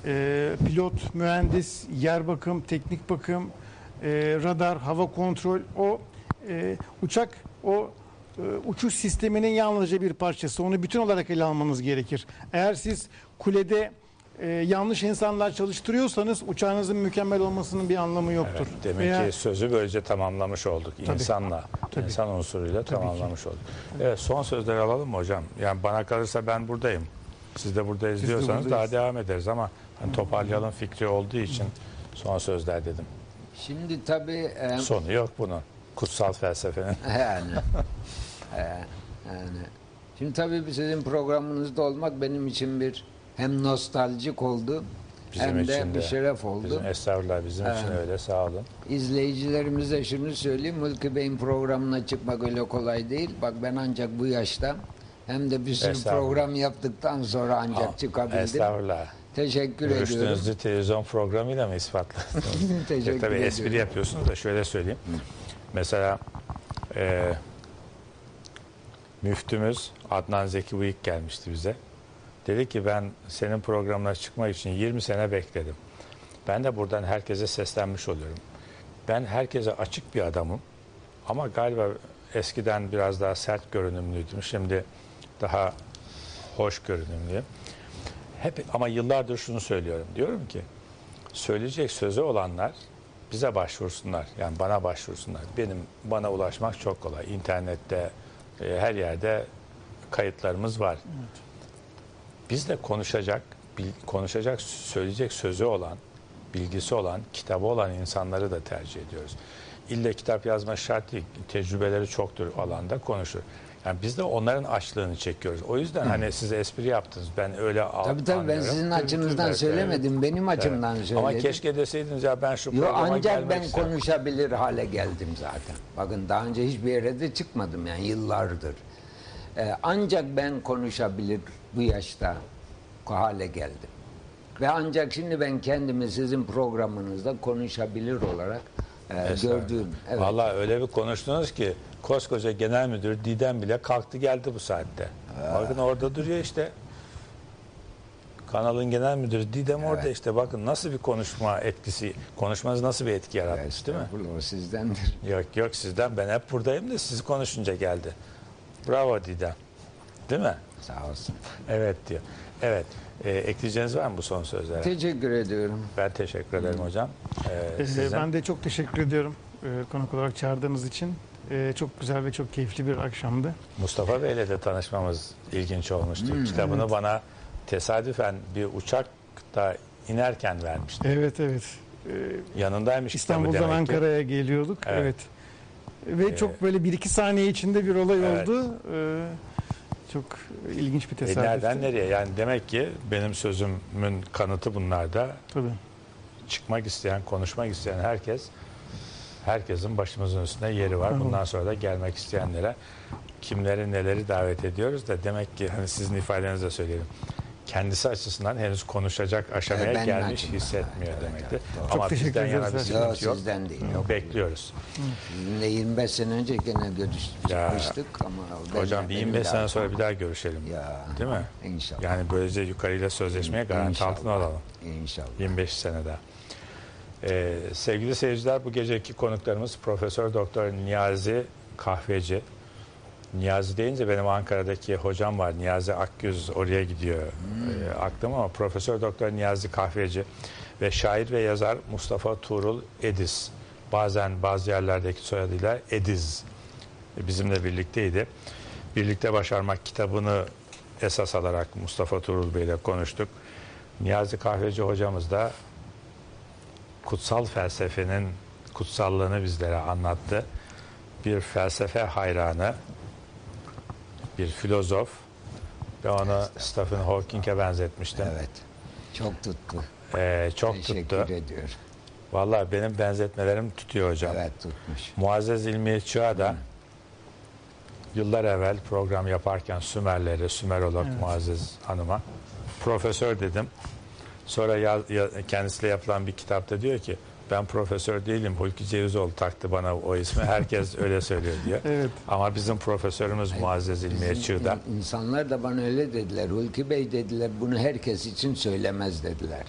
E, pilot, mühendis, yer bakım, teknik bakım, radar, hava kontrol. O e, uçak o e, uçuş sisteminin yalnızca bir parçası. Onu bütün olarak ele almanız gerekir. Eğer siz kulede e, yanlış insanlar çalıştırıyorsanız uçağınızın mükemmel olmasının bir anlamı yoktur. evet, demek Veya- ki sözü böylece tamamlamış olduk. İnsanla, Tabii. insan unsuruyla Tabii ki. tamamlamış olduk. Evet, son sözleri alalım mı hocam? Yani bana kalırsa ben buradayım. Siz de burada izliyorsanız daha buradayız. devam ederiz ama hani toparlayalım fikri olduğu için son sözler dedim. Şimdi tabii e, Sonu yok bunun. Kutsal felsefenin. (laughs) yani, e, yani. Şimdi tabii sizin programınızda olmak benim için bir hem nostaljik oldu Bizim hem de için bir de. şeref oldu. Bizim estağfurullah bizim için Evet. öyle sağ olun. İzleyicilerimize şunu söyleyeyim. Mülkü Bey'in programına çıkmak öyle kolay değil. Bak ben ancak bu yaşta hem de bir sürü program yaptıktan sonra ancak Aa, çıkabildim. Estağfurullah. Teşekkür ediyorum. Görüştüğünüzü televizyon programıyla mı ispatladınız? (laughs) Teşekkür Yok, tabii ediyorum. espri yapıyorsunuz da şöyle söyleyeyim. Mesela e, müftümüz Adnan Zeki Bıyık gelmişti bize. Dedi ki ben senin programına çıkmak için 20 sene bekledim. Ben de buradan herkese seslenmiş oluyorum. Ben herkese açık bir adamım. Ama galiba eskiden biraz daha sert görünümlüydüm. Şimdi daha hoş görünümlüyüm. Hep ama yıllardır şunu söylüyorum. Diyorum ki söyleyecek sözü olanlar bize başvursunlar. Yani bana başvursunlar. Benim bana ulaşmak çok kolay. İnternette e, her yerde kayıtlarımız var. Biz de konuşacak, bil- konuşacak, söyleyecek sözü olan, bilgisi olan, kitabı olan insanları da tercih ediyoruz. İlle kitap yazma şart değil. Tecrübeleri çoktur alanda konuşur. Yani biz de onların açlığını çekiyoruz. O yüzden hani siz espri yaptınız. Ben öyle Tabii tabii ben anlıyorum. sizin Tabii, açınızdan tabii, söylemedim. Benim evet. açımdan söyledim. Ama keşke deseydiniz ya ben şu Yo, programa ancak ben isterim. konuşabilir hale geldim zaten. Bakın daha önce hiçbir yere de çıkmadım yani yıllardır. Ee, ancak ben konuşabilir bu yaşta hale geldim. Ve ancak şimdi ben kendimi sizin programınızda konuşabilir olarak e, gördüğüm. Evet. Vallahi öyle bir konuştunuz ki koskoca genel müdür Didem bile kalktı geldi bu saatte. Bakın orada duruyor işte. Kanalın genel müdürü Didem orada Evet. işte. Bakın nasıl bir konuşma etkisi, konuşmanız nasıl bir etki yaratmış değil mi? Estağfurullah, o sizdendir. Yok yok sizden ben hep buradayım da siz konuşunca geldi. Bravo Didem. Değil mi? Sağ olsun. Evet diyor. Evet. Ee, ekleyeceğiniz var mı bu son sözlere? Teşekkür ediyorum. ben teşekkür ederim hocam. Ee, Ee, sizin? Ben de çok teşekkür ediyorum e, konuk olarak çağırdığınız için. E, Çok güzel ve çok keyifli bir akşamdı. Mustafa Bey'le de tanışmamız ilginç olmuştu. Kitabını bana tesadüfen bir uçakta inerken vermişti. Evet evet. E, Yanındaymış İstanbul'dan demek ki. Ankara'ya geliyorduk. Evet. Evet. Ve Ee, çok böyle bir iki saniye içinde bir olay Evet. oldu. E, Çok ilginç bir E tesadüf. nereden nereye? Yani demek ki benim sözümün kanıtı bunlarda. Tabii. Çıkmak isteyen, konuşmak isteyen herkes herkesin başımızın üstünde yeri var. Bundan sonra da gelmek isteyenlere kimleri neleri davet ediyoruz da demek ki hani sizin ifadenizle söyleyelim. kendisi açısından henüz konuşacak aşamaya benim gelmiş açımdan. hissetmiyor Evet, demektir. evet, doğru. Ama Çok teşekkür bizden yana bir sıkıntı Yok, yok. sizden değil, yok. Bekliyoruz. Sizinle 25 sene önce gene Ya, görüşmüştük ama ben- Hocam bir benim 25 daha- sene sonra bir daha görüşelim. Ya, Değil mi? İnşallah. Yani böylece yukarıyla sözleşmeye garanti İnşallah. altına alalım. İnşallah. 25 sene daha. Ee, sevgili seyirciler bu geceki konuklarımız Profesör Doktor Niyazi Kahveci. Niyazi deyince benim Ankara'daki hocam var. Niyazi Akgüz oraya gidiyor e, aklım ama Profesör Doktor Niyazi Kahveci ve şair ve yazar Mustafa Tuğrul Ediz. Bazen bazı yerlerdeki soyadıyla Ediz bizimle birlikteydi. Birlikte Başarmak kitabını esas alarak Mustafa Tuğrul Bey ile konuştuk. Niyazi Kahveci hocamız da kutsal felsefenin kutsallığını bizlere anlattı. Bir felsefe hayranı, bir filozof ve onu Stephen Hawking'e benzetmiştim. Evet. Çok tuttu. Ee, çok Teşekkür tuttu. ediyorum. Vallahi benim benzetmelerim tutuyor hocam. Evet tutmuş. Muazzez İlmi Çığa da yıllar evvel program yaparken Sümerleri, Sümerolog Muazzez Hanım'a profesör dedim. Sonra ya, ya- kendisiyle yapılan bir kitapta diyor ki ben profesör değilim. Hulki Cevizoğlu taktı bana o ismi. Herkes (laughs) öyle söylüyor diyor. Evet. Ama bizim profesörümüz Muazzez İlmiye Çığ'da. İn- İnsanlar da bana öyle dediler. Hulki Bey dediler bunu herkes için söylemez dediler.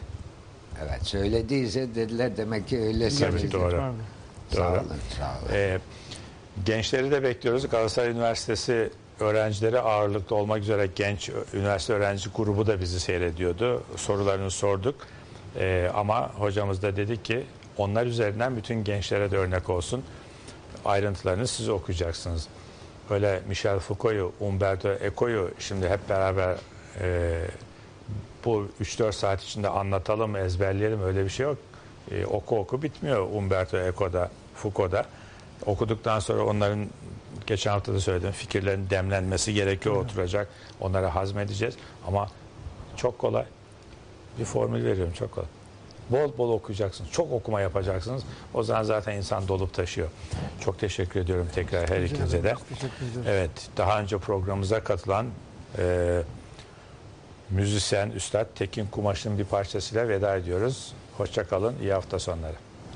Evet söylediyse dediler demek ki öyle Tabii, söyledi. doğru. Var mı? Sağ Doğru. olun, sağ olun. Ee, gençleri de bekliyoruz. Galatasaray Üniversitesi öğrencileri ağırlıklı olmak üzere genç üniversite öğrenci grubu da bizi seyrediyordu. Sorularını sorduk. Ee, ama hocamız da dedi ki onlar üzerinden bütün gençlere de örnek olsun. Ayrıntılarını siz okuyacaksınız. Öyle Michel Foucault'u, Umberto Eco'yu şimdi hep beraber e, bu 3-4 saat içinde anlatalım, ezberleyelim öyle bir şey yok. E, oku oku bitmiyor Umberto Eco'da, Foucault'da. Okuduktan sonra onların geçen hafta da söyledim fikirlerin demlenmesi gerekiyor oturacak. Onları hazmedeceğiz ama çok kolay. Bir formül veriyorum çok kolay. Bol bol okuyacaksınız. Çok okuma yapacaksınız. O zaman zaten insan dolup taşıyor. Çok teşekkür ediyorum tekrar her ikinize de. Evet, daha önce programımıza katılan e, müzisyen Üstad Tekin Kumaş'ın bir parçasıyla veda ediyoruz. Hoşça kalın, iyi hafta sonları.